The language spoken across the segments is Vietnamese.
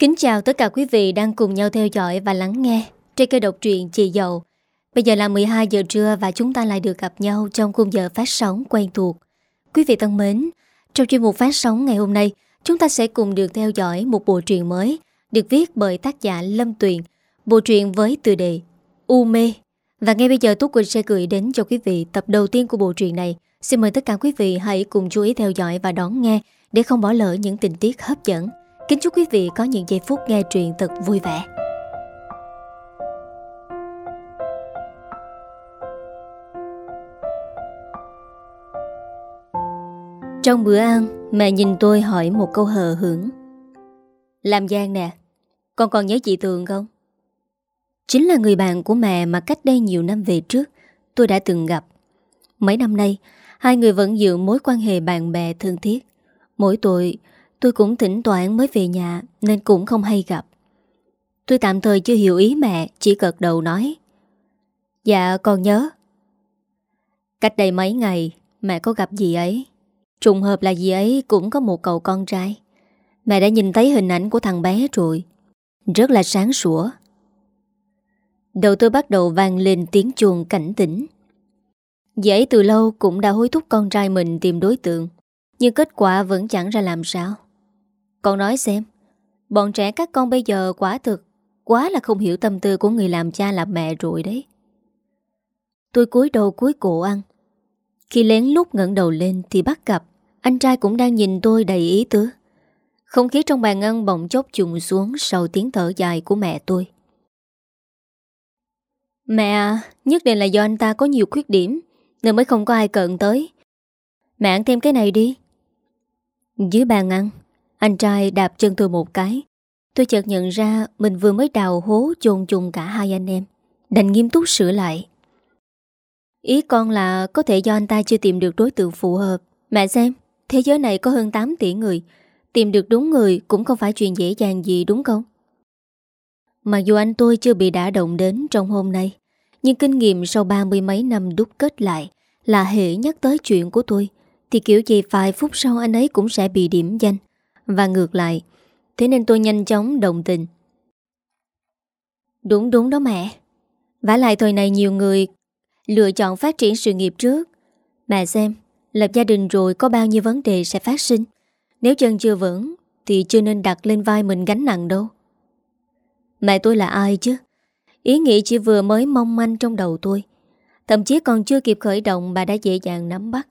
Kính chào tất cả quý vị đang cùng nhau theo dõi và lắng nghe trên kênh độc truyện Chị Dậu. Bây giờ là 12 giờ trưa và chúng ta lại được gặp nhau trong khung giờ phát sóng quen thuộc. Quý vị thân mến, trong chuyên mục phát sóng ngày hôm nay, chúng ta sẽ cùng được theo dõi một bộ truyện mới được viết bởi tác giả Lâm Tuyền, bộ truyện với tựa đề U Mê. Và ngay bây giờ Tú Quỳnh sẽ gửi đến cho quý vị tập đầu tiên của bộ truyện này. Xin mời tất cả quý vị hãy cùng chú ý theo dõi và đón nghe để không bỏ lỡ những tình tiết hấp dẫn. Kính chúc quý vị có những giây phút nghe truyện thật vui vẻ. Trong bữa ăn, mẹ nhìn tôi hỏi một câu hờ hững. Làm Giang nè, con còn nhớ chị Tường không? Chính là người bạn của mẹ mà cách đây nhiều năm về trước tôi đã từng gặp. Mấy năm nay, hai người vẫn giữ mối quan hệ bạn bè thân thiết. Mỗi tội, tôi cũng thỉnh thoảng mới về nhà nên cũng không hay gặp. Tôi tạm thời chưa hiểu ý mẹ, chỉ cật đầu nói. Dạ, con nhớ. Cách đây mấy ngày, mẹ có gặp gì ấy. Trùng hợp là dì ấy cũng có một cậu con trai. Mẹ đã nhìn thấy hình ảnh của thằng bé rồi. Rất là sáng sủa. Đầu tôi bắt đầu vang lên tiếng chuồng cảnh tỉnh. Dì ấy từ lâu cũng đã hối thúc con trai mình tìm đối tượng. Nhưng kết quả vẫn chẳng ra làm sao. Con nói xem, bọn trẻ các con bây giờ quả thực quá là không hiểu tâm tư của người làm cha làm mẹ rồi đấy. Tôi cúi đầu cúi cổ ăn. Khi lén lúc ngẩng đầu lên thì bắt gặp anh trai cũng đang nhìn tôi đầy ý tứ. Không khí trong bàn ăn bỗng chốc trùng xuống sau tiếng thở dài của mẹ tôi. Mẹ à, nhất định là do anh ta có nhiều khuyết điểm nên mới không có ai cận tới. Mẹ ăn thêm cái này đi. Dưới bàn ăn, anh trai đạp chân tôi một cái. Tôi chợt nhận ra mình vừa mới đào hố chôn chung cả hai anh em. Đành nghiêm túc sửa lại. Ý con là có thể do anh ta chưa tìm được đối tượng phù hợp. Mẹ xem, thế giới này có hơn 8 tỷ người. Tìm được đúng người cũng không phải chuyện dễ dàng gì đúng không? Mặc dù anh tôi chưa bị đả động đến trong hôm nay, nhưng kinh nghiệm sau ba mươi mấy năm đúc kết lại là hệ nhắc tới chuyện của tôi, thì kiểu gì vài phút sau anh ấy cũng sẽ bị điểm danh. Và ngược lại, thế nên tôi nhanh chóng đồng tình. Đúng đúng đó mẹ. vả lại thời này nhiều người lựa chọn phát triển sự nghiệp trước. Mẹ xem, lập gia đình rồi có bao nhiêu vấn đề sẽ phát sinh. Nếu chân chưa vững thì chưa nên đặt lên vai mình gánh nặng đâu. Mẹ tôi là ai chứ? Ý nghĩ chỉ vừa mới mong manh trong đầu tôi. Thậm chí còn chưa kịp khởi động bà đã dễ dàng nắm bắt.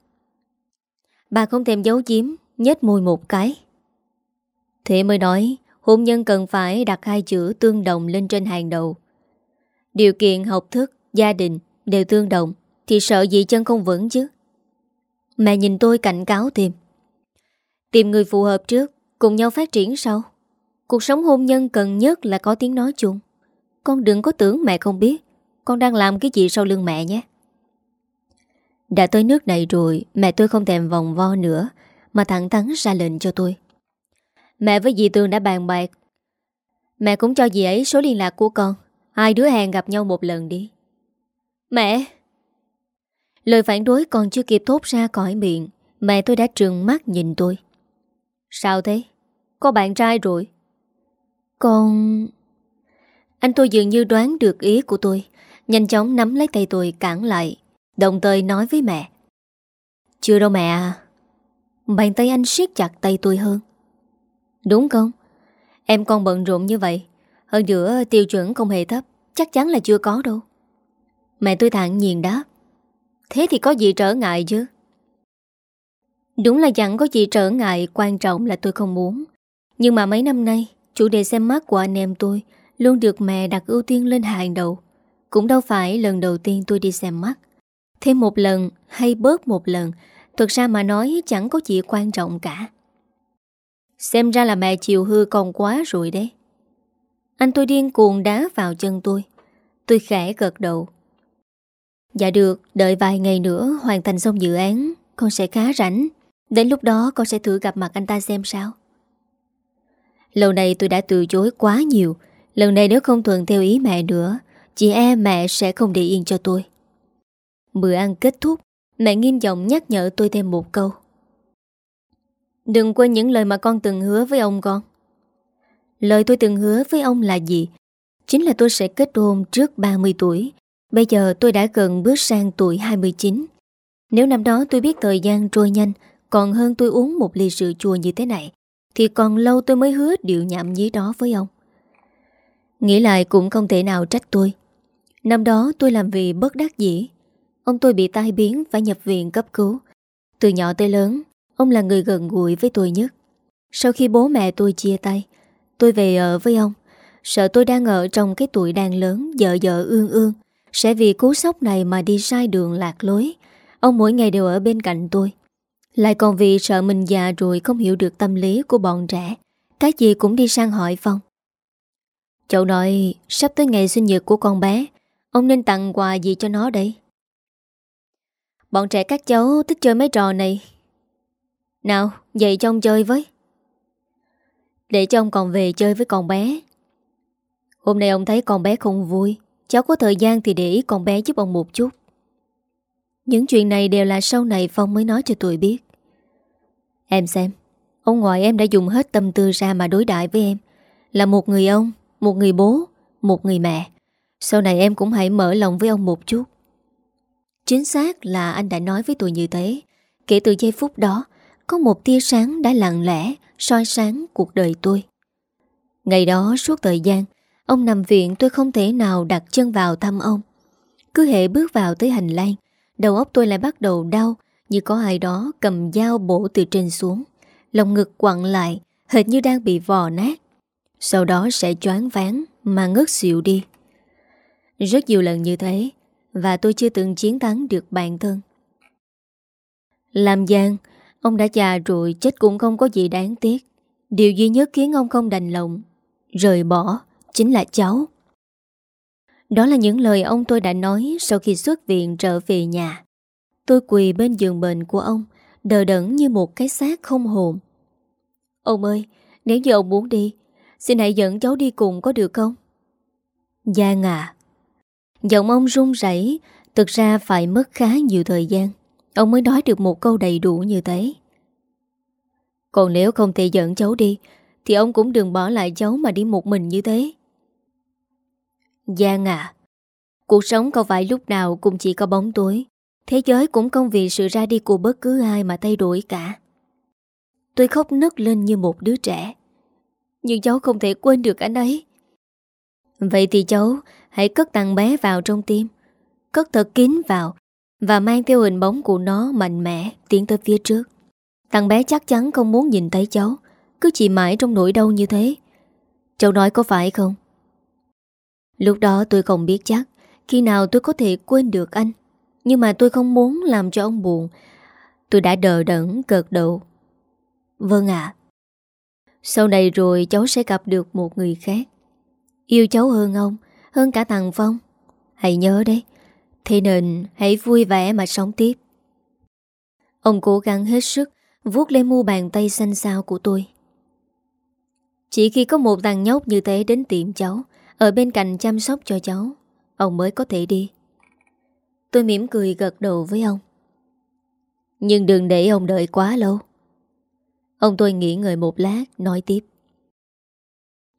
Bà không thèm giấu giếm, nhếch môi một cái. Thế mới nói, hôn nhân cần phải đặt hai chữ tương đồng lên trên hàng đầu. Điều kiện học thức, gia đình đều tương đồng, thì sợ gì chân không vững chứ. Mẹ nhìn tôi cảnh cáo thêm. Tìm người phù hợp trước, cùng nhau phát triển sau. Cuộc sống hôn nhân cần nhất là có tiếng nói chung. Con đừng có tưởng mẹ không biết, con đang làm cái gì sau lưng mẹ nhé. Đã tới nước này rồi, mẹ tôi không thèm vòng vo nữa, mà thẳng thắn ra lệnh cho tôi. Mẹ với dì Tường đã bàn bạc. Mẹ cũng cho dì ấy số liên lạc của con. Hai đứa hẹn gặp nhau một lần đi. Mẹ! Lời phản đối còn chưa kịp thốt ra khỏi miệng, mẹ tôi đã trừng mắt nhìn tôi. Sao thế? Có bạn trai rồi? Con... Anh tôi dường như đoán được ý của tôi, nhanh chóng nắm lấy tay tôi cản lại, đồng thời nói với mẹ. Chưa đâu mẹ à. Bàn tay anh siết chặt tay tôi hơn. Đúng không? Em còn bận rộn như vậy, Hơn nữa tiêu chuẩn không hề thấp, Chắc chắn là chưa có đâu. Mẹ tôi thẳng nhiên đáp. Thế thì có gì trở ngại chứ? Đúng là chẳng có gì trở ngại, Quan trọng là tôi không muốn. Nhưng mà mấy năm nay, Chủ đề xem mắt của anh em tôi Luôn được mẹ đặt ưu tiên lên hàng đầu. Cũng đâu phải lần đầu tiên tôi đi xem mắt. Thêm một lần hay bớt một lần Thực ra mà nói chẳng có gì quan trọng cả. Xem ra là mẹ chiều hư còn quá rồi đấy. Anh tôi điên cuồng đá vào chân tôi. Tôi khẽ gật đầu. Dạ được, đợi vài ngày nữa hoàn thành xong dự án Con sẽ khá rảnh. Đến lúc đó con sẽ thử gặp mặt anh ta xem sao. Lâu nay tôi đã từ chối quá nhiều. Lần này nếu không thuận theo ý mẹ nữa Chị e mẹ sẽ không để yên cho tôi. Bữa ăn kết thúc Mẹ nghiêm giọng nhắc nhở tôi thêm một câu. Đừng quên những lời mà con từng hứa với ông con Lời tôi từng hứa với ông là gì? Chính là tôi sẽ kết hôn trước 30 tuổi. Bây giờ tôi đã gần bước sang tuổi 29. Nếu năm đó tôi biết thời gian trôi nhanh còn hơn tôi uống một ly rượu chua như thế này thì còn lâu tôi mới hứa điều nhảm nhí đó với ông. Nghĩ lại cũng không thể nào trách tôi. Năm đó tôi làm vì bất đắc dĩ. Ông tôi bị tai biến phải nhập viện cấp cứu. Từ nhỏ tới lớn, ông là người gần gũi với tôi nhất. Sau khi bố mẹ tôi chia tay, tôi về ở với ông. Sợ tôi đang ở trong cái tuổi đang lớn, dở dở ương ương. Sẽ vì cú sốc này mà đi sai đường lạc lối. Ông mỗi ngày đều ở bên cạnh tôi. Lại còn vì sợ mình già rồi không hiểu được tâm lý của bọn trẻ. Cái gì cũng đi sang hỏi Phong. Cháu nói sắp tới ngày sinh nhật của con bé Ông nên tặng quà gì cho nó đây Bọn trẻ các cháu thích chơi mấy trò này nào, dậy cho ông chơi với. Để cho ông còn về chơi với con bé. Hôm nay ông thấy con bé không vui. Cháu có thời gian thì để ý con bé giúp ông một chút. Những chuyện này đều là sau này Phong mới nói cho tôi biết. Em xem, Ông ngoại em đã dùng hết tâm tư ra mà đối đại với em. Là một người ông, Một người bố, Một người mẹ. Sau này em cũng hãy mở lòng với ông một chút. Chính xác là anh đã nói với tôi như thế. Kể từ giây phút đó có một tia sáng đã lặng lẽ, soi sáng cuộc đời tôi. Ngày đó, suốt thời gian, Ông nằm viện, tôi không thể nào đặt chân vào thăm ông. Cứ hệ bước vào tới hành lang, Đầu óc tôi lại bắt đầu đau, Như có ai đó cầm dao bổ từ trên xuống. Lòng ngực quặn lại, Hệt như đang bị vò nát. Sau đó sẽ choáng ván Mà ngất xịu đi. Rất nhiều lần như thế, Và tôi chưa từng chiến thắng được bản thân. Làm giang Ông đã già rồi, chết cũng không có gì đáng tiếc. Điều duy nhất khiến ông không đành lòng, Rời bỏ, Chính là cháu. Đó là những lời ông tôi đã nói Sau khi xuất viện trở về nhà. Tôi quỳ bên giường bệnh của ông, Đờ đẫn như một cái xác không hồn. Ông ơi, Nếu như ông muốn đi, Xin hãy dẫn cháu đi cùng có được không? Giang à Giọng ông run rẩy, Thực ra phải mất khá nhiều thời gian. Ông mới nói được một câu đầy đủ như thế. Còn nếu không thể dẫn cháu đi, Thì ông cũng đừng bỏ lại cháu mà đi một mình như thế. Giang à Cuộc sống không phải lúc nào cũng chỉ có bóng tối. Thế giới cũng không vì sự ra đi của bất cứ ai mà thay đổi cả. Tôi khóc nức lên như một đứa trẻ. Nhưng cháu không thể quên được anh ấy. Vậy thì cháu, hãy cất thằng bé vào trong tim. Cất thật kín vào và mang theo hình bóng của nó mạnh mẽ Tiến tới phía trước. Thằng bé chắc chắn không muốn nhìn thấy cháu, Cứ chỉ mãi trong nỗi đau như thế. Cháu nói có phải không? Lúc đó tôi không biết chắc Khi nào tôi có thể quên được anh, Nhưng mà tôi không muốn làm cho ông buồn. Tôi đã đờ đẫn cợt đầu. Vâng ạ. Sau này rồi cháu sẽ gặp được một người khác. Yêu cháu hơn ông, Hơn cả thằng Phong. Hãy nhớ đấy Thế nên hãy vui vẻ mà sống tiếp. Ông cố gắng hết sức, vuốt lên mu bàn tay xanh xao của tôi. Chỉ khi có một thằng nhóc như thế đến tiệm cháu, Ở bên cạnh chăm sóc cho cháu, Ông mới có thể đi. Tôi mỉm cười gật đầu với ông. Nhưng đừng để ông đợi quá lâu. Ông tôi nghỉ ngơi một lát, Nói tiếp.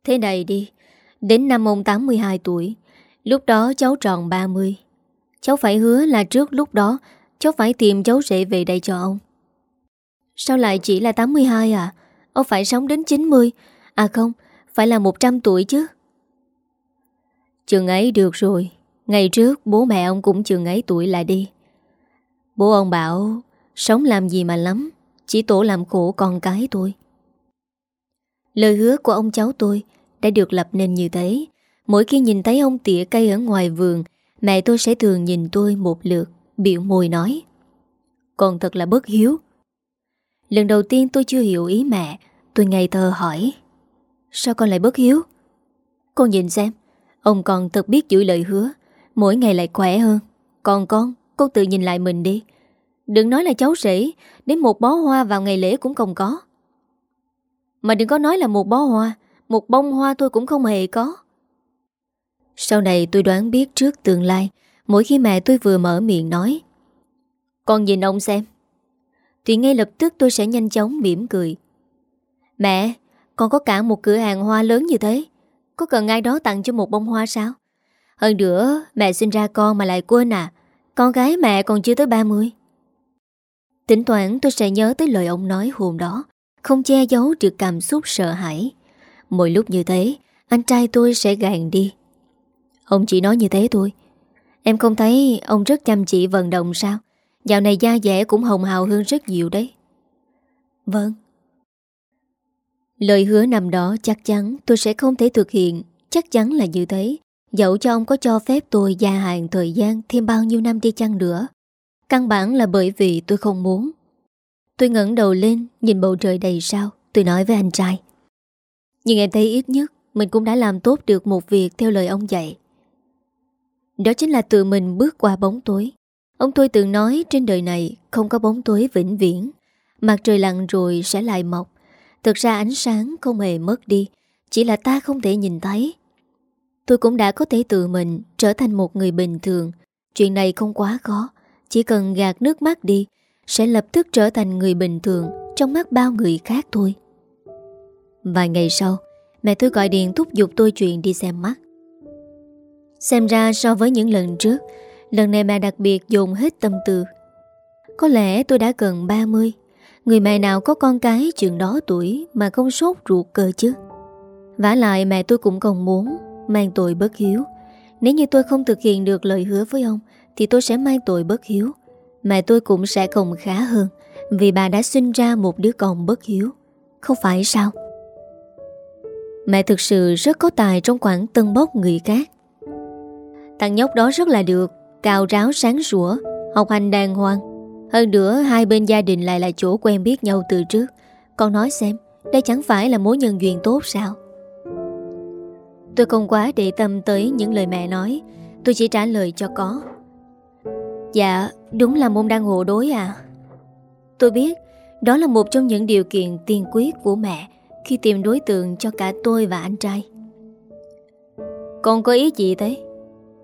Thế này đi, Đến năm ông 82 tuổi, Lúc đó cháu tròn 30 Cháu phải hứa là trước lúc đó, Cháu phải tìm cháu rể về đây cho ông. Sao lại chỉ là 82 à? Ông phải sống đến 90 À không, Phải là 100 tuổi chứ. Chừng ấy được rồi. Ngày trước, bố mẹ ông cũng chừng ấy tuổi lại đi. Bố ông bảo, Sống làm gì mà lắm, Chỉ tổ làm khổ con cái tôi Lời hứa của ông cháu tôi Đã được lập nên như thế. Mỗi khi nhìn thấy ông tỉa cây ở ngoài vườn Mẹ tôi sẽ thường nhìn tôi một lượt Biểu môi nói. Con thật là bất hiếu. Lần đầu tiên tôi chưa hiểu ý mẹ Tôi ngây thơ hỏi. Sao con lại bất hiếu? Con nhìn xem Ông còn thật biết giữ lời hứa Mỗi ngày lại khỏe hơn. Còn con, con tự nhìn lại mình đi. Đừng nói là cháu rể Đến một bó hoa vào ngày lễ cũng không có. Mà đừng có nói là một bó hoa Một bông hoa tôi cũng không hề có. Sau này tôi đoán biết trước tương lai Mỗi khi mẹ tôi vừa mở miệng nói. Con nhìn ông xem. Thì ngay lập tức tôi sẽ nhanh chóng mỉm cười. Mẹ, Con có cả một cửa hàng hoa lớn như thế. Có cần ai đó tặng cho một bông hoa sao? Hơn nữa mẹ sinh ra con mà lại quên à. Con gái mẹ còn chưa tới 30 Tỉnh thoảng tôi sẽ nhớ tới lời ông nói hôm đó Không che giấu được cảm xúc sợ hãi. Mỗi lúc như thế Anh trai tôi sẽ gàn đi Ông chỉ nói như thế thôi. Em không thấy ông rất chăm chỉ vận động sao? Dạo này da dẻ cũng hồng hào hơn rất nhiều đấy. Vâng. Lời hứa nằm đó chắc chắn tôi sẽ không thể thực hiện. Chắc chắn là như thế. Dẫu cho ông có cho phép tôi gia hạn thời gian Thêm bao nhiêu năm đi chăng nữa. Căn bản là bởi vì tôi không muốn. Tôi ngẩng đầu lên, Nhìn bầu trời đầy sao. Tôi nói với anh trai. Nhưng em thấy ít nhất Mình cũng đã làm tốt được một việc theo lời ông dạy. Đó chính là tự mình bước qua bóng tối. Ông tôi từng nói trên đời này Không có bóng tối vĩnh viễn. Mặt trời lặn rồi sẽ lại mọc. Thực ra ánh sáng không hề mất đi, Chỉ là ta không thể nhìn thấy. Tôi cũng đã có thể tự mình Trở thành một người bình thường. Chuyện này không quá khó. Chỉ cần gạt nước mắt đi, Sẽ lập tức trở thành người bình thường Trong mắt bao người khác thôi. Vài ngày sau, Mẹ tôi gọi điện thúc giục tôi chuyện đi xem mắt. Xem ra so với những lần trước, Lần này mẹ đặc biệt dùng hết tâm tư. Có lẽ tôi đã gần 30 Người mẹ nào có con cái chừng đó tuổi Mà không sốt ruột cơ chứ. Vả lại mẹ tôi cũng còn muốn Mang tội bất hiếu. Nếu như tôi không thực hiện được lời hứa với ông, Thì tôi sẽ mang tội bất hiếu. Mẹ tôi cũng sẽ không khá hơn, Vì bà đã sinh ra một đứa con bất hiếu. Không phải sao? Mẹ thực sự rất có tài trong khoảng tân bốc người khác. Thằng nhóc đó rất là được, Cao ráo sáng sủa, Học hành đàng hoàng. Hơn nữa, hai bên gia đình lại là chỗ quen biết nhau từ trước. Con nói xem, Đây chẳng phải là mối nhân duyên tốt sao? Tôi không quá để tâm tới những lời mẹ nói. Tôi chỉ trả lời cho có. Dạ Đúng là môn đang hộ đối à. Tôi biết, Đó là một trong những điều kiện tiên quyết của mẹ Khi tìm đối tượng cho cả tôi và anh trai. Con có ý gì thế?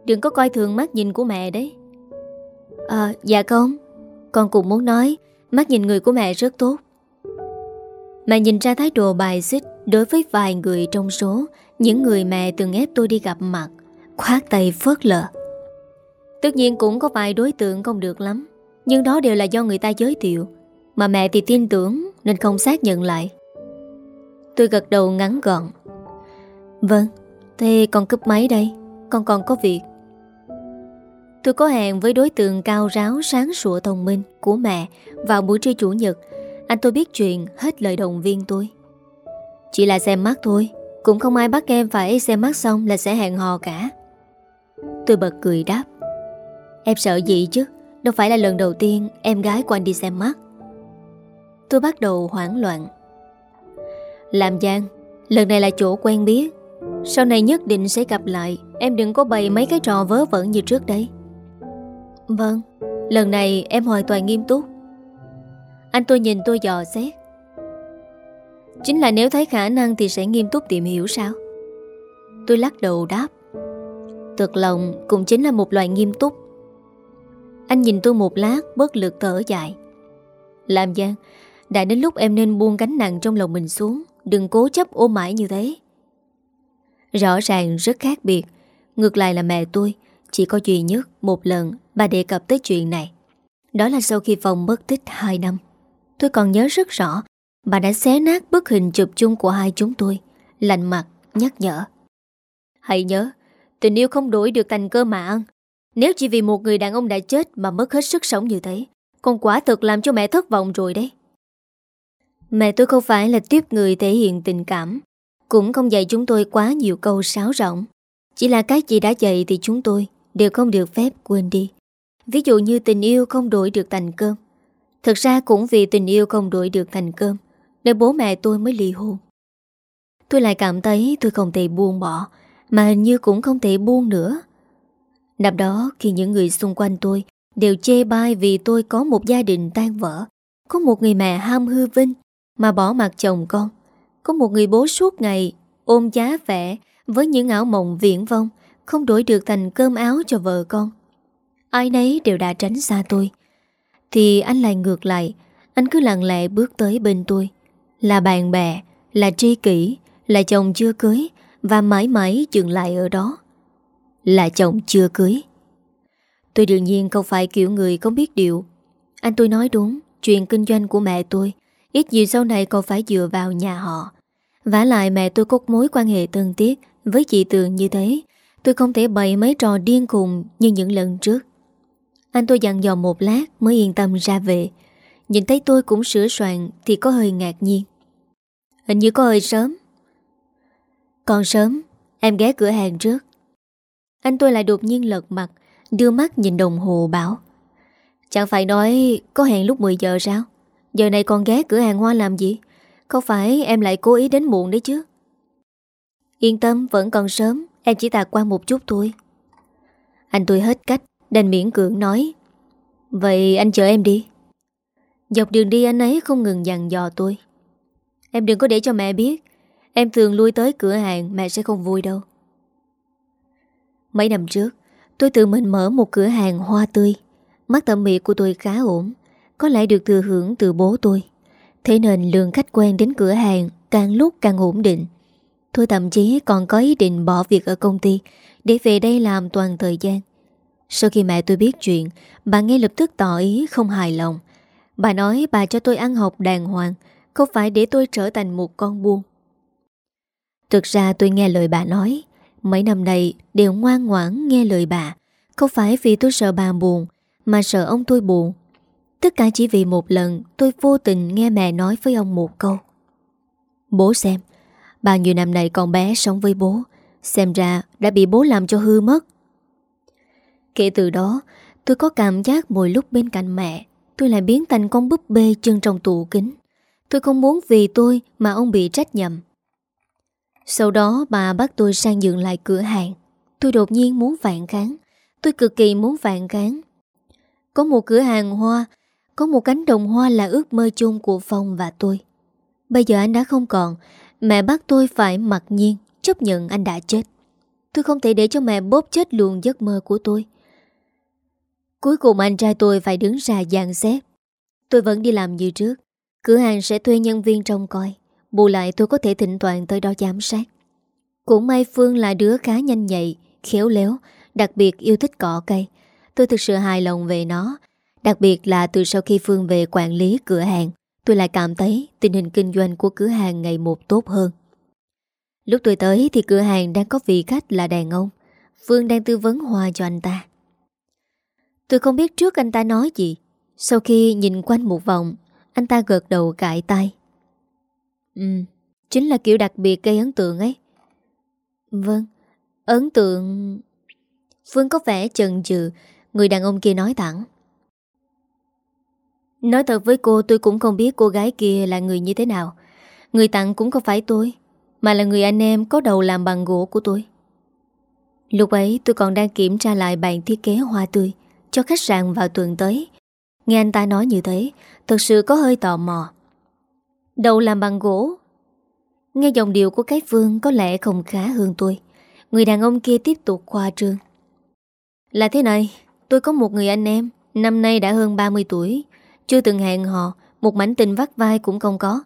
Đừng có coi thường mắt nhìn của mẹ đấy. À dạ con. Con cũng muốn nói, Mắt nhìn người của mẹ rất tốt. Mẹ nhìn ra thái độ bài xích Đối với vài người trong số, Những người mẹ từng ép tôi đi gặp mặt Khoát tay phớt lờ. Tất nhiên cũng có vài đối tượng không được lắm, Nhưng đó đều là do người ta giới thiệu, Mà mẹ thì tin tưởng Nên không xác nhận lại. Tôi gật đầu ngắn gọn. Vâng Thế con cúp máy đây, Con còn có việc. Tôi có hẹn với đối tượng cao ráo sáng sủa thông minh của mẹ vào buổi trưa chủ nhật. Anh tôi biết chuyện hết lời động viên tôi. Chỉ là xem mắt thôi, cũng không ai bắt em phải xem mắt xong là sẽ hẹn hò cả. Tôi bật cười đáp. Em sợ gì chứ, đâu phải là lần đầu tiên em gái của anh đi xem mắt. Tôi bắt đầu hoảng loạn. Làm Giang, lần này là chỗ quen biết. Sau này nhất định sẽ gặp lại Em đừng có bày mấy cái trò vớ vẩn như trước đây Vâng Lần này em hoàn toàn nghiêm túc. Anh tôi nhìn tôi dò xét. Chính là nếu thấy khả năng Thì sẽ nghiêm túc tìm hiểu sao? Tôi lắc đầu đáp. Thực lòng cũng chính là một loại nghiêm túc. Anh nhìn tôi một lát, Bất lực thở dài. Làm Giang Đã đến lúc em nên buông gánh nặng trong lòng mình xuống, Đừng cố chấp ôm mãi như thế. Rõ ràng rất khác biệt, Ngược lại là mẹ tôi. Chỉ có duy nhất một lần Bà đề cập tới chuyện này. Đó là sau khi Phong mất tích 2 năm. Tôi còn nhớ rất rõ, Bà đã xé nát bức hình chụp chung của hai chúng tôi, Lạnh mặt, nhắc nhở. Hãy nhớ, Tình yêu không đổi được thành cơ mà ăn. Nếu chỉ vì một người đàn ông đã chết Mà mất hết sức sống như thế, Con quả thực làm cho mẹ thất vọng rồi đấy. Mẹ tôi không phải là tiếp người thể hiện tình cảm, Cũng không dạy chúng tôi quá nhiều câu sáo rộng Chỉ là cái gì đã dạy thì chúng tôi Đều không được phép quên đi. Ví dụ như tình yêu không đổi được thành cơm. Thực ra cũng vì tình yêu không đổi được thành cơm, Nên bố mẹ tôi mới ly hôn. Tôi lại cảm thấy tôi không thể buông bỏ, Mà hình như cũng không thể buông nữa. Năm đó, khi những người xung quanh tôi Đều chê bai vì tôi có một gia đình tan vỡ, Có một người mẹ ham hư vinh Mà bỏ mặt chồng con, Có một người bố suốt ngày Ôm giá vẻ Với những ảo mộng viễn vong không đổi được thành cơm áo cho vợ con. Ai nấy đều đã tránh xa tôi. Thì anh lại ngược lại, Anh cứ lặng lẽ bước tới bên tôi. Là bạn bè, Là tri kỷ, Là chồng chưa cưới Và mãi mãi dừng lại ở đó. Là chồng chưa cưới. Tôi đương nhiên không phải kiểu người không biết điều. Anh tôi nói đúng, Chuyện kinh doanh của mẹ tôi Ít gì sau này còn phải dựa vào nhà họ. Vả lại mẹ tôi có mối quan hệ thân thiết Với chị Tường như thế. Tôi không thể bày mấy trò điên cùng Như những lần trước. Anh tôi dặn dò một lát mới yên tâm ra về. Nhìn thấy tôi cũng sửa soạn Thì có hơi ngạc nhiên. Hình như có hơi sớm. Còn sớm, Em ghé cửa hàng trước. Anh tôi lại đột nhiên lật mặt, Đưa mắt nhìn đồng hồ bảo, Chẳng phải nói có hẹn lúc 10 giờ sao? Giờ này còn ghé cửa hàng hoa làm gì? Không phải em lại cố ý đến muộn đấy chứ? Yên tâm, vẫn còn sớm. Em chỉ tạc quan một chút thôi. Anh tôi hết cách, Đành miễn cưỡng nói. Vậy anh chờ em đi. Dọc đường đi anh ấy không ngừng dặn dò tôi. Em đừng có để cho mẹ biết. Em thường lui tới cửa hàng, Mẹ sẽ không vui đâu. Mấy năm trước, Tôi tự mình mở một cửa hàng hoa tươi. Mắt thẩm mỹ của tôi khá ổn, Có lẽ được thừa hưởng từ bố tôi. Thế nên lượng khách quen đến cửa hàng Càng lúc càng ổn định. Tôi thậm chí còn có ý định bỏ việc ở công ty Để về đây làm toàn thời gian. Sau khi mẹ tôi biết chuyện, Bà ngay lập tức tỏ ý không hài lòng. Bà nói bà cho tôi ăn học đàng hoàng, Không phải để tôi trở thành một con buôn. Thực ra tôi nghe lời bà nói, Mấy năm nay đều ngoan ngoãn nghe lời bà. Không phải vì tôi sợ bà buồn, Mà sợ ông tôi buồn. Tất cả chỉ vì một lần tôi vô tình nghe mẹ nói với ông một câu. Bố xem Bao nhiêu năm nay con bé sống với bố, Xem ra đã bị bố làm cho hư mất. Kể từ đó, Tôi có cảm giác mỗi lúc bên cạnh mẹ, Tôi lại biến thành con búp bê chân trong tủ kính. Tôi không muốn vì tôi mà ông bị trách nhầm. Sau đó, bà bắt tôi sang dựng lại cửa hàng. Tôi đột nhiên muốn phản kháng. Tôi cực kỳ muốn phản kháng. Có một cửa hàng hoa, Có một cánh đồng hoa là ước mơ chung của Phong và tôi. Bây giờ anh đã không còn Mẹ bắt tôi phải mặc nhiên, Chấp nhận anh đã chết. Tôi không thể để cho mẹ bóp chết luôn giấc mơ của tôi. Cuối cùng anh trai tôi phải đứng ra dàn xếp. Tôi vẫn đi làm như trước. Cửa hàng sẽ thuê nhân viên trông coi. Bù lại tôi có thể thỉnh toàn tới đó giám sát. Cũng may Phương là đứa khá nhanh nhạy, Khéo léo, Đặc biệt yêu thích cỏ cây. Tôi thực sự hài lòng về nó, Đặc biệt là từ sau khi Phương về quản lý cửa hàng. Tôi lại cảm thấy tình hình kinh doanh của cửa hàng ngày một tốt hơn. Lúc tôi tới thì cửa hàng đang có vị khách là đàn ông. Phương đang tư vấn hòa cho anh ta. Tôi không biết trước anh ta nói gì. Sau khi nhìn quanh một vòng, Anh ta gật đầu cãi tay. Ừ Chính là kiểu đặc biệt gây ấn tượng ấy. Vâng Ấn tượng Phương có vẻ chần chừ. Người đàn ông kia nói thẳng. Nói thật với cô tôi cũng không biết cô gái kia là người như thế nào Người tặng cũng không phải tôi Mà là người anh em có đầu làm bằng gỗ của tôi Lúc ấy tôi còn đang kiểm tra lại bản thiết kế hoa tươi cho khách sạn vào tuần tới. Nghe anh ta nói như thế, thật sự có hơi tò mò. Đầu làm bằng gỗ. Nghe dòng điệu của cái phương có lẽ không khá hơn tôi. Người đàn ông kia tiếp tục khoa trương. Là thế này, tôi có một người anh em, năm nay đã hơn 30 tuổi, chưa từng hẹn hò, một mảnh tình vắt vai cũng không có.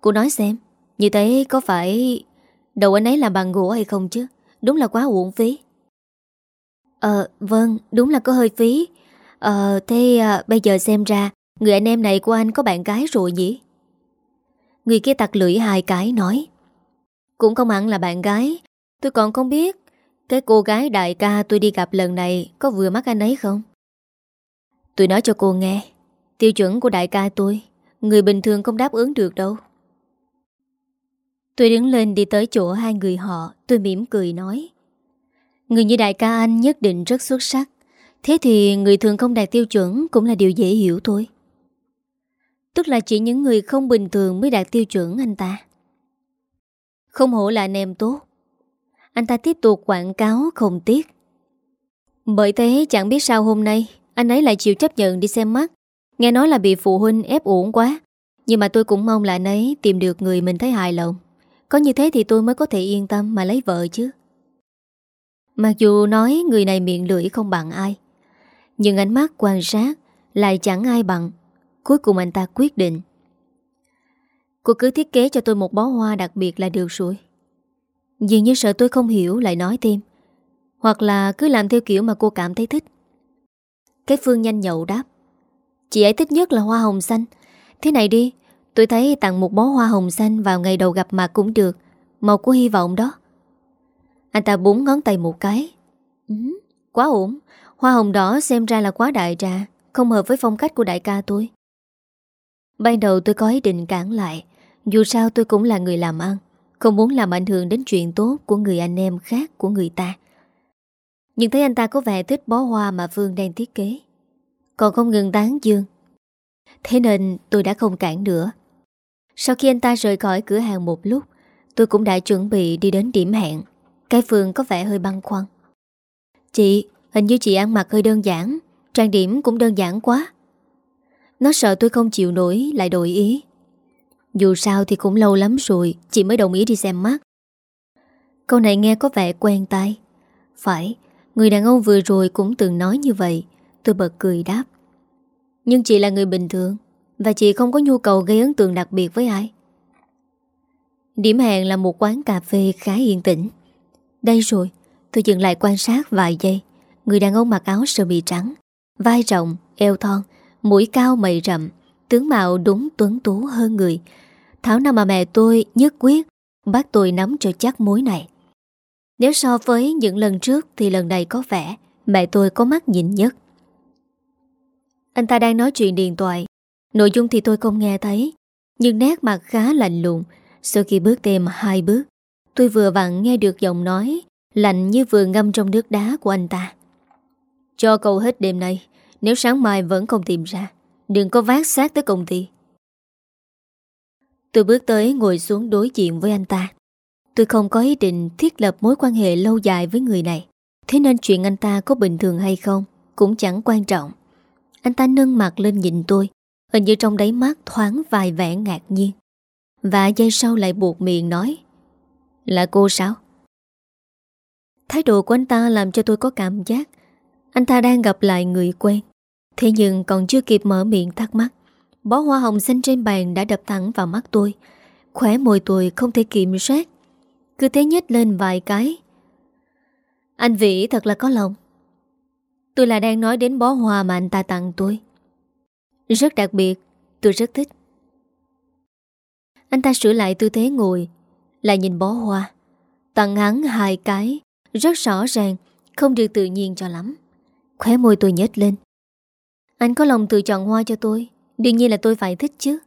Cô nói xem, như thế có phải đầu anh ấy là bằng gỗ hay không chứ? Đúng là quá uổng phí. Ờ, vâng, đúng là có hơi phí. Ờ, thế à, bây giờ xem ra, người anh em này của anh có bạn gái rồi nhỉ? Người kia tặc lưỡi hai cái nói. Cũng không hẳn là bạn gái, tôi còn không biết cái cô gái đại ca tôi đi gặp lần này có vừa mắt anh ấy không? Tôi nói cho cô nghe, tiêu chuẩn của đại ca tôi, người bình thường không đáp ứng được đâu. Tôi đứng lên đi tới chỗ hai người họ, tôi mỉm cười nói. Người như đại ca anh nhất định rất xuất sắc. Thế thì người thường không đạt tiêu chuẩn Cũng là điều dễ hiểu thôi. Tức là chỉ những người không bình thường Mới đạt tiêu chuẩn anh ta. Không hổ là anh em tốt. Anh ta tiếp tục quảng cáo không tiếc. Bởi thế chẳng biết sao hôm nay Anh ấy lại chịu chấp nhận đi xem mắt. Nghe nói là bị phụ huynh ép uổng quá, Nhưng mà tôi cũng mong là anh ấy Tìm được người mình thấy hài lòng. Có như thế thì tôi mới có thể yên tâm Mà lấy vợ chứ. Mặc dù nói người này miệng lưỡi không bằng ai, Nhưng ánh mắt quan sát Lại chẳng ai bằng. Cuối cùng anh ta quyết định, Cô cứ thiết kế cho tôi một bó hoa đặc biệt là được rồi. Dường như sợ tôi không hiểu lại nói thêm, Hoặc là cứ làm theo kiểu mà cô cảm thấy thích. Cái Phương nhanh nhậu đáp Chị ấy thích nhất là hoa hồng xanh. Thế này đi Tôi thấy tặng một bó hoa hồng xanh vào ngày đầu gặp mặt cũng được. Màu của hy vọng đó. Anh ta búng ngón tay một cái. Ừ, Quá ổn. Hoa hồng đỏ xem ra là quá đại trà Không hợp với phong cách của đại ca tôi. Ban đầu tôi có ý định cản lại. Dù sao tôi cũng là người làm ăn Không muốn làm ảnh hưởng đến chuyện tốt Của người anh em khác của người ta. Nhưng thấy anh ta có vẻ thích bó hoa Mà Phương đang thiết kế. Còn không ngừng tán dương. Thế nên tôi đã không cản nữa. Sau khi anh ta rời khỏi cửa hàng một lúc Tôi cũng đã chuẩn bị đi đến điểm hẹn. Cái phường có vẻ hơi băng khoăn. Chị, hình như chị ăn mặc hơi đơn giản Trang điểm cũng đơn giản quá. Nó sợ tôi không chịu nổi Lại đổi ý. Dù sao thì cũng lâu lắm rồi Chị mới đồng ý đi xem mắt. Câu này nghe có vẻ quen tai. Phải Người đàn ông vừa rồi cũng từng nói như vậy. Tôi bật cười đáp. Nhưng chị là người bình thường Và chị không có nhu cầu gây ấn tượng đặc biệt với ai. Điểm hẹn là một quán cà phê khá yên tĩnh. Đây rồi Tôi dừng lại quan sát vài giây. Người đàn ông mặc áo sơ mi trắng Vai rộng, eo thon Mũi cao mày rậm Tướng mạo đúng tuấn tú hơn người. Thảo nào mà mẹ tôi nhất quyết Bắt tôi nắm cho chắc mối này. Nếu so với những lần trước Thì lần này có vẻ Mẹ tôi có mắt nhìn nhất. Anh ta đang nói chuyện điện thoại. Nội dung thì tôi không nghe thấy, Nhưng nét mặt khá lạnh lùng. Sau khi bước thêm hai bước, Tôi vừa vặn nghe được giọng nói Lạnh như vừa ngâm trong nước đá của anh ta. Cho cậu hết đêm nay, Nếu sáng mai vẫn không tìm ra, Đừng có vác xác tới công ty. Tôi bước tới ngồi xuống đối diện với anh ta. Tôi không có ý định thiết lập mối quan hệ lâu dài với người này. Thế nên chuyện anh ta có bình thường hay không Cũng chẳng quan trọng. Anh ta nâng mặt lên nhìn tôi, Hình như trong đáy mắt thoáng vài vẻ ngạc nhiên. Và giây sau lại buộc miệng nói, Là cô sao? Thái độ của anh ta làm cho tôi có cảm giác Anh ta đang gặp lại người quen. Thế nhưng còn chưa kịp mở miệng thắc mắc, Bó hoa hồng xanh trên bàn đã đập thẳng vào mắt tôi. Khỏe môi tôi không thể kiểm soát, Cứ thế nhét lên vài cái. Anh Vĩ thật là có lòng. Tôi là đang nói đến bó hoa mà anh ta tặng tôi. Rất đặc biệt, Tôi rất thích. Anh ta sửa lại tư thế ngồi, Lại nhìn bó hoa. Tặng hắn hai cái, rất rõ ràng, Không được tự nhiên cho lắm. Khóe môi tôi nhếch lên. Anh có lòng tự chọn hoa cho tôi, Đương nhiên là tôi phải thích chứ.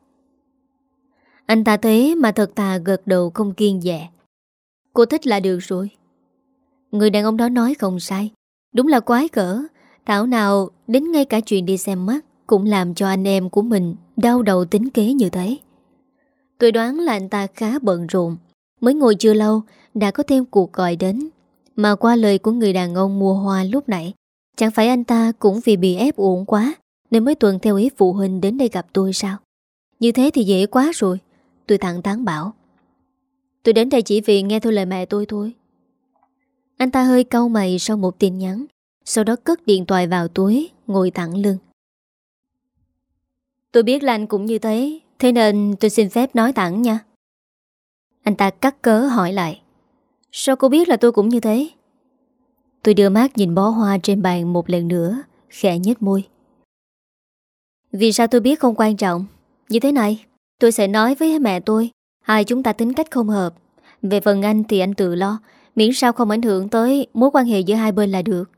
Anh ta thế mà thật tà gật đầu không kiên dạ Cô thích là được rồi. Người đàn ông đó nói không sai, Đúng là quái cỡ. Thảo nào, đến ngay cả chuyện đi xem mắt Cũng làm cho anh em của mình Đau đầu tính kế như thế. Tôi đoán là anh ta khá bận rộn, Mới ngồi chưa lâu Đã có thêm cuộc gọi đến. Mà qua lời của người đàn ông mua hoa lúc nãy, Chẳng phải anh ta cũng vì bị ép uổng quá Nên mới tuần theo ý phụ huynh đến đây gặp tôi sao? Như thế thì dễ quá rồi, Tôi thẳng thắn bảo. Tôi đến đây chỉ vì nghe thôi lời mẹ tôi thôi. Anh ta hơi cau mày sau một tin nhắn. Sau đó cất điện thoại vào túi, Ngồi thẳng lưng. Tôi biết là anh cũng như thế Thế nên tôi xin phép nói thẳng nha. Anh ta cắt cớ hỏi lại. Sao cô biết là tôi cũng như thế? Tôi đưa mắt nhìn bó hoa trên bàn một lần nữa, Khẽ nhếch môi. Vì sao tôi biết không quan trọng? Như thế này, Tôi sẽ nói với mẹ tôi, Hai chúng ta tính cách không hợp. Về phần anh thì anh tự lo, Miễn sao không ảnh hưởng tới mối quan hệ giữa hai bên là được.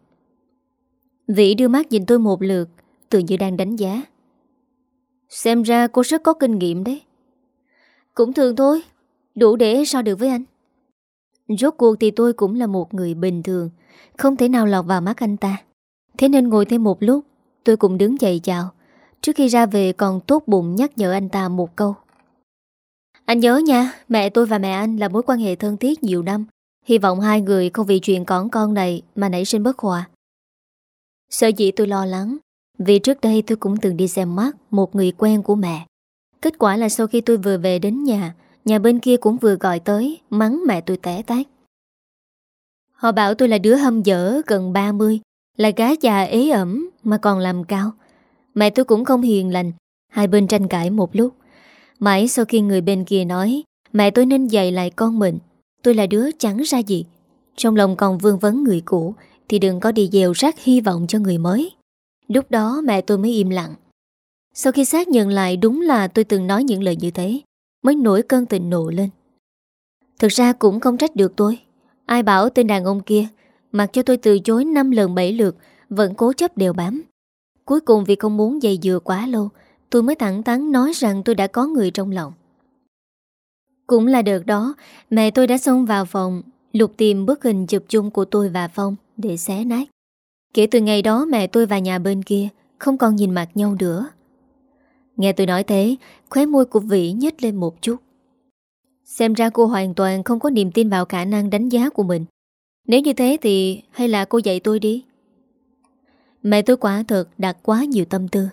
Vĩ đưa mắt nhìn tôi một lượt, Tự như đang đánh giá. Xem ra cô rất có kinh nghiệm đấy. Cũng thường thôi, Đủ để so được với anh. Rốt cuộc thì tôi cũng là một người bình thường, Không thể nào lọt vào mắt anh ta. Thế nên ngồi thêm một lúc, Tôi cũng đứng dậy chào, Trước khi ra về còn tốt bụng nhắc nhở anh ta một câu. Anh nhớ nha, Mẹ tôi và mẹ anh là mối quan hệ thân thiết nhiều năm. Hy vọng hai người không vì chuyện con con này Mà nảy sinh bất hòa. Sợ dĩ tôi lo lắng, Vì trước đây tôi cũng từng đi xem mắt Một người quen của mẹ. Kết quả là sau khi tôi vừa về đến nhà Nhà bên kia cũng vừa gọi tới, Mắng mẹ tôi té tát Họ bảo tôi là đứa hâm dở, gần 30 Là gái già ế ẩm, Mà còn làm cao. Mẹ tôi cũng không hiền lành, Hai bên tranh cãi một lúc. Mãi sau khi người bên kia nói, Mẹ tôi nên dạy lại con mình, Tôi là đứa chẳng ra gì. Trong lòng còn vương vấn người cũ thì đừng có đi dèo rác hy vọng cho người mới. Lúc đó mẹ tôi mới im lặng. Sau khi xác nhận lại đúng là tôi từng nói những lời như thế, Mới nổi cơn tình nộ lên. Thực ra cũng không trách được tôi. Ai bảo tên đàn ông kia Mặc cho tôi từ chối 5 lần 7 lượt Vẫn cố chấp đều bám. Cuối cùng vì không muốn dày dừa quá lâu, Tôi mới thẳng thắn nói rằng tôi đã có người trong lòng. Cũng là đợt đó, Mẹ tôi đã xông vào phòng, Lục tìm bức hình chụp chung của tôi và Phong. Để xé nát. Kể từ ngày đó mẹ tôi và nhà bên kia Không còn nhìn mặt nhau nữa. Nghe tôi nói thế, Khóe môi của Vĩ nhếch lên một chút. Xem ra cô hoàn toàn không có niềm tin vào khả năng đánh giá của mình. Nếu như thế thì hay là cô dạy tôi đi? Mẹ tôi quả thật đặt quá nhiều tâm tư.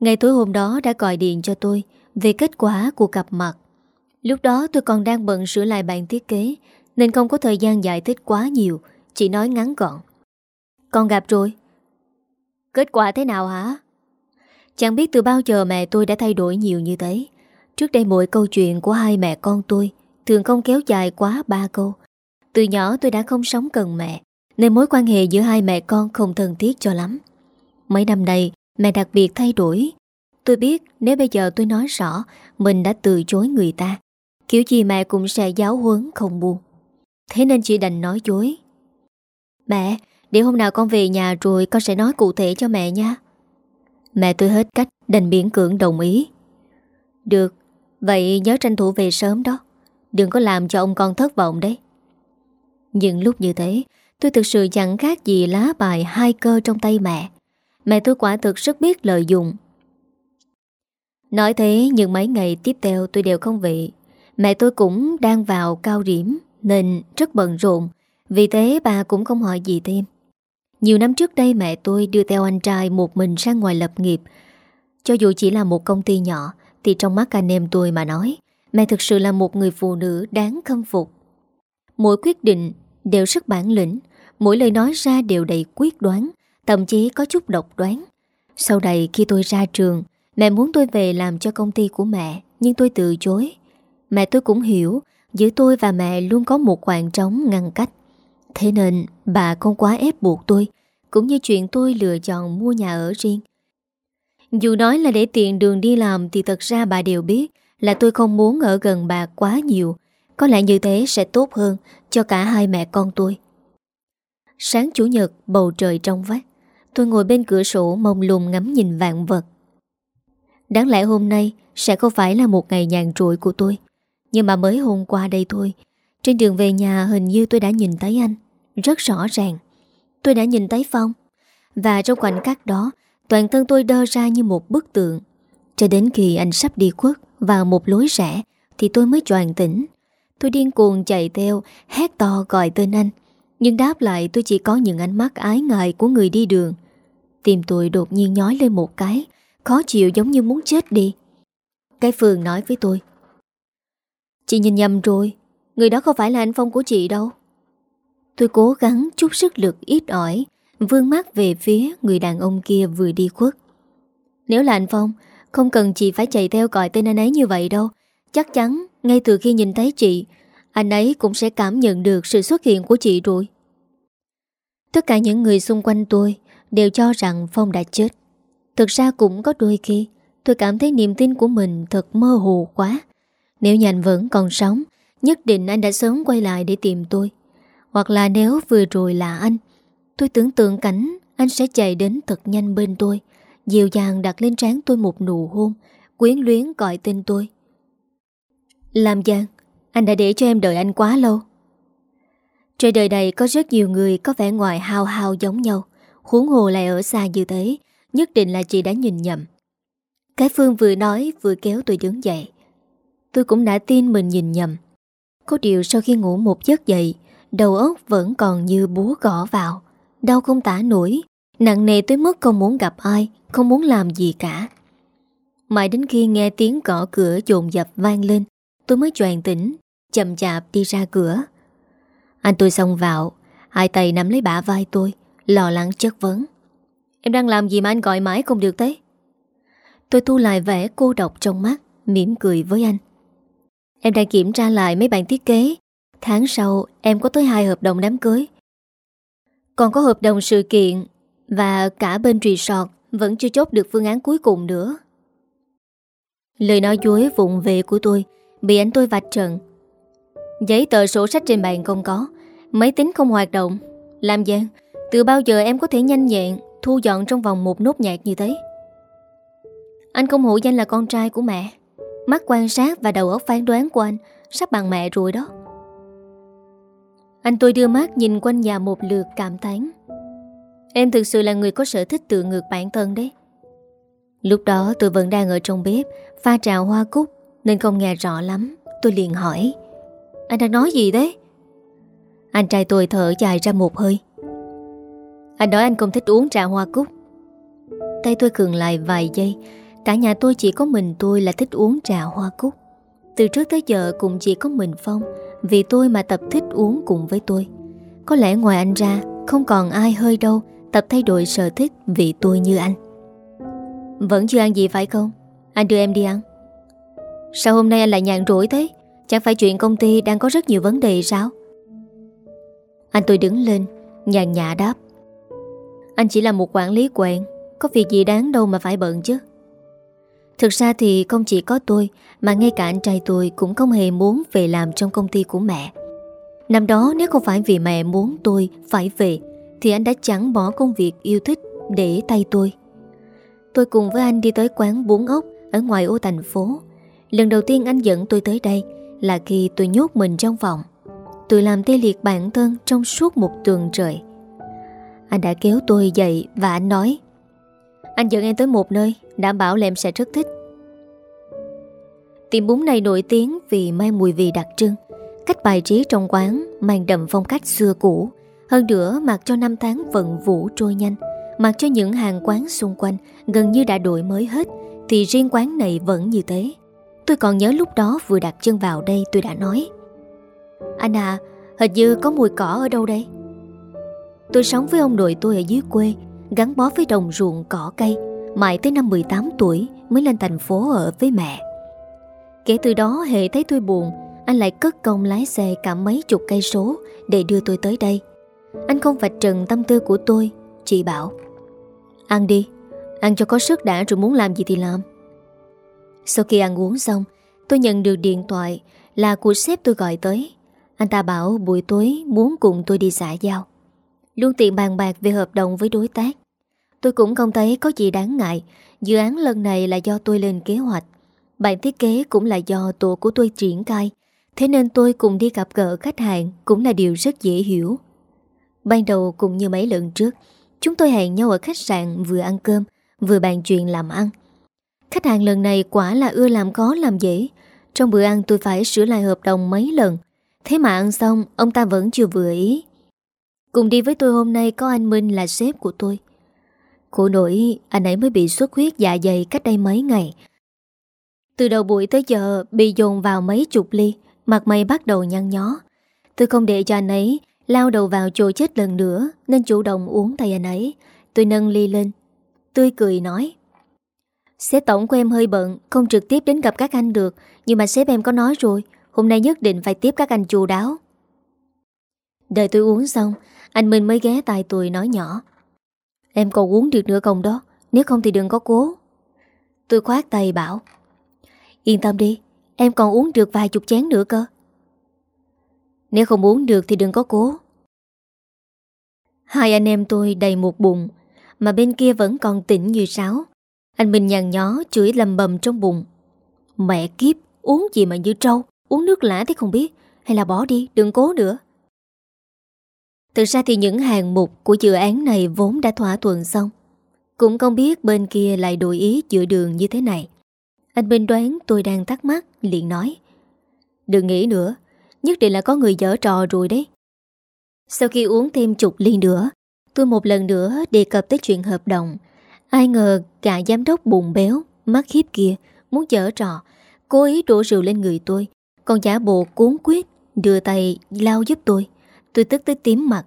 Ngày tối hôm đó đã gọi điện cho tôi Về kết quả của cặp mặt. Lúc đó tôi còn đang bận sửa lại bản thiết kế, Nên không có thời gian giải thích quá nhiều chỉ nói ngắn gọn. Con gặp rồi. Kết quả thế nào hả? Chẳng biết từ bao giờ mẹ tôi đã thay đổi nhiều như thế. Trước đây mỗi câu chuyện của hai mẹ con tôi Thường không kéo dài quá ba câu. Từ nhỏ tôi đã không sống cần mẹ, Nên mối quan hệ giữa hai mẹ con không thân thiết cho lắm. Mấy năm nay, Mẹ đặc biệt thay đổi. Tôi biết nếu bây giờ tôi nói rõ, Mình đã từ chối người ta. Kiểu gì mẹ cũng sẽ giáo huấn, không buồn Thế nên chị đành nói dối. Mẹ, Để hôm nào con về nhà rồi con sẽ nói cụ thể cho mẹ nha. Mẹ tôi hết cách, Đành miễn cưỡng đồng ý. Được, Vậy nhớ tranh thủ về sớm đó. Đừng có làm cho ông con thất vọng đấy. Nhưng lúc như thế, Tôi thực sự chẳng khác gì lá bài hai cơ trong tay mẹ. Mẹ tôi quả thực rất biết lợi dụng. Nói thế, nhưng mấy ngày tiếp theo tôi đều không về. Mẹ tôi cũng đang vào cao điểm, Nên rất bận rộn. Vì thế bà cũng không hỏi gì thêm. Nhiều năm trước đây mẹ tôi đưa theo anh trai một mình sang ngoài lập nghiệp. Cho dù chỉ là một công ty nhỏ, Thì trong mắt anh em tôi mà nói, Mẹ thực sự là một người phụ nữ đáng khâm phục. Mỗi quyết định đều rất bản lĩnh, Mỗi lời nói ra đều đầy quyết đoán, Thậm chí có chút độc đoán. Sau đây khi tôi ra trường, Mẹ muốn tôi về làm cho công ty của mẹ, Nhưng tôi từ chối. Mẹ tôi cũng hiểu, Giữa tôi và mẹ luôn có một khoảng trống ngăn cách. Thế nên bà không quá ép buộc tôi, Cũng như chuyện tôi lựa chọn mua nhà ở riêng. Dù nói là để tiện đường đi làm Thì thật ra bà đều biết Là tôi không muốn ở gần bà quá nhiều. Có lẽ như thế sẽ tốt hơn Cho cả hai mẹ con tôi. Sáng chủ nhật, bầu trời trong vắt, Tôi ngồi bên cửa sổ mông lùng ngắm nhìn vạn vật. Đáng lẽ hôm nay Sẽ không phải là một ngày nhàn trội của tôi, Nhưng mà mới hôm qua đây thôi, Trên đường về nhà hình như tôi đã nhìn thấy anh. Rất rõ ràng. Tôi đã nhìn thấy Phong. Và trong khoảnh khắc đó, Toàn thân tôi đơ ra như một bức tượng. Cho đến khi anh sắp đi khuất Vào một lối rẽ, Thì tôi mới choàn tỉnh. Tôi điên cuồng chạy theo, Hét to gọi tên anh. Nhưng đáp lại tôi chỉ có những ánh mắt ái ngại của người đi đường. Tim tôi đột nhiên nhói lên một cái, Khó chịu giống như muốn chết đi. Cái Phương nói với tôi. Chị nhìn nhầm rồi. Người đó không phải là anh Phong của chị đâu. Tôi cố gắng chút sức lực ít ỏi Vương mắt về phía người đàn ông kia vừa đi khuất Nếu là anh Phong Không cần chị phải chạy theo gọi tên anh ấy như vậy đâu Chắc chắn ngay từ khi nhìn thấy chị Anh ấy cũng sẽ cảm nhận được sự xuất hiện của chị rồi Tất cả những người xung quanh tôi đều cho rằng Phong đã chết. Thực ra cũng có đôi khi tôi cảm thấy niềm tin của mình thật mơ hồ quá. Nếu nhà anh vẫn còn sống, nhất định anh đã sớm quay lại để tìm tôi. Hoặc là nếu vừa rồi là anh, tôi tưởng tượng cảnh anh sẽ chạy đến thật nhanh bên tôi, dịu dàng đặt lên trán tôi một nụ hôn, quyến luyến gọi tên tôi. Làm Giang, anh đã để cho em đợi anh quá lâu. Trên đời này có rất nhiều người có vẻ ngoài hao hao giống nhau. Huống hồ lại ở xa như thế Nhất định là chị đã nhìn nhầm Cái Phương vừa nói vừa kéo tôi đứng dậy Tôi cũng đã tin mình nhìn nhầm Có điều sau khi ngủ một giấc dậy Đầu óc vẫn còn như búa gõ vào. Đau không tả nổi. Nặng nề tới mức không muốn gặp ai, Không muốn làm gì cả. Mãi đến khi nghe tiếng gõ cửa dồn dập vang lên, Tôi mới choàng tỉnh, Chậm chạp đi ra cửa. Anh tôi xông vào, Hai tay nắm lấy bả vai tôi, Lo lắng chất vấn. Em đang làm gì mà anh gọi mãi không được thế? Tôi thu lại vẻ cô độc trong mắt, mỉm cười với anh. Em đang kiểm tra lại mấy bản thiết kế. Tháng sau em có tới hai hợp đồng đám cưới. Còn có hợp đồng sự kiện và cả bên resort vẫn chưa chốt được phương án cuối cùng nữa. Lời nói dối vụng về của tôi bị anh tôi vạch trần. Giấy tờ sổ sách trên bàn không có, máy tính không hoạt động. Làm gian, từ bao giờ em có thể nhanh nhẹn thu dọn trong vòng một nốt nhạc như thế? Anh không hổ danh là con trai của mẹ. Mắt quan sát và đầu óc phán đoán của anh sắp bằng mẹ rồi đó. Anh tôi đưa mắt nhìn quanh nhà một lượt cảm thán. Em thực sự là người có sở thích tự ngược bản thân đấy. Lúc đó tôi vẫn đang ở trong bếp, Pha trà hoa cúc, Nên không nghe rõ lắm Tôi liền hỏi, Anh đang nói gì đấy? Anh trai tôi thở dài ra một hơi Anh nói anh không thích uống trà hoa cúc Tay tôi cường lại vài giây Cả nhà tôi chỉ có mình tôi là thích uống trà hoa cúc Từ trước tới giờ cũng chỉ có mình Phong vì tôi mà tập thích uống cùng với tôi. Có lẽ ngoài anh ra, Không còn ai hơi đâu, Tập thay đổi sở thích vì tôi như anh. Vẫn chưa ăn gì phải không? Anh đưa em đi ăn. Sao hôm nay anh lại nhàn rỗi thế? Chẳng phải chuyện công ty đang có rất nhiều vấn đề sao? Anh tôi đứng lên, Nhàn nhã đáp. Anh chỉ là một quản lý quẹn Có việc gì đáng đâu mà phải bận chứ. Thực ra thì không chỉ có tôi, Mà ngay cả anh trai tôi Cũng không hề muốn về làm trong công ty của mẹ. Năm đó nếu không phải vì mẹ muốn tôi phải về, Thì anh đã chẳng bỏ công việc yêu thích Để tay tôi. Tôi cùng với anh đi tới quán bún ốc Ở ngoài ô thành phố. Lần đầu tiên anh dẫn tôi tới đây Là khi tôi nhốt mình trong phòng. Tôi làm tê liệt bản thân Trong suốt một tuần trời. Anh đã kéo tôi dậy và anh nói, Anh dẫn em tới một nơi. Đảm bảo là em sẽ rất thích. Tiệm bún này nổi tiếng Vì mang mùi vị đặc trưng Cách bài trí trong quán Mang đậm phong cách xưa cũ Hơn nữa mặc cho năm tháng vận vũ trôi nhanh Mặc cho những hàng quán xung quanh gần như đã đổi mới hết Thì riêng quán này vẫn như thế. Tôi còn nhớ lúc đó vừa đặt chân vào đây tôi đã nói Anh à, hình như có mùi cỏ ở đâu đây? Tôi sống với ông nội tôi ở dưới quê Gắn bó với đồng ruộng cỏ cây. Mãi tới năm 18 tuổi mới lên thành phố ở với mẹ. Kể từ đó, hệ thấy tôi buồn, Anh lại cất công lái xe cả mấy chục cây số Để đưa tôi tới đây. Anh không vạch trần tâm tư của tôi Chị bảo, Ăn đi, Ăn cho có sức đã rồi muốn làm gì thì làm. Sau khi ăn uống xong, Tôi nhận được điện thoại Là của sếp tôi gọi tới. Anh ta bảo buổi tối muốn cùng tôi đi xã giao. Luôn tiện bàn bạc về hợp đồng với đối tác. Tôi cũng không thấy có gì đáng ngại. Dự án lần này là do tôi lên kế hoạch. Bản thiết kế cũng là do tổ của tôi triển khai. Thế nên tôi cùng đi gặp gỡ khách hàng Cũng là điều rất dễ hiểu. Ban đầu cũng như mấy lần trước, Chúng tôi hẹn nhau ở khách sạn vừa ăn cơm, Vừa bàn chuyện làm ăn. Khách hàng lần này quả là ưa làm khó làm dễ. Trong bữa ăn tôi phải sửa lại hợp đồng mấy lần. Thế mà ăn xong, Ông ta vẫn chưa vừa ý. Cùng đi với tôi hôm nay có anh Minh là sếp của tôi. Khổ nổi Anh ấy mới bị xuất huyết dạ dày cách đây mấy ngày. Từ đầu buổi tới giờ, Bị dồn vào mấy chục ly, Mặt mày bắt đầu nhăn nhó. Tôi không để cho anh ấy Lao đầu vào chỗ chết lần nữa, Nên chủ động uống tay anh ấy. Tôi nâng ly lên. Tôi cười nói, Sếp tổng của em hơi bận, Không trực tiếp đến gặp các anh được, Nhưng mà sếp em có nói rồi, Hôm nay nhất định phải tiếp các anh chu đáo. Đợi tôi uống xong, Anh Minh mới ghé tay tôi nói nhỏ Em còn uống được nữa không đó, Nếu không thì đừng có cố. Tôi khoát tay bảo, Yên tâm đi, Em còn uống được vài chục chén nữa cơ. Nếu không uống được thì đừng có cố. Hai anh em tôi đầy một bụng, mà bên kia vẫn còn tỉnh như sáo. Anh Minh nhằn nhó chửi lầm bầm trong bụng, Mẹ kiếp, Uống gì mà như trâu, Uống nước lã thế không biết, Hay là bỏ đi, đừng cố nữa. Thực ra thì những hàng mục của dự án này vốn đã thỏa thuận xong. Cũng không biết bên kia lại đổi ý giữa đường như thế này. Anh Minh đoán tôi đang thắc mắc, liền nói. Đừng nghĩ nữa, Nhất định là có người dở trò rồi đấy. Sau khi uống thêm chục ly nữa, Tôi một lần nữa đề cập tới chuyện hợp đồng. Ai ngờ cả giám đốc bụng béo, Mắt khiếp kia, Muốn dở trò. Cố ý đổ rượu lên người tôi, Còn giả bộ cuốn quyết Đưa tay lao giúp tôi. Tôi tức tới tím mặt.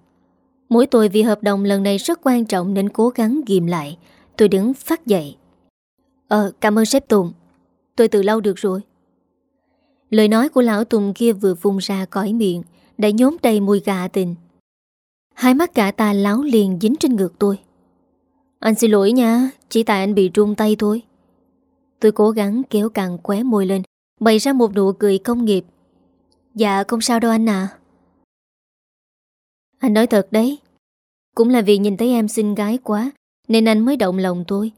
Mỗi tôi vì hợp đồng lần này rất quan trọng Nên cố gắng ghim lại. Tôi đứng phát dậy. Ờ cảm ơn sếp Tùng. Tôi từ lâu được rồi. Lời nói của lão Tùng kia vừa phun ra cõi miệng, Đã nhốm đầy mùi gà tình. Hai mắt cả ta láo liền dính trên ngực tôi. Anh xin lỗi nha, Chỉ tại anh bị run tay thôi. Tôi cố gắng kéo càng qué môi lên, Bày ra một nụ cười công nghiệp. Dạ không sao đâu anh à anh nói thật đấy. Cũng là vì nhìn thấy em xinh gái quá, Nên anh mới động lòng tôi.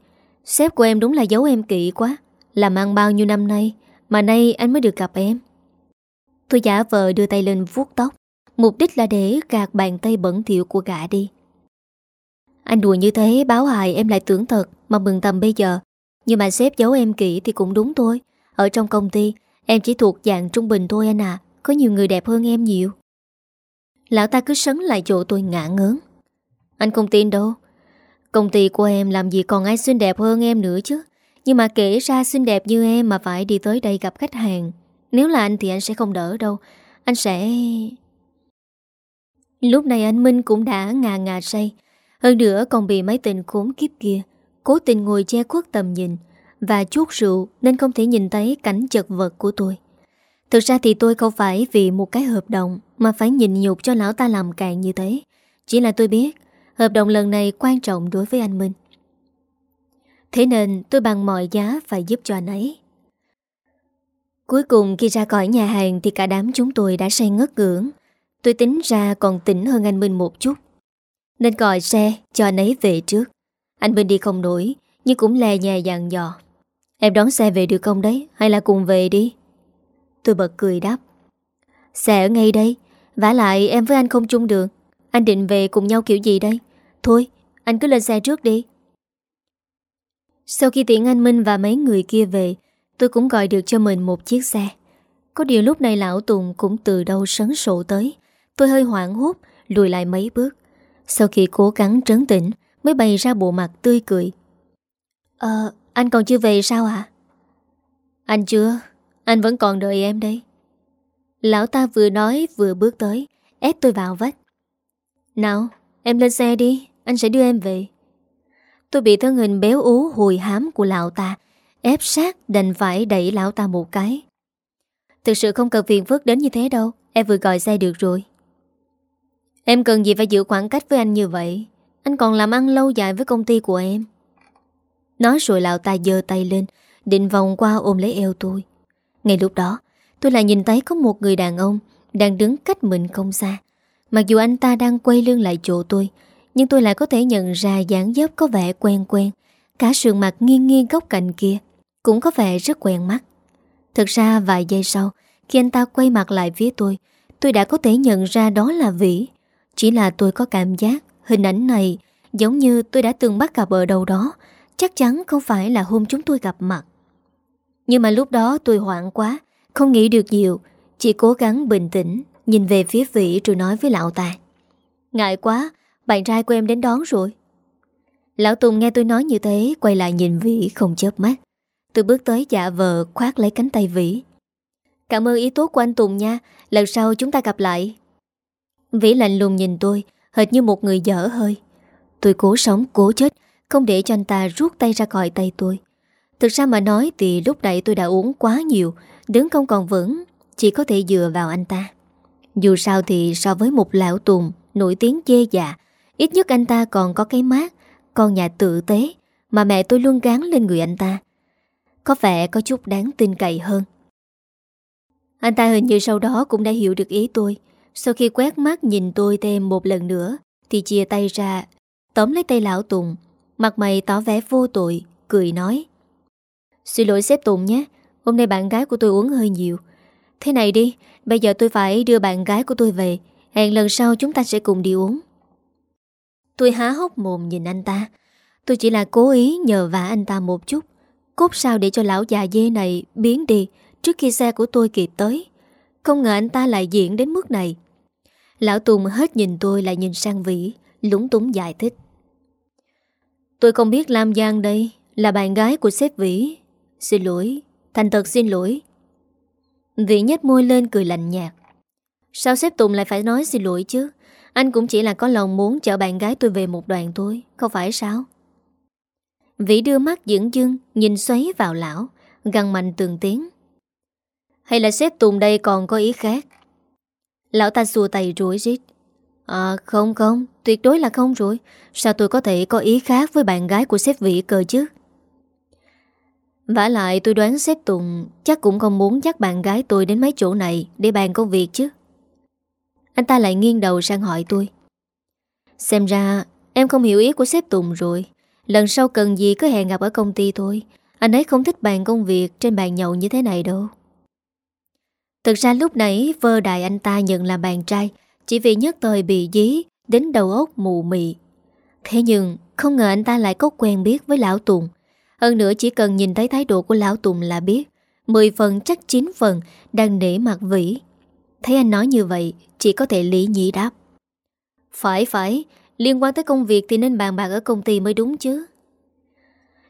Sếp của em đúng là giấu em kỹ quá Làm ăn bao nhiêu năm nay Mà nay anh mới được gặp em. Tôi giả vờ đưa tay lên vuốt tóc, Mục đích là để gạt bàn tay bẩn thỉu của gã đi. Anh đùa như thế báo hại em lại tưởng thật Mà mừng tầm bây giờ. Nhưng mà sếp giấu em kỹ thì cũng đúng thôi. Ở trong công ty, Em chỉ thuộc dạng trung bình thôi anh à Có nhiều người đẹp hơn em nhiều. Lão ta cứ sấn lại chỗ tôi ngã ngớn. Anh không tin đâu. Công ty của em làm gì còn ai xinh đẹp hơn em nữa chứ? Nhưng mà kể ra xinh đẹp như em Mà phải đi tới đây gặp khách hàng. Nếu là anh thì anh sẽ không đỡ đâu. Anh sẽ... Lúc này anh Minh cũng đã ngà ngà say. Hơn nữa còn bị mấy tình khốn kiếp kia. Cố tình ngồi che khuất tầm nhìn Và chuốt rượu Nên không thể nhìn thấy cảnh chật vật của tôi. Thực ra thì tôi không phải vì một cái hợp đồng. Mà phải nhịn nhục cho lão ta làm càng như thế. Chỉ là tôi biết, Hợp đồng lần này quan trọng đối với anh Minh. Thế nên tôi bằng mọi giá phải giúp cho anh ấy. Cuối cùng khi ra khỏi nhà hàng Thì cả đám chúng tôi đã say ngất ngưỡng. Tôi tính ra còn tỉnh hơn anh Minh một chút. Nên gọi xe cho anh ấy về trước. Anh Minh đi không nổi, Nhưng cũng lè nhè dặn dò. Em đón xe về được không đấy? Hay là cùng về đi? Tôi bật cười đáp. Xe ở ngay đây vả lại, em với anh không chung đường Anh định về cùng nhau kiểu gì đây? Thôi, anh cứ lên xe trước đi. Sau khi tiện anh Minh và mấy người kia về, Tôi cũng gọi được cho mình một chiếc xe. Có điều lúc này lão Tùng cũng từ đâu sấn sổ tới. Tôi hơi hoảng hốt, Lùi lại mấy bước. Sau khi cố gắng trấn tĩnh, Mới bày ra bộ mặt tươi cười. Ờ anh còn chưa về sao ạ? Anh chưa? Anh vẫn còn đợi em đây. Lão ta vừa nói vừa bước tới, Ép tôi vào vách. Nào, em lên xe đi, Anh sẽ đưa em về. Tôi bị thân hình béo ú hồi hám của lão ta, Ép sát, đành phải đẩy lão ta một cái. Thực sự không cần phiền phức đến như thế đâu, Em vừa gọi xe được rồi. Em cần gì phải giữ khoảng cách với anh như vậy? Anh còn làm ăn lâu dài với công ty của em. Nói rồi lão ta giơ tay lên, Định vòng qua ôm lấy eo tôi. Ngay lúc đó Tôi lại nhìn thấy có một người đàn ông Đang đứng cách mình không xa. Mặc dù anh ta đang quay lưng lại chỗ tôi, Nhưng tôi lại có thể nhận ra dáng dấp có vẻ quen quen, Cả sườn mặt nghiêng nghiêng góc cạnh kia Cũng có vẻ rất quen mắt. Thực ra vài giây sau, Khi anh ta quay mặt lại phía tôi Tôi đã có thể nhận ra đó là Vĩ. Chỉ là tôi có cảm giác Hình ảnh này giống như tôi đã từng bắt gặp ở đâu đó, Chắc chắn không phải là hôm chúng tôi gặp mặt. Nhưng mà lúc đó tôi hoảng quá không nghĩ được nhiều chị cố gắng bình tĩnh, Nhìn về phía vị rồi nói với lão ta. Ngại quá, Bạn trai của em đến đón rồi. Lão Tùng nghe tôi nói như thế, Quay lại nhìn Vĩ không chớp mắt. Tôi bước tới dạ vờ khoát lấy cánh tay Vĩ. Cảm ơn ý tốt của anh Tùng nha, Lần sau chúng ta gặp lại. Vĩ lạnh lùng nhìn tôi, Hệt như một người dở hơi. Tôi cố sống, cố chết, Không để cho anh ta rút tay ra khỏi tay tôi. Thực ra mà nói thì lúc nãy tôi đã uống quá nhiều Đứng không còn vững, Chỉ có thể dựa vào anh ta. Dù sao thì so với một lão tùng Nổi tiếng chê dạ Ít nhất anh ta còn có cái mát, Con nhà tự tế Mà mẹ tôi luôn gán lên người anh ta. Có vẻ có chút đáng tin cậy hơn. Anh ta hình như sau đó cũng đã hiểu được ý tôi. Sau khi quét mắt nhìn tôi thêm một lần nữa, Thì chia tay ra. Tóm lấy tay lão Tùng, Mặt mày tỏ vẻ vô tội, Cười nói, Xin lỗi sếp Tùng nhé Hôm nay bạn gái của tôi uống hơi nhiều. Thế này đi, Bây giờ tôi phải đưa bạn gái của tôi về. Hẹn lần sau chúng ta sẽ cùng đi uống. Tôi há hốc mồm nhìn anh ta. Tôi chỉ là cố ý nhờ vả anh ta một chút. Cốt sao để cho lão già dê này biến đi Trước khi xe của tôi kịp tới. Không ngờ anh ta lại diễn đến mức này. Lão Tùng hết nhìn tôi lại nhìn sang Vĩ, Lúng túng giải thích. Tôi không biết Lam Giang đây Là bạn gái của sếp Vĩ. Xin lỗi. Thành thật xin lỗi. Vĩ nhếch môi lên cười lạnh nhạt. Sao sếp Tùng lại phải nói xin lỗi chứ? Anh cũng chỉ là có lòng muốn chở bạn gái tôi về một đoạn thôi, Không phải sao? Vĩ đưa mắt dưỡng dưng, Nhìn xoáy vào lão Găng mạnh từng tiếng. Hay là sếp Tùng đây còn có ý khác? Lão ta xua tay rối rít. À không không, Tuyệt đối là không rồi. Sao tôi có thể có ý khác với bạn gái của sếp vĩ cơ chứ? Vả lại, tôi đoán sếp Tùng Chắc cũng không muốn dắt bạn gái tôi đến mấy chỗ này Để bàn công việc chứ. Anh ta lại nghiêng đầu sang hỏi tôi. Xem ra, em không hiểu ý của sếp Tùng rồi. Lần sau cần gì cứ hẹn gặp ở công ty thôi. Anh ấy không thích bàn công việc Trên bàn nhậu như thế này đâu. Thực ra lúc nãy, vơ đại anh ta nhận là bạn trai, Chỉ vì nhất thời bị dí, Đến đầu óc mù mị. Thế nhưng, không ngờ anh ta lại có quen biết với Lão Tùng. Hơn nữa chỉ cần nhìn thấy thái độ của Lão Tùng là biết 10 phần chắc 9 phần Đang nể mặt vĩ. Thấy anh nói như vậy, Chỉ có thể lý nhị đáp. Phải phải, Liên quan tới công việc thì nên bàn bạc ở công ty mới đúng chứ.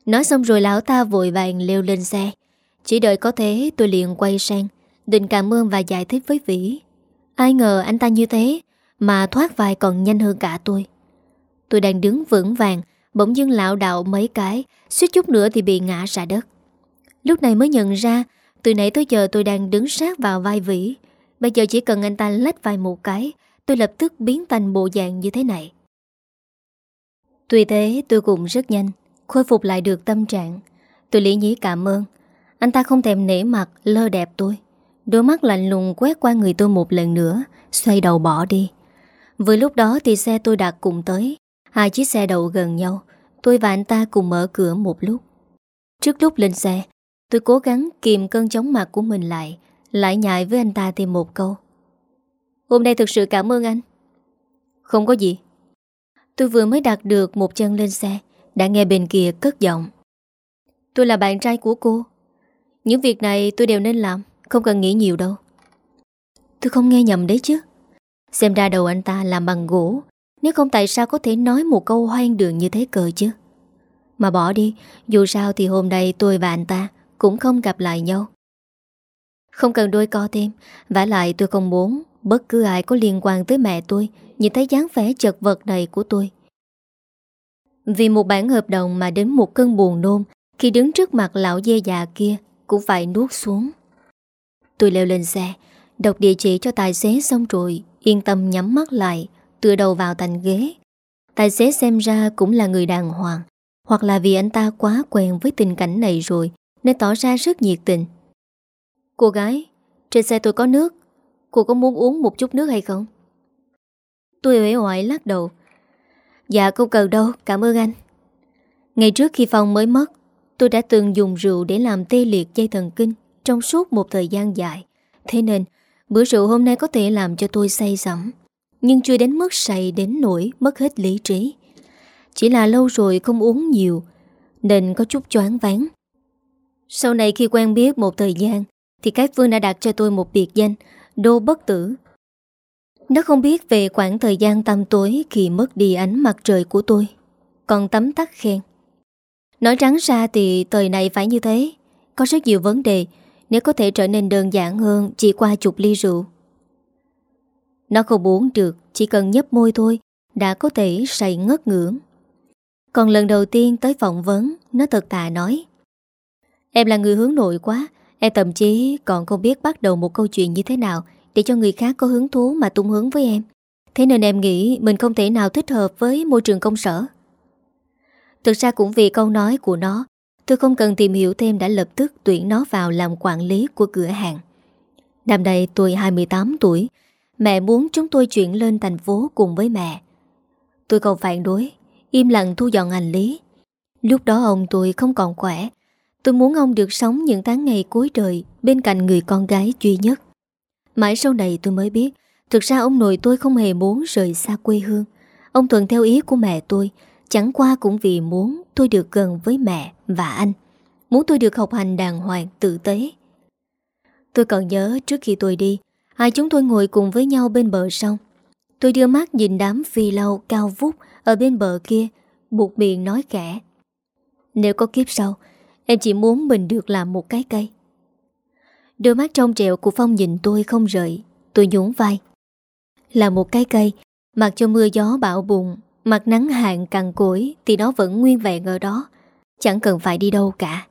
Nói xong rồi lão ta vội vàng leo lên xe. Chỉ đợi có thế tôi liền quay sang Định cảm ơn và giải thích với Vĩ. Ai ngờ anh ta như thế, Mà thoát vai còn nhanh hơn cả tôi. Tôi đang đứng vững vàng Bỗng dưng lạo đạo mấy cái, suýt chút nữa thì bị ngã ra đất. Lúc này mới nhận ra, Từ nãy tới giờ tôi đang đứng sát vào vai Vĩ. Bây giờ chỉ cần anh ta lách vai một cái, Tôi lập tức biến thành bộ dạng như thế này. Tuy thế, tôi cũng rất nhanh, Khôi phục lại được tâm trạng. Tôi lý nhí cảm ơn. Anh ta không thèm nể mặt, lơ đẹp tôi. Đôi mắt lạnh lùng quét qua người tôi một lần nữa, Xoay đầu bỏ đi. Vừa lúc đó thì xe tôi đặt cùng tới. Hai chiếc xe đậu gần nhau, Tôi và anh ta cùng mở cửa một lúc. Trước lúc lên xe, Tôi cố gắng kìm cơn chóng mặt của mình lại Lại nhại với anh ta thêm một câu. Hôm nay thực sự cảm ơn anh. Không có gì. Tôi vừa mới đặt được một chân lên xe, Đã nghe bên kia cất giọng. Tôi là bạn trai của cô. Những việc này tôi đều nên làm, Không cần nghĩ nhiều đâu. Tôi không nghe nhầm đấy chứ. Xem ra đầu anh ta làm bằng gỗ nếu không tại sao có thể nói một câu hoang đường như thế cờ chứ? Mà bỏ đi, Dù sao thì hôm nay tôi và anh ta Cũng không gặp lại nhau. Không cần đôi co thêm, vả lại tôi không muốn Bất cứ ai có liên quan tới mẹ tôi Nhìn thấy dáng vẻ chật vật này của tôi. Vì một bản hợp đồng mà đến một cơn buồn nôn Khi đứng trước mặt lão dê già kia Cũng phải nuốt xuống. Tôi leo lên xe, Đọc địa chỉ cho tài xế xong rồi Yên tâm nhắm mắt lại. Tựa đầu vào thành ghế. Tài xế xem ra cũng là người đàng hoàng Hoặc là vì anh ta quá quen với tình cảnh này rồi Nên tỏ ra rất nhiệt tình. Cô gái Trên xe tôi có nước. Cô có muốn uống một chút nước hay không? Tôi uể oải lắc đầu. Dạ không cần đâu, cảm ơn anh. Ngày trước khi Phong mới mất Tôi đã từng dùng rượu để làm tê liệt dây thần kinh Trong suốt một thời gian dài. Thế nên Bữa rượu hôm nay có thể làm cho tôi say sẩm. Nhưng chưa đến mức say đến nỗi Mất hết lý trí. Chỉ là lâu rồi không uống nhiều, Nên có chút choáng ván Sau này khi quen biết một thời gian, Thì cái Phương đã đặt cho tôi một biệt danh, Đô bất tử. Nó không biết về khoảng thời gian tăm tối Khi mất đi ánh mặt trời của tôi, Còn tấm tắc khen. Nói trắng ra thì thời này phải như thế, Có rất nhiều vấn đề, Nếu có thể trở nên đơn giản hơn Chỉ qua chục ly rượu. Nó không uống được Chỉ cần nhấp môi thôi Đã có thể say ngất ngưỡng Còn lần đầu tiên tới phỏng vấn Nó thật tà nói Em là người hướng nội quá Em thậm chí còn không biết bắt đầu một câu chuyện như thế nào để cho người khác có hứng thú mà tung hướng với em. Thế nên em nghĩ mình không thể nào thích hợp với môi trường công sở. Thực ra cũng vì câu nói của nó, tôi không cần tìm hiểu thêm đã lập tức tuyển nó vào làm quản lý của cửa hàng. Năm nay tôi 28 tuổi, mẹ muốn chúng tôi chuyển lên thành phố cùng với mẹ. Tôi còn phản đối, im lặng thu dọn hành lý. Lúc đó ông tôi không còn khỏe, Tôi muốn ông được sống những tháng ngày cuối đời bên cạnh người con gái duy nhất. Mãi sau này tôi mới biết, thực ra ông nội tôi không hề muốn rời xa quê hương. Ông thuận theo ý của mẹ tôi, chẳng qua cũng vì muốn tôi được gần với mẹ và anh. Muốn tôi được học hành đàng hoàng, tử tế. Tôi còn nhớ trước khi tôi đi, hai chúng tôi ngồi cùng với nhau bên bờ sông. Tôi đưa mắt nhìn đám phi lâu cao vút ở bên bờ kia, buộc miệng nói kẻ. Nếu có kiếp sau, Em chỉ muốn mình được làm một cái cây Đôi mắt trong trẹo của Phong nhìn tôi không rời Tôi nhún vai Là một cái cây Mặc cho mưa gió bão bùng Mặt nắng hạn cằn cối Thì nó vẫn nguyên vẹn ở đó Chẳng cần phải đi đâu cả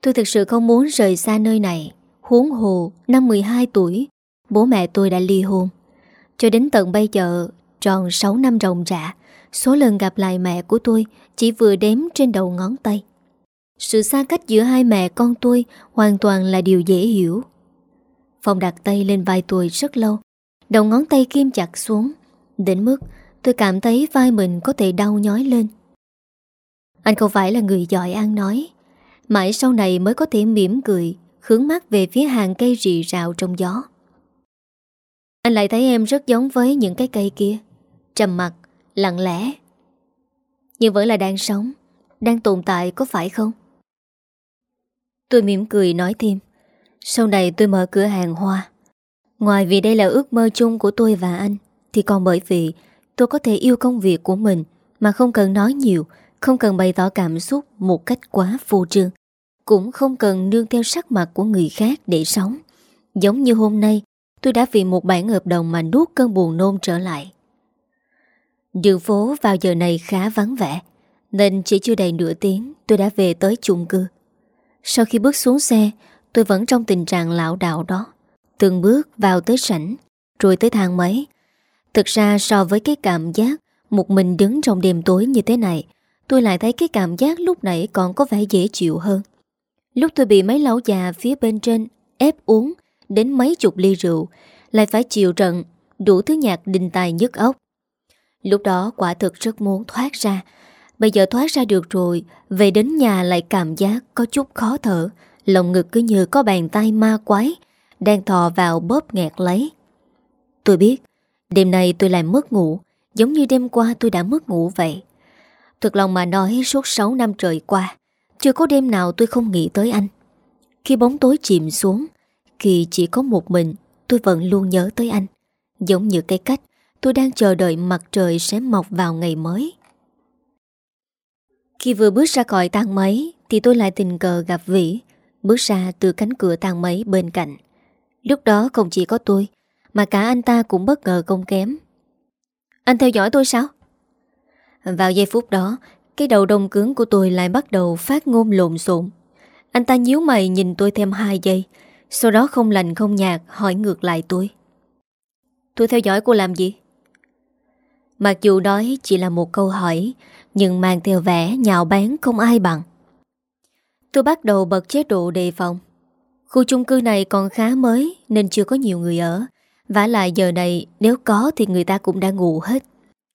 Tôi thực sự không muốn rời xa nơi này Huống hồ, Năm 12 tuổi, Bố mẹ tôi đã ly hôn. Cho đến tận bây giờ, Tròn 6 năm rộng rã, Số lần gặp lại mẹ của tôi Chỉ vừa đếm trên đầu ngón tay. Sự xa cách giữa hai mẹ con tôi Hoàn toàn là điều dễ hiểu. Phong đặt tay lên vai tôi rất lâu, Đầu ngón tay kim chặt xuống, Đến mức tôi cảm thấy vai mình có thể đau nhói lên. Anh không phải là người giỏi ăn nói, Mãi sau này mới có thể mỉm cười Hướng mắt về phía hàng cây rì rào trong gió. Anh lại thấy em rất giống với những cái cây kia Trầm mặt, lặng lẽ. Nhưng vẫn là đang sống Đang tồn tại có phải không? Tôi mỉm cười nói thêm Sau này tôi mở cửa hàng hoa. Ngoài vì đây là ước mơ chung của tôi và anh Thì còn bởi vì tôi có thể yêu công việc của mình Mà không cần nói nhiều Không cần bày tỏ cảm xúc một cách quá phô trương. Cũng không cần nương theo sắc mặt của người khác để sống. Giống như hôm nay, Tôi đã vì một bản hợp đồng mà nuốt cơn buồn nôn trở lại. Đường phố vào giờ này khá vắng vẻ, Nên chỉ chưa đầy nửa tiếng tôi đã về tới chung cư. Sau khi bước xuống xe, Tôi vẫn trong tình trạng lão đạo đó, Từng bước vào tới sảnh, Rồi tới thang máy. Thực ra so với cái cảm giác Một mình đứng trong đêm tối như thế này, Tôi lại thấy cái cảm giác lúc nãy Còn có vẻ dễ chịu hơn. Lúc tôi bị mấy lão già phía bên trên Ép uống đến mấy chục ly rượu, Lại phải chịu trận Đủ thứ nhạc đình tài nhức ốc Lúc đó quả thực rất muốn thoát ra. Bây giờ thoát ra được rồi, Về đến nhà lại cảm giác có chút khó thở. Lòng ngực cứ như có bàn tay ma quái, Đang thò vào bóp nghẹt lấy. Tôi biết, Đêm nay tôi lại mất ngủ, Giống như đêm qua tôi đã mất ngủ vậy. Thực lòng mà nói suốt 6 năm trời qua chưa có đêm nào tôi không nghĩ tới anh. Khi bóng tối chìm xuống, Khi chỉ có một mình, Tôi vẫn luôn nhớ tới anh. Giống như cái cách Tôi đang chờ đợi mặt trời sẽ mọc vào ngày mới. Khi vừa bước ra khỏi tang máy, Thì tôi lại tình cờ gặp Vĩ, Bước ra từ cánh cửa tang máy bên cạnh. Lúc đó không chỉ có tôi, Mà cả anh ta cũng bất ngờ không kém. Anh theo dõi tôi sao? Vào giây phút đó cái đầu đông cứng của tôi lại bắt đầu phát ngôn lộn xộn. Anh ta nhíu mày nhìn tôi thêm hai giây, Sau đó không lành không nhạt hỏi ngược lại tôi. Tôi theo dõi cô làm gì? Mặc dù đó chỉ là một câu hỏi, Nhưng mang theo vẻ nhạo bán không ai bằng. Tôi bắt đầu bật chế độ đề phòng. Khu chung cư này còn khá mới Nên chưa có nhiều người ở. Và lại giờ này, nếu có thì người ta cũng đã ngủ hết.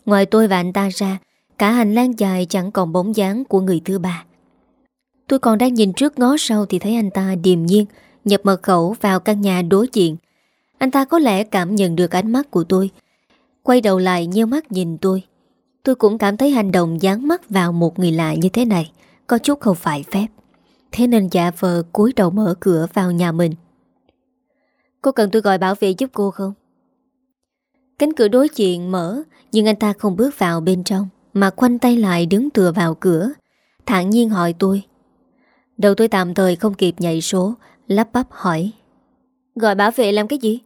Ngoài tôi và anh ta ra Cả hành lang dài chẳng còn bóng dáng của người thứ ba. Tôi còn đang nhìn trước ngó sau Thì thấy anh ta điềm nhiên, Nhập mật khẩu vào căn nhà đối diện. Anh ta có lẽ cảm nhận được ánh mắt của tôi, Quay đầu lại nheo mắt nhìn tôi. Tôi cũng cảm thấy hành động dán mắt vào một người lạ như thế này, Có chút không phải phép. Thế nên giả vờ cúi đầu mở cửa vào nhà mình. Cô cần tôi gọi bảo vệ giúp cô không? Cánh cửa đối diện mở, Nhưng anh ta không bước vào bên trong. Mà khoanh tay lại đứng tựa vào cửa thản nhiên hỏi tôi, Đầu tôi tạm thời không kịp nhảy số Lắp bắp hỏi, Gọi bảo vệ làm cái gì?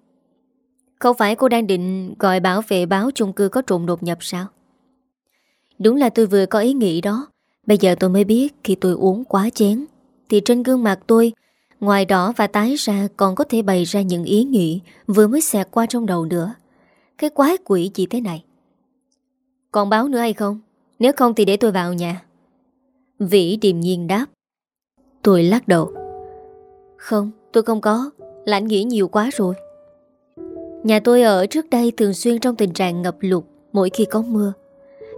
Không phải cô đang định gọi bảo vệ báo chung cư có trộm đột nhập sao? Đúng là tôi vừa có ý nghĩ đó. Bây giờ tôi mới biết khi tôi uống quá chén, thì trên gương mặt tôi, ngoài đỏ và tái ra còn có thể bày ra những ý nghĩ vừa mới xẹt qua trong đầu nữa. Cái quái quỷ gì thế này? Còn báo nữa hay không? Nếu không thì để tôi vào nhà. Vĩ điềm nhiên đáp. Tôi lắc đầu. Không, tôi không có. Là anh nghĩ nhiều quá rồi. Nhà tôi ở trước đây thường xuyên trong tình trạng ngập lụt mỗi khi có mưa.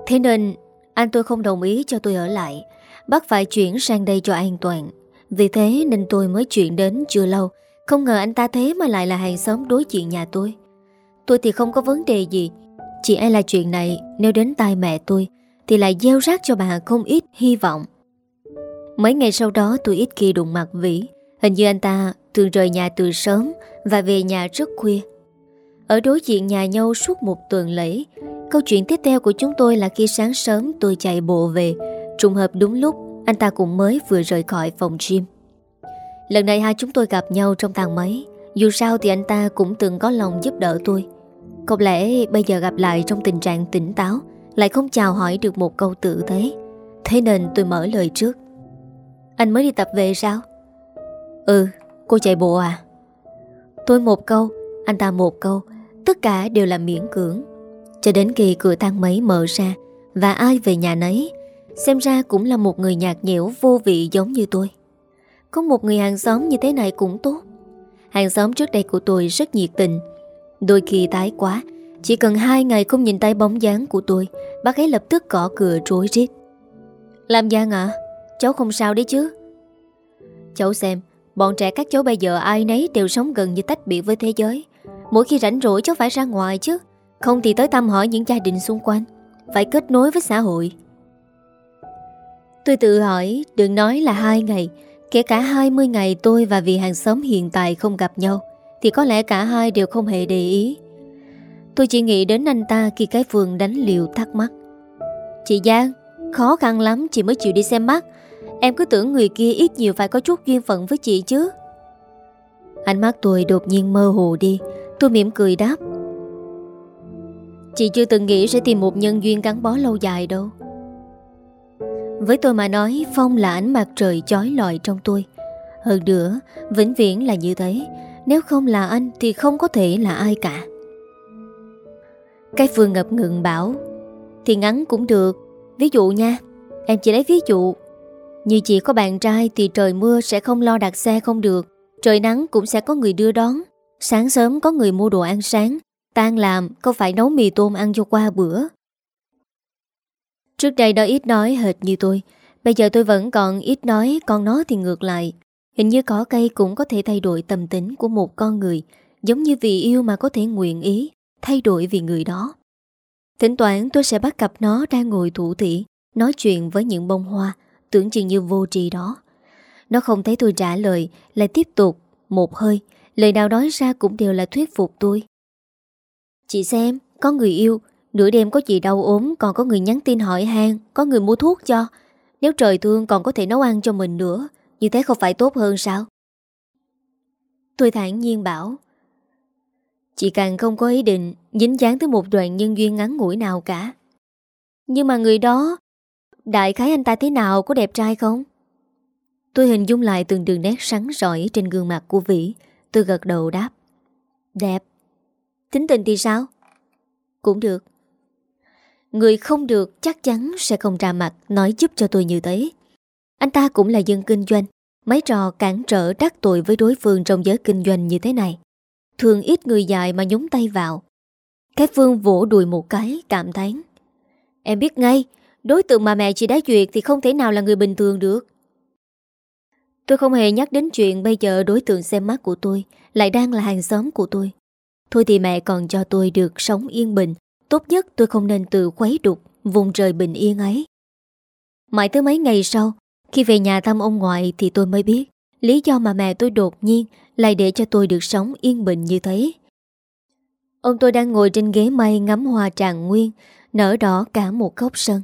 Thế nên anh tôi không đồng ý cho tôi ở lại, bắt phải chuyển sang đây cho an toàn. Vì thế nên tôi mới chuyển đến chưa lâu, không ngờ anh ta thế mà lại là hàng xóm đối diện nhà tôi. Tôi thì không có vấn đề gì, chỉ ai là chuyện này nếu đến tai mẹ tôi thì lại gieo rác cho bà không ít hy vọng. Mấy ngày sau đó tôi ít khi đụng mặt Vĩ, hình như anh ta thường rời nhà từ sớm và về nhà rất khuya. Ở đối diện nhà nhau suốt một tuần lễ Câu chuyện tiếp theo của chúng tôi là khi sáng sớm tôi chạy bộ về. Trùng hợp đúng lúc anh ta cũng mới vừa rời khỏi phòng gym. Lần này hai chúng tôi gặp nhau trong thang máy. Dù sao thì anh ta cũng từng có lòng giúp đỡ tôi. Có lẽ bây giờ gặp lại trong tình trạng tỉnh táo, Lại không chào hỏi được một câu tự thế Thế nên tôi mở lời trước. Anh mới đi tập về sao? Ừ cô chạy bộ à? Tôi một câu, Anh ta một câu, Tất cả đều là miễn cưỡng. Cho đến khi cửa thang máy mở ra Và ai về nhà nấy, Xem ra cũng là một người nhạt nhẽo vô vị giống như tôi. Có một người hàng xóm như thế này cũng tốt. Hàng xóm trước đây của tôi rất nhiệt tình Đôi khi tái quá, Chỉ cần hai ngày không nhìn tay bóng dáng của tôi, Bác ấy lập tức cỏ cửa rối rít. Làm Giang ạ, Cháu không sao đấy chứ? Cháu xem, Bọn trẻ các cháu bây giờ ai nấy đều sống gần như tách biệt với thế giới. Mỗi khi rảnh rỗi cháu phải ra ngoài chứ, Không thì tới thăm hỏi những gia đình xung quanh, Phải kết nối với xã hội. Tôi tự hỏi, Đừng nói là hai ngày, Kể cả 20 ngày tôi và vị hàng xóm hiện tại không gặp nhau thì có lẽ cả hai đều không hề để ý. Tôi chỉ nghĩ đến anh ta khi cái vườn đánh liều thắc mắc. Chị Giang, Khó khăn lắm, chị mới chịu đi xem mắt. Em cứ tưởng người kia ít nhiều phải có chút duyên phận với chị chứ. Ánh mắt tôi đột nhiên mơ hồ đi, Tôi mỉm cười đáp. Chị chưa từng nghĩ sẽ tìm một nhân duyên gắn bó lâu dài đâu. Với tôi mà nói, Phong là ánh mặt trời chói lọi trong tôi. Hơn nữa, Vĩnh viễn là như thế. Nếu không là anh thì không có thể là ai cả. Cái phương ngập ngừng bảo, Thì ngắn cũng được. Ví dụ nha, Em chỉ lấy ví dụ. Như chị có bạn trai thì trời mưa sẽ không lo đặt xe không được, Trời nắng cũng sẽ có người đưa đón. Sáng sớm có người mua đồ ăn sáng, Tan làm có phải nấu mì tôm ăn cho qua bữa. Trước đây đó ít nói, hệt như tôi. Bây giờ tôi vẫn còn ít nói Còn nó thì ngược lại. Hình như cỏ cây cũng có thể thay đổi tâm tính của một con người, Giống như vì yêu mà có thể nguyện ý Thay đổi vì người đó. Thỉnh thoảng tôi sẽ bắt gặp nó đang ngồi thủ thỉ, Nói chuyện với những bông hoa, Tưởng chừng như vô tri đó. Nó không thấy tôi trả lời, Lại tiếp tục, Một hơi, Lời nào nói ra cũng đều là thuyết phục tôi. Chị xem, Có người yêu, Nửa đêm có chị đau ốm, Còn có người nhắn tin hỏi han, Có người mua thuốc cho. Nếu trời thương còn có thể nấu ăn cho mình nữa. Như thế không phải tốt hơn sao? Tôi thản nhiên bảo. Chị càng không có ý định Dính dáng tới một đoạn nhân duyên ngắn ngủi nào cả. Nhưng mà người đó, Đại khái anh ta thế nào, Có đẹp trai không? Tôi hình dung lại từng đường nét sáng rõi Trên gương mặt của Vĩ. Tôi gật đầu đáp. Đẹp. Tính tình thì sao? Cũng được. Người không được chắc chắn sẽ không ra mặt Nói giúp cho tôi như thế. Anh ta cũng là dân kinh doanh. Mấy trò cản trở đắc tội với đối phương Trong giới kinh doanh như thế này. Thường ít người dài mà nhúng tay vào. Cái Phương vỗ đùi một cái, Cảm thán. Em biết ngay, Đối tượng mà mẹ chị đã duyệt Thì không thể nào là người bình thường được. Tôi không hề nhắc đến chuyện Bây giờ đối tượng xem mắt của tôi Lại đang là hàng xóm của tôi. Thôi thì mẹ còn cho tôi được sống yên bình. Tốt nhất tôi không nên tự khuấy đục Vùng trời bình yên ấy. Mãi tới mấy ngày sau khi về nhà thăm ông ngoại thì tôi mới biết, Lý do mà mẹ tôi đột nhiên Lại để cho tôi được sống yên bình như thế. Ông tôi đang ngồi trên ghế mây Ngắm hoa tràng nguyên, Nở đỏ cả một góc sân.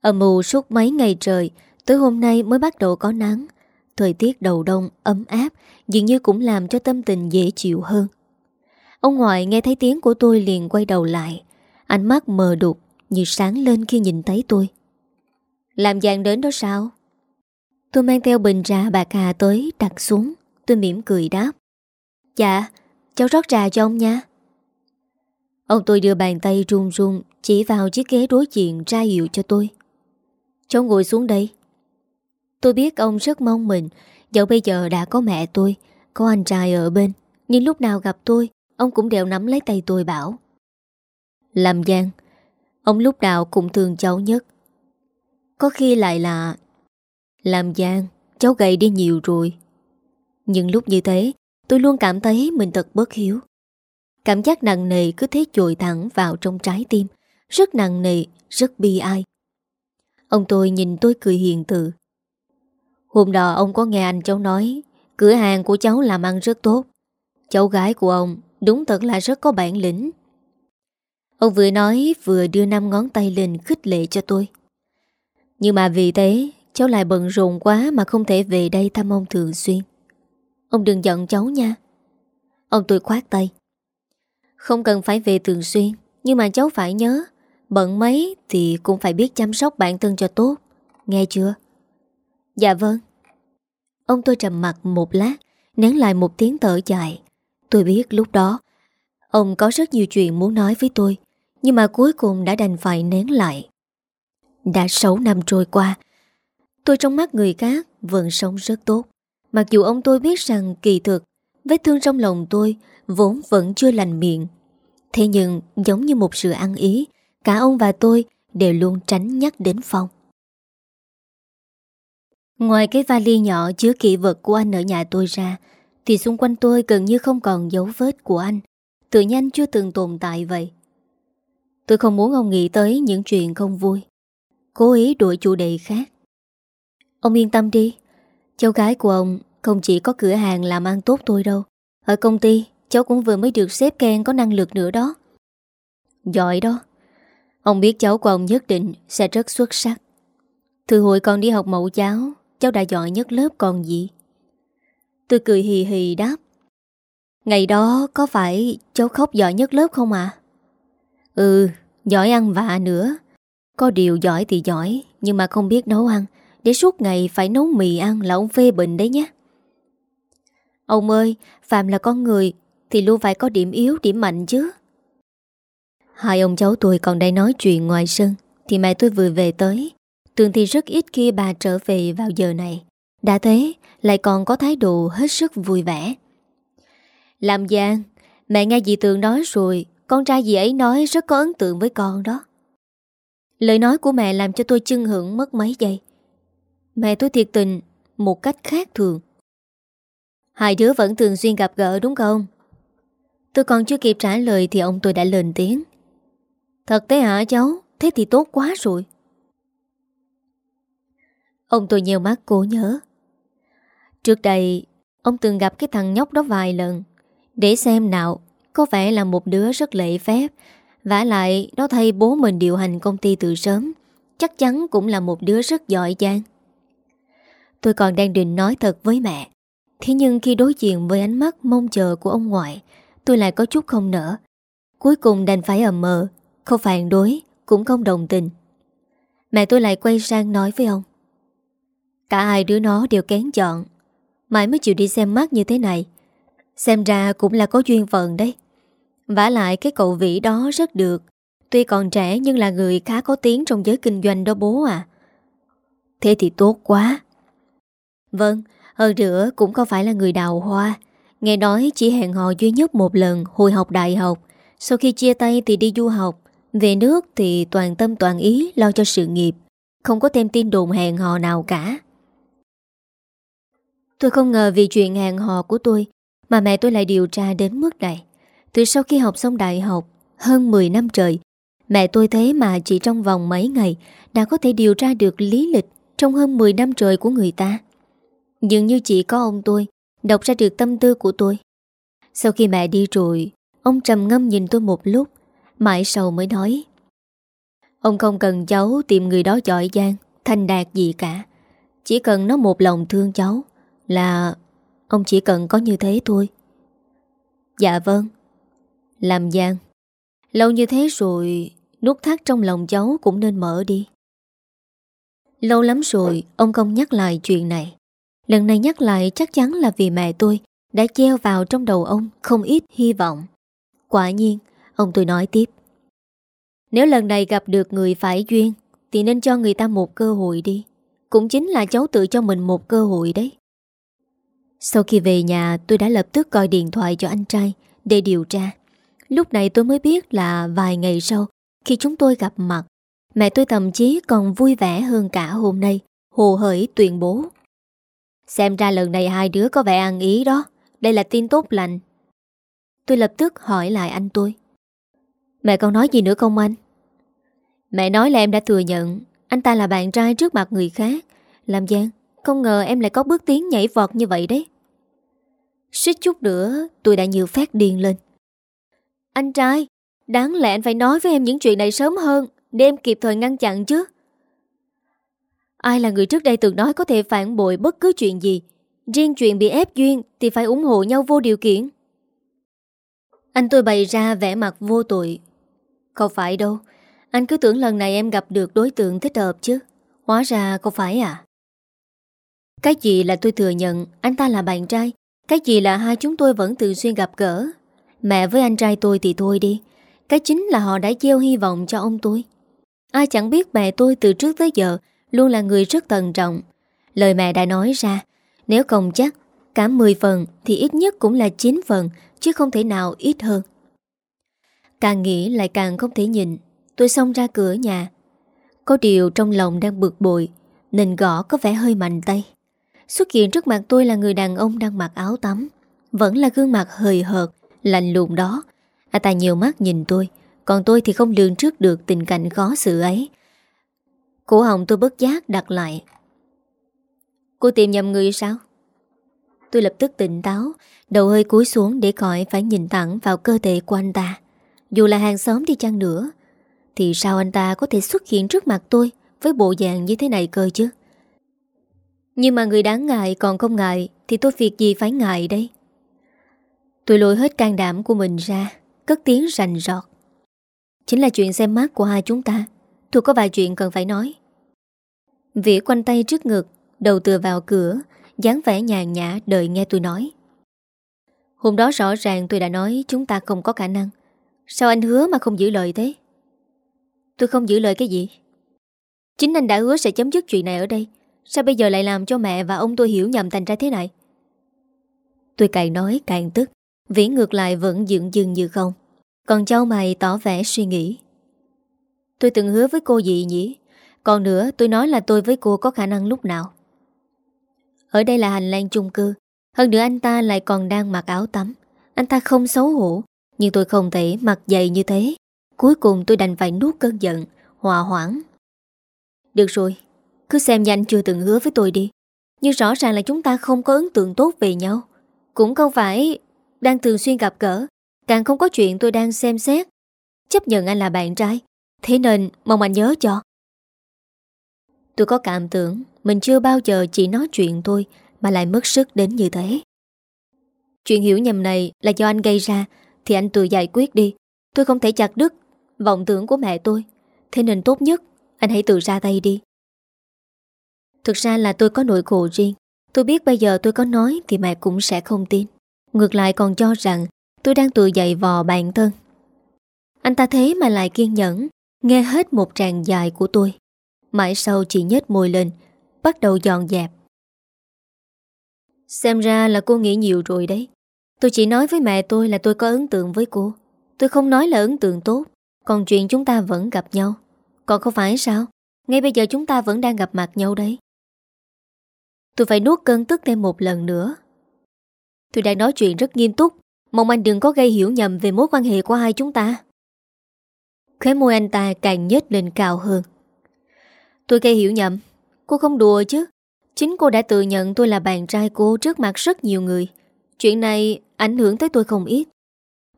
Âm mù suốt mấy ngày trời, Tới hôm nay mới bắt đầu có nắng. Thời tiết đầu đông, ấm áp, Dường như cũng làm cho tâm tình dễ chịu hơn. Ông ngoại nghe thấy tiếng của tôi liền quay đầu lại, Ánh mắt mờ đục Như sáng lên khi nhìn thấy tôi. Làm dạng đến đó sao? Tôi mang theo bình trà bạc hà tới đặt xuống. Tôi mỉm cười đáp. Dạ Cháu rót trà cho ông nha. Ông tôi đưa bàn tay run run Chỉ vào chiếc ghế đối diện ra hiệu cho tôi. Cháu ngồi xuống đây. Tôi biết ông rất mong mình, Dẫu bây giờ đã có mẹ tôi, Có anh trai ở bên, Nhưng lúc nào gặp tôi, Ông cũng đều nắm lấy tay tôi bảo. Làm Giang, Ông lúc nào cũng thương cháu nhất. Có khi lại là làm Giang Cháu gầy đi nhiều rồi. Nhưng lúc như thế Tôi luôn cảm thấy mình thật bất hiếu. Cảm giác nặng nề cứ thế trồi thẳng vào trong trái tim Rất nặng nề, rất bi ai. Ông tôi nhìn tôi cười hiền từ. Hôm đó ông có nghe anh cháu nói Cửa hàng của cháu làm ăn rất tốt. Cháu gái của ông Đúng thật là rất có bản lĩnh. Ông vừa nói vừa đưa năm ngón tay lên khích lệ cho tôi. Nhưng mà vì thế Cháu lại bận rộn quá mà không thể về đây thăm ông thường xuyên. Ông đừng giận cháu nha. Ông tôi khoát tay. Không cần phải về thường xuyên, Nhưng mà cháu phải nhớ, Bận mấy thì cũng phải biết chăm sóc bản thân cho tốt. Nghe chưa? Dạ vâng. Ông tôi trầm mặt một lát, Nén lại một tiếng thở dài. Tôi biết lúc đó, Ông có rất nhiều chuyện muốn nói với tôi, Nhưng mà cuối cùng đã đành phải nén lại. Đã 6 năm trôi qua Tôi trong mắt người khác Vẫn sống rất tốt. Mặc dù ông tôi biết rằng kỳ thực, Vết thương trong lòng tôi Vốn vẫn chưa lành miệng. Thế nhưng, giống như một sự ăn ý, Cả ông và tôi đều luôn tránh nhắc đến Phong. Ngoài cái vali nhỏ chứa kỷ vật của anh ở nhà tôi ra, Thì xung quanh tôi gần như không còn dấu vết của anh. Tự nhiên chưa từng tồn tại vậy. Tôi không muốn ông nghĩ tới những chuyện không vui. Cố ý đổi chủ đề khác. Ông yên tâm đi. Cháu gái của ông không chỉ có cửa hàng làm ăn tốt tôi đâu. Ở công ty cháu cũng vừa mới được xếp khen có năng lực nữa đó. Giỏi đó. Ông biết cháu của ông nhất định sẽ rất xuất sắc. Từ hồi con đi học mẫu giáo Cháu đã giỏi nhất lớp còn gì? Tôi cười hì hì đáp. Ngày đó có phải cháu khóc giỏi nhất lớp không à? Ừ, giỏi ăn vạ nữa. Có điều giỏi thì giỏi Nhưng mà không biết nấu ăn. Để suốt ngày phải nấu mì ăn là ông phê bình đấy nhé. Ông ơi, Phạm là con người Thì luôn phải có điểm yếu, điểm mạnh chứ. Hai ông cháu tôi còn đang nói chuyện ngoài sân Thì mẹ tôi vừa về tới. Thường thì rất ít khi bà trở về vào giờ này. Đã thế Lại còn có thái độ hết sức vui vẻ. Làm giang Mẹ nghe dì Tường nói rồi Con trai dì ấy nói rất có ấn tượng với con đó. Lời nói của mẹ làm cho tôi chưng hưởng mất mấy giây. Mẹ tôi thiệt tình, Một cách khác thường. Hai đứa vẫn thường xuyên gặp gỡ đúng không? Tôi còn chưa kịp trả lời Thì ông tôi đã lên tiếng. Thật thế hả cháu? Thế thì tốt quá rồi. Ông tôi nhiều mắt cố nhớ. Trước đây, Ông từng gặp cái thằng nhóc đó vài lần. Để xem nào, Có vẻ là một đứa rất lệ phép. Vả lại, nó thay bố mình điều hành công ty từ sớm. Chắc chắn cũng là một đứa rất giỏi giang. Tôi còn đang định nói thật với mẹ. Thế nhưng khi đối diện với ánh mắt mong chờ của ông ngoại, Tôi lại có chút không nở Cuối cùng đành phải ầm mờ, Không phản đối, Cũng không đồng tình. Mẹ tôi lại quay sang nói với ông. Cả hai đứa nó đều kén chọn, Mãi mới chịu đi xem mắt như thế này. Xem ra cũng là có duyên phận đấy. Vả lại cái cậu Vĩ đó rất được, Tuy còn trẻ nhưng là người khá có tiếng trong giới kinh doanh đó bố à. Thế thì tốt quá. Vâng, hơn nữa cũng không phải là người đào hoa. Nghe nói chỉ hẹn hò duy nhất một lần hồi học đại học. Sau khi chia tay thì đi du học. Về nước thì toàn tâm toàn ý lo cho sự nghiệp. Không có thêm tin đồn hẹn hò nào cả. Tôi không ngờ vì chuyện hẹn hò của tôi Mà mẹ tôi lại điều tra đến mức này. Từ sau khi học xong đại học Hơn 10 năm trời Mẹ tôi thế mà chỉ trong vòng mấy ngày Đã có thể điều tra được lý lịch Trong hơn 10 năm trời của người ta. Dường như chỉ có ông tôi, Đọc ra được tâm tư của tôi. Sau khi mẹ đi rồi, Ông trầm ngâm nhìn tôi một lúc, Mãi sau mới nói. Ông không cần cháu tìm người đó giỏi giang Thành đạt gì cả. Chỉ cần nó một lòng thương cháu, Là Ông chỉ cần có như thế thôi. Dạ vâng. Làm giang. Lâu như thế rồi, Nút thắt trong lòng cháu cũng nên mở đi. Lâu lắm rồi, Ông không nhắc lại chuyện này. Lần này nhắc lại chắc chắn là vì mẹ tôi Đã treo vào trong đầu ông Không ít hy vọng. Quả nhiên, Ông tôi nói tiếp. Nếu lần này gặp được người phải duyên, Thì nên cho người ta một cơ hội đi. Cũng chính là cháu tự cho mình một cơ hội đấy. Sau khi về nhà, tôi đã lập tức gọi điện thoại cho anh trai Để điều tra. Lúc này tôi mới biết là vài ngày sau, Khi chúng tôi gặp mặt, Mẹ tôi thậm chí còn vui vẻ hơn cả hôm nay, Hồ hởi tuyên bố. Xem ra lần này hai đứa có vẻ ăn ý đó. Đây là tin tốt lành. Tôi lập tức hỏi lại anh tôi. Mẹ còn nói gì nữa không anh? Mẹ nói là em đã thừa nhận. Anh ta là bạn trai trước mặt người khác. Làm giang Không ngờ em lại có bước tiến nhảy vọt như vậy đấy. Xích chút nữa, Tôi đã nhiều phát điên lên. Anh trai, Đáng lẽ anh phải nói với em những chuyện này sớm hơn, Để em kịp thời ngăn chặn chứ. Ai là người trước đây từng nói có thể phản bội bất cứ chuyện gì? Riêng chuyện bị ép duyên Thì phải ủng hộ nhau vô điều kiện. Anh tôi bày ra vẻ mặt vô tội. Không phải đâu, Anh cứ tưởng lần này em gặp được đối tượng thích hợp chứ? Hóa ra không phải à? Cái gì là tôi thừa nhận, Anh ta là bạn trai. Cái gì là hai chúng tôi vẫn thường xuyên gặp gỡ? Mẹ với anh trai tôi thì thôi đi. Cái chính là họ đã gieo hy vọng cho ông tôi. Ai chẳng biết mẹ tôi từ trước tới giờ Luôn là người rất tận trọng. Lời mẹ đã nói ra, Nếu không chắc, Cả 10 phần thì ít nhất cũng là 9 phần, Chứ không thể nào ít hơn. Càng nghĩ lại càng không thể nhìn Tôi xông ra cửa nhà. Có điều trong lòng đang bực bội Nên gõ có vẻ hơi mạnh tay. Xuất hiện trước mặt tôi là người đàn ông đang mặc áo tắm, Vẫn là gương mặt hời hợt, Lạnh lùng đó. Anh ta nhiều mắt nhìn tôi, Còn tôi thì không lường trước được tình cảnh khó xử ấy. Cổ họng tôi bất giác đặt lại. Cô tìm nhầm người sao? Tôi lập tức tỉnh táo, Đầu hơi cúi xuống để khỏi phải nhìn thẳng vào cơ thể của anh ta. Dù là hàng xóm đi chăng nữa, Thì sao anh ta có thể xuất hiện trước mặt tôi Với bộ dạng như thế này cơ chứ? Nhưng mà người đáng ngại còn không ngại Thì tôi việc gì phải ngại đây? Tôi lôi hết can đảm của mình ra, Cất tiếng rành rọt. Chính là chuyện xem mắt của hai chúng ta. Tôi có vài chuyện cần phải nói. Vĩ quanh tay trước ngực, Đầu tựa vào cửa, dáng vẻ nhàn nhã đợi nghe tôi nói. Hôm đó rõ ràng tôi đã nói Chúng ta không có khả năng. Sao anh hứa mà không giữ lời thế? Tôi không giữ lời cái gì. Chính anh đã hứa sẽ chấm dứt chuyện này ở đây. Sao bây giờ lại làm cho mẹ và ông tôi hiểu nhầm thành ra thế này? Tôi càng nói càng tức, Vĩ ngược lại vẫn dựng dừng như không. Còn cháu mày tỏ vẻ suy nghĩ. Tôi từng hứa với cô gì nhỉ? Còn nữa, tôi nói là tôi với cô có khả năng lúc nào. Ở đây là hành lang chung cư. Hơn nữa anh ta lại còn đang mặc áo tắm. Anh ta không xấu hổ, Nhưng tôi không thể mặc dày như thế. Cuối cùng tôi đành phải nuốt cơn giận, Hòa hoãn. Được rồi, Cứ xem như anh chưa từng hứa với tôi đi. Nhưng rõ ràng là chúng ta không có ấn tượng tốt về nhau. Cũng không phải Đang thường xuyên gặp gỡ. Càng không có chuyện tôi đang xem xét, Chấp nhận anh là bạn trai. Thế nên mong anh nhớ cho. Tôi có cảm tưởng mình chưa bao giờ chỉ nói chuyện tôi Mà lại mất sức đến như thế. Chuyện hiểu nhầm này là do anh gây ra, Thì anh tự giải quyết đi. Tôi không thể chặt đứt Vọng tưởng của mẹ tôi. Thế nên tốt nhất Anh hãy tự ra tay đi. Thực ra là tôi có nỗi khổ riêng. Tôi biết bây giờ tôi có nói Thì mẹ cũng sẽ không tin. Ngược lại còn cho rằng Tôi đang tự dạy vò bản thân. Anh ta thế mà lại kiên nhẫn Nghe hết một tràng dài của tôi. Mãi sau chị nhếch môi lên, Bắt đầu dọn dẹp. Xem ra là cô nghĩ nhiều rồi đấy. Tôi chỉ nói với mẹ tôi là tôi có ấn tượng với cô. Tôi không nói là ấn tượng tốt, Còn chuyện chúng ta vẫn gặp nhau. Còn không phải sao? Ngay bây giờ chúng ta vẫn đang gặp mặt nhau đấy. Tôi phải nuốt cơn tức thêm một lần nữa. Tôi đang nói chuyện rất nghiêm túc. Mong anh đừng có gây hiểu nhầm về mối quan hệ của hai chúng ta. Khóe môi anh ta càng nhếch lên cao hơn. Tôi gây hiểu nhầm. Cô không đùa chứ. Chính cô đã tự nhận tôi là bạn trai cô trước mặt rất nhiều người. Chuyện này ảnh hưởng tới tôi không ít.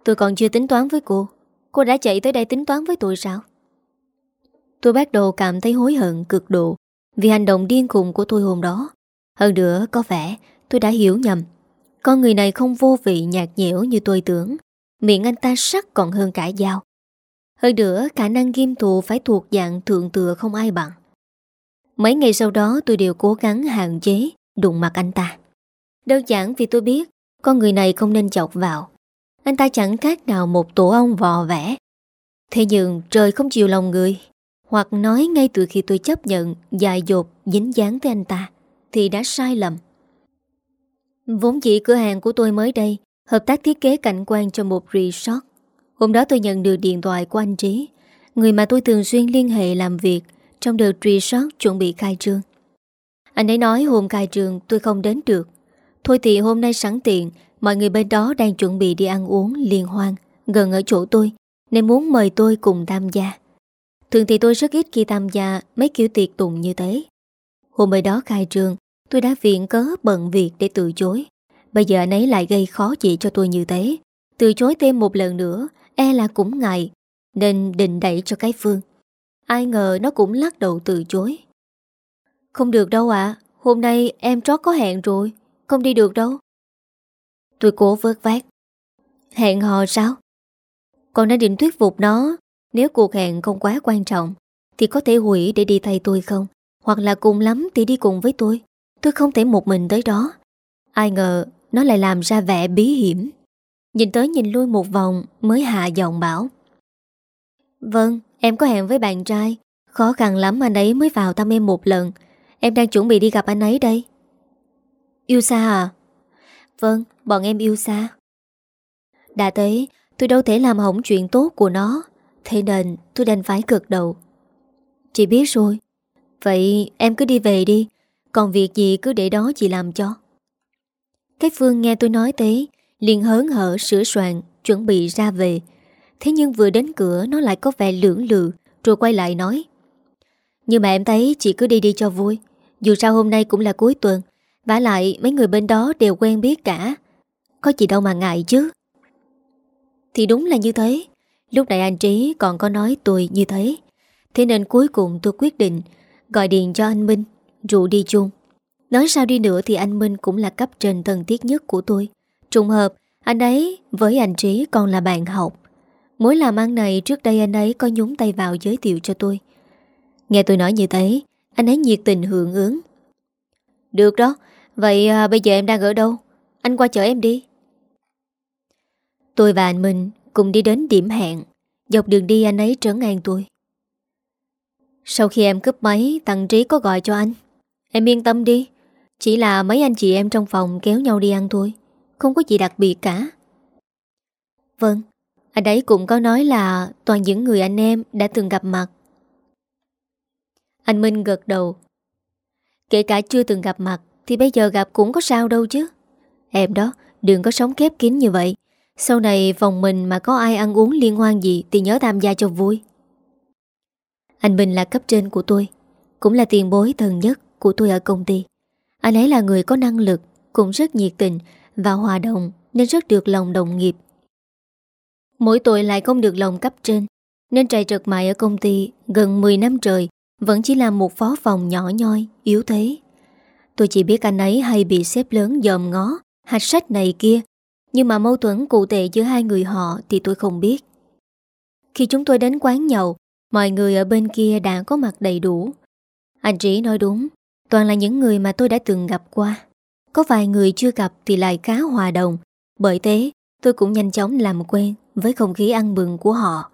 Tôi còn chưa tính toán với cô. Cô đã chạy tới đây tính toán với tôi sao? Tôi bắt đầu cảm thấy hối hận, cực độ, Vì hành động điên khùng của tôi hôm đó. Hơn nữa, có vẻ tôi đã hiểu nhầm. Con người này không vô vị, nhạt nhẽo như tôi tưởng. Miệng anh ta sắc còn hơn cả dao. Hơn nữa, khả năng ghim thù phải thuộc dạng thượng tựa không ai bằng. Mấy ngày sau đó tôi đều cố gắng hạn chế đụng mặt anh ta. Đơn giản vì tôi biết con người này không nên chọc vào. Anh ta chẳng khác nào một tổ ong vò vẽ. Thế nhưng trời không chịu lòng người. Hoặc nói ngay từ khi tôi chấp nhận dài dột dính dáng tới anh ta thì đã sai lầm. Vốn chỉ cửa hàng của tôi mới đây hợp tác thiết kế cảnh quan cho một resort. Hôm đó tôi nhận được điện thoại của anh Trí, người mà tôi thường xuyên liên hệ làm việc trong đợt resort chuẩn bị khai trương. Anh ấy nói hôm khai trương tôi không đến được. Thôi thì hôm nay sẵn tiện, mọi người bên đó đang chuẩn bị đi ăn uống liên hoan, gần ở chỗ tôi, nên muốn mời tôi cùng tham gia. Thường thì tôi rất ít khi tham gia mấy kiểu tiệc tùng như thế. Hôm bữa đó khai trường tôi đã viện cớ bận việc để từ chối. Bây giờ anh ấy lại gây khó dễ cho tôi như thế. Từ chối thêm một lần nữa, e là cũng ngại, nên định đẩy cho cái phương. Ai ngờ nó cũng lắc đầu từ chối. Không được đâu ạ, Hôm nay em trót có hẹn rồi, Không đi được đâu. Tôi cố vớt vát. Hẹn hò sao? Còn đã định thuyết phục nó, Nếu cuộc hẹn không quá quan trọng, Thì có thể hủy để đi thay tôi không? Hoặc là cùng lắm thì đi cùng với tôi. Tôi không thể một mình tới đó. Ai ngờ nó lại làm ra vẻ bí hiểm. Nhìn tới nhìn lui một vòng Mới hạ giọng bảo. Vâng em có hẹn với bạn trai. Khó khăn lắm anh ấy mới vào thăm em một lần. Em đang chuẩn bị đi gặp anh ấy đây. Yêu xa à? Vâng bọn em yêu xa Đã tới, tôi đâu thể làm hỏng chuyện tốt của nó. Thế nên tôi đành phải cực đầu. Chị biết rồi. Vậy em cứ đi về đi. Còn việc gì cứ để đó chị làm cho. Cái Phương nghe tôi nói thế, liền hớn hở sửa soạn, Chuẩn bị ra về. Thế nhưng vừa đến cửa, nó lại có vẻ lưỡng lự, Rồi quay lại nói Nhưng mà em thấy, chị cứ đi đi cho vui. Dù sao hôm nay cũng là cuối tuần, vả lại mấy người bên đó đều quen biết cả. Có gì đâu mà ngại chứ. Thì đúng là như thế. Lúc này anh Trí còn có nói tôi như thế. Thế nên cuối cùng tôi quyết định Gọi điện cho anh Minh, Rủ đi chung. Nói sao đi nữa thì anh Minh cũng là cấp trên thân thiết nhất của tôi. Trùng hợp, Anh ấy với anh Trí còn là bạn học. Mối làm ăn này trước đây anh ấy có nhúng tay vào giới thiệu cho tôi. Nghe tôi nói như thế Anh ấy nhiệt tình hưởng ứng. Được đó Vậy à, bây giờ em đang ở đâu? Anh qua chở em đi. Tôi và anh Minh cùng đi đến điểm hẹn. Dọc đường đi anh ấy trở ngang tôi. Sau khi em cướp máy Tặng Trí có gọi cho anh. Em yên tâm đi. Chỉ là mấy anh chị em trong phòng kéo nhau đi ăn thôi. Không có gì đặc biệt cả. Vâng. Anh ấy cũng có nói là Toàn những người anh em đã từng gặp mặt. Anh Minh gật đầu. Kể cả chưa từng gặp mặt, Thì bây giờ gặp cũng có sao đâu chứ. Em đó, đừng có sống khép kín như vậy. Sau này phòng mình mà có ai ăn uống liên hoan gì Thì nhớ tham gia cho vui. Anh Minh là cấp trên của tôi, Cũng là tiền bối thần nhất của tôi ở công ty. Anh ấy là người có năng lực, Cũng rất nhiệt tình Và hòa đồng, Nên rất được lòng đồng nghiệp. Mỗi tội lại không được lòng cấp trên Nên trầy trật mại ở công ty Gần 10 năm trời Vẫn chỉ là một phó phòng nhỏ nhoi Yếu thế Tôi chỉ biết anh ấy hay bị xếp lớn dòm ngó Hạch sách này kia nhưng mà mâu thuẫn cụ thể giữa hai người họ thì tôi không biết. Khi chúng tôi đến quán nhậu, mọi người ở bên kia đã có mặt đầy đủ. Anh Trí nói đúng, toàn là những người mà tôi đã từng gặp qua. Có vài người chưa gặp thì lại khá hòa đồng, bởi thế tôi cũng nhanh chóng làm quen với không khí ăn mừng của họ.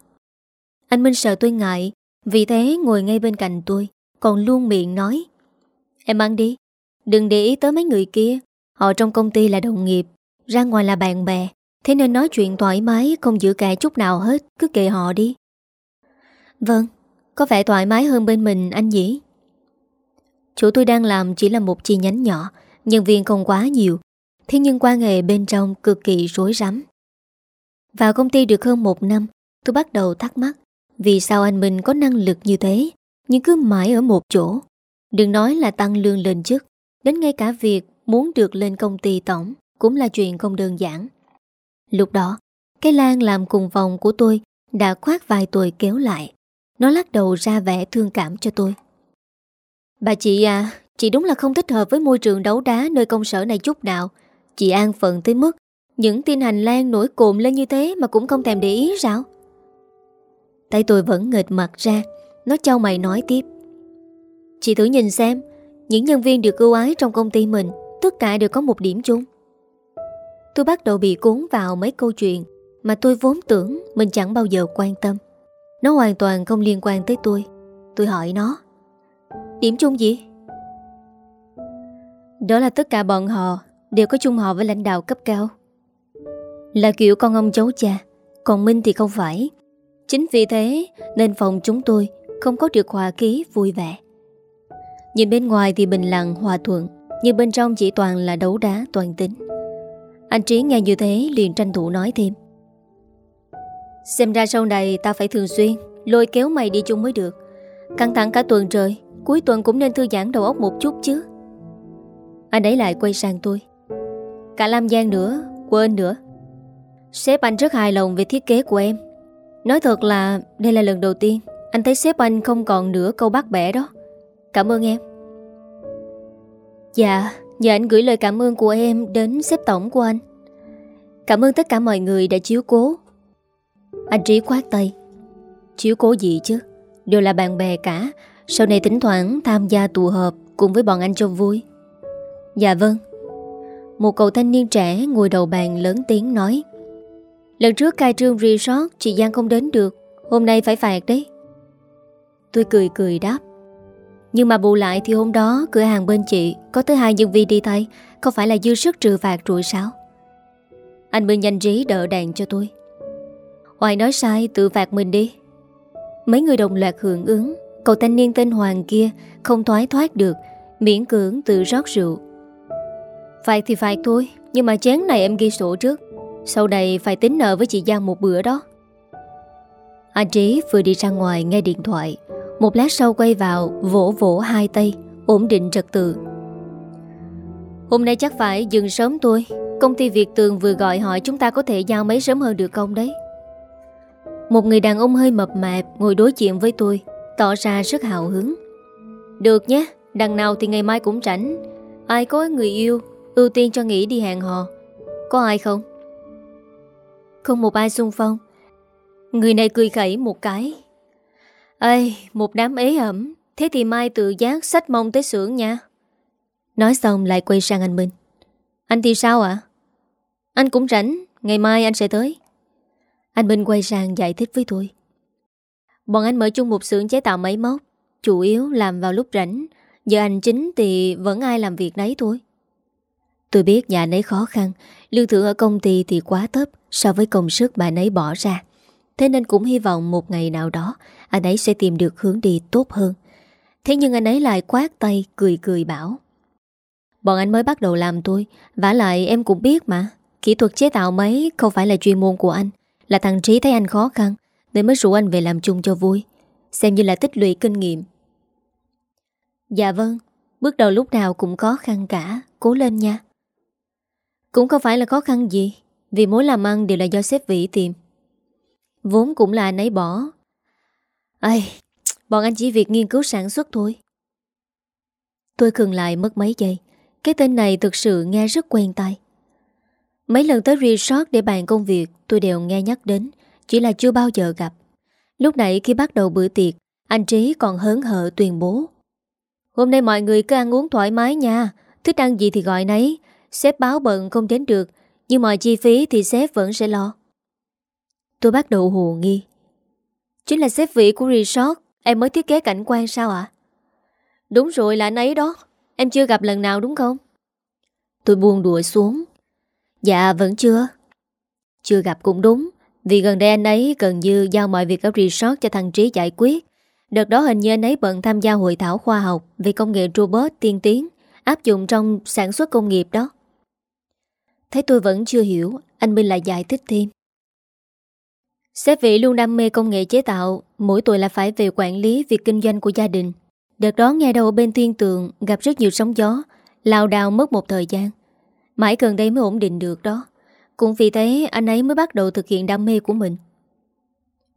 Anh Minh sợ tôi ngại, vì thế ngồi ngay bên cạnh tôi, còn luôn miệng nói Em ăn đi, đừng để ý tới mấy người kia, họ trong công ty là đồng nghiệp, ra ngoài là bạn bè Thế nên nói chuyện thoải mái Không giữ kẻ chút nào hết Cứ kệ họ đi. Vâng Có vẻ thoải mái hơn bên mình anh nhỉ. Chỗ tôi đang làm chỉ là một chi nhánh nhỏ Nhân viên không quá nhiều Thế nhưng quan hệ bên trong cực kỳ rối rắm. Vào công ty được hơn một năm Tôi bắt đầu thắc mắc Vì sao anh mình có năng lực như thế Nhưng cứ mãi ở một chỗ Đừng nói là tăng lương lên chức Đến ngay cả việc muốn được lên công ty tổng cũng là chuyện không đơn giản. Lúc đó, cái Lan làm cùng phòng của tôi đã khoát vài tuổi kéo lại. Nó lắc đầu ra vẻ thương cảm cho tôi. Bà chị à, chị đúng là không thích hợp với môi trường đấu đá nơi công sở này chút nào. Chị an phận tới mức những tin hành lang nổi cộm lên như thế mà cũng không thèm để ý sao? Tay tôi vẫn nghệt mặt ra, nó cho mày nói tiếp. Chị thử nhìn xem, những nhân viên được ưu ái trong công ty mình, tất cả đều có một điểm chung. Tôi bắt đầu bị cuốn vào mấy câu chuyện Mà tôi vốn tưởng mình chẳng bao giờ quan tâm Nó hoàn toàn không liên quan tới tôi Tôi hỏi nó Điểm chung gì? Đó là tất cả bọn họ Đều có chung họ với lãnh đạo cấp cao là kiểu con ông cháu cha, Còn Minh thì không phải. Chính vì thế, nên phòng chúng tôi Không có được hòa khí vui vẻ. Nhìn bên ngoài thì bình lặng, hòa thuận, Nhưng bên trong chỉ toàn là đấu đá toàn tính. Anh Trí nghe như thế liền tranh thủ nói thêm. Xem ra sau này ta phải thường xuyên Lôi kéo mày đi chung mới được. Căng thẳng cả tuần trời, Cuối tuần cũng nên thư giãn đầu óc một chút chứ. Anh ấy lại quay sang tôi. Cả Lam Giang nữa, Quên nữa. Sếp anh rất hài lòng về thiết kế của em. Nói thật là, đây là lần đầu tiên. Anh thấy sếp anh không còn nửa câu bác bẻ đó. Cảm ơn em. Dạ Nhờ anh gửi lời cảm ơn của em đến sếp tổng của anh. Cảm ơn tất cả mọi người đã chiếu cố. Anh Trí khoát tay. Chiếu cố gì chứ? Đều là bạn bè cả. Sau này tính thoảng tham gia tụ họp Cùng với bọn anh cho vui. Dạ vâng. Một cậu thanh niên trẻ ngồi đầu bàn lớn tiếng nói. Lần trước khai trương resort, Chị Giang không đến được. Hôm nay phải phạt đấy. Tôi cười cười đáp. Nhưng mà bù lại thì hôm đó, cửa hàng bên chị Có tới hai nhân viên đi tay Không phải là dư sức trừ phạt rồi sao? Anh Minh nhanh trí đỡ đàn cho tôi. Hoài nói sai, tự phạt mình đi. Mấy người đồng loạt hưởng ứng. Cậu thanh niên tên Hoàng kia Không thoái thoát được, Miễn cưỡng tự rót rượu. Phạt thì phạt thôi Nhưng mà chén này em ghi sổ trước. Sau đây phải tính nợ với chị Giang một bữa đó. Anh Trí vừa đi ra ngoài nghe điện thoại. Một lát sau quay vào, Vỗ vỗ hai tay, Ổn định trật tự. Hôm nay chắc phải dừng sớm tôi Công ty Việt Tường vừa gọi hỏi Chúng ta có thể giao mấy sớm hơn được không đấy? Một người đàn ông hơi mập mạp Ngồi đối diện với tôi, Tỏ ra rất hào hứng. Được nhé, Đằng nào thì ngày mai cũng rảnh. Ai có người yêu, Ưu tiên cho nghỉ đi hẹn hò. Có ai không? Không một ai xung phong. Người này cười khẩy một cái. Ơi một đám ế ẩm. Thế thì mai tự giác sách mông tới xưởng nha. Nói xong lại quay sang anh Minh. Anh thì sao ạ? Anh cũng rảnh, Ngày mai anh sẽ tới. Anh Minh quay sang giải thích với tôi. Bọn anh mở chung một xưởng chế tạo máy móc, Chủ yếu làm vào lúc rảnh. Giờ anh chính thì vẫn ai làm việc đấy thôi. Tôi biết nhà nấy khó khăn Lương thưởng ở công ty thì quá thấp So với công sức bà nấy bỏ ra. Thế nên cũng hy vọng một ngày nào đó, Anh ấy sẽ tìm được hướng đi tốt hơn. Thế nhưng anh ấy lại quát tay, Cười cười bảo, Bọn anh mới bắt đầu làm tôi vả lại em cũng biết mà. Kỹ thuật chế tạo máy không phải là chuyên môn của anh, Là thằng Trí thấy anh khó khăn, Nên mới rủ anh về làm chung cho vui. Xem như là tích lũy kinh nghiệm. Dạ vâng Bước đầu lúc nào cũng khó khăn cả, Cố lên nha. Cũng không phải là khó khăn gì, Vì mối làm ăn đều là do sếp Vĩ tìm. Vốn cũng là anh ấy bỏ. Ây Bọn anh chỉ việc nghiên cứu sản xuất thôi. Tôi khừng lại mất mấy giây. Cái tên này thực sự nghe rất quen tai. Mấy lần tới resort để bàn công việc, Tôi đều nghe nhắc đến. Chỉ là chưa bao giờ gặp. Lúc nãy khi bắt đầu bữa tiệc, Anh Trí còn hớn hở tuyên bố. Hôm nay mọi người cứ ăn uống thoải mái nha. Thích ăn gì thì gọi nấy. Sếp báo bận không đến được, Nhưng mọi chi phí thì sếp vẫn sẽ lo. Tôi bắt đầu hồ nghi. Chính là sếp vị của resort, Em mới thiết kế cảnh quan sao ạ? Đúng rồi là anh ấy đó, Em chưa gặp lần nào đúng không? Tôi buông đùa xuống. Dạ vẫn chưa. Chưa gặp cũng đúng, Vì gần đây anh ấy gần như giao mọi việc ở resort cho thằng Trí giải quyết. Đợt đó hình như anh ấy bận tham gia hội thảo khoa học về công nghệ robot tiên tiến, áp dụng trong sản xuất công nghiệp đó. Thấy tôi vẫn chưa hiểu, anh Minh lại giải thích thêm. Sếp vị luôn đam mê công nghệ chế tạo, mỗi tuổi là phải về quản lý việc kinh doanh của gia đình. Đợt đó nghe đầu bên thiên tường gặp rất nhiều sóng gió, lao đào mất một thời gian. Mãi gần đây mới ổn định được đó. Cũng vì thế anh ấy mới bắt đầu thực hiện đam mê của mình.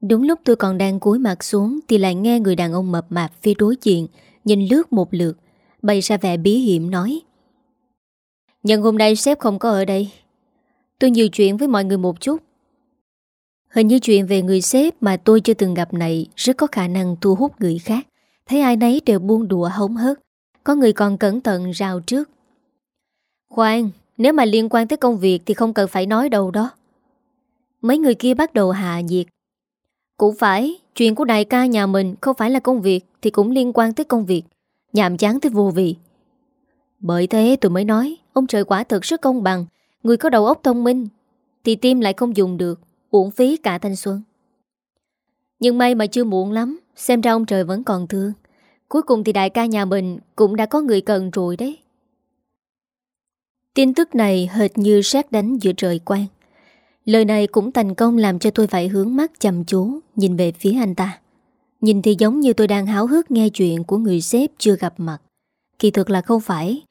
Đúng lúc tôi còn đang cúi mặt xuống Thì lại nghe người đàn ông mập mạp phía đối diện Nhìn lướt một lượt Bày ra vẻ bí hiểm nói nhưng hôm nay sếp không có ở đây. Tôi nhiều chuyện với mọi người một chút. Hình như chuyện về người sếp mà tôi chưa từng gặp này Rất có khả năng thu hút người khác. Thấy ai nấy đều buông đùa hống hớt. Có người còn cẩn thận rào trước. Khoan Nếu mà liên quan tới công việc Thì không cần phải nói đâu đó. Mấy người kia bắt đầu hạ nhiệt. Cũng phải, chuyện của đại ca nhà mình không phải là công việc thì cũng liên quan tới công việc. Nhàm chán tới vô vị. Bởi thế tôi mới nói, ông trời quả thật rất công bằng. Người có đầu óc thông minh thì tim lại không dùng được, uổng phí cả thanh xuân. Nhưng may mà chưa muộn lắm, xem ra ông trời vẫn còn thương. Cuối cùng thì đại ca nhà mình cũng đã có người cần rồi đấy. Tin tức này hệt như sát đánh giữa trời quang. Lời này cũng thành công làm cho tôi phải hướng mắt chăm chú Nhìn về phía anh ta Nhìn thì giống như tôi đang háo hức nghe chuyện Của người sếp chưa gặp mặt Kỳ thực là không phải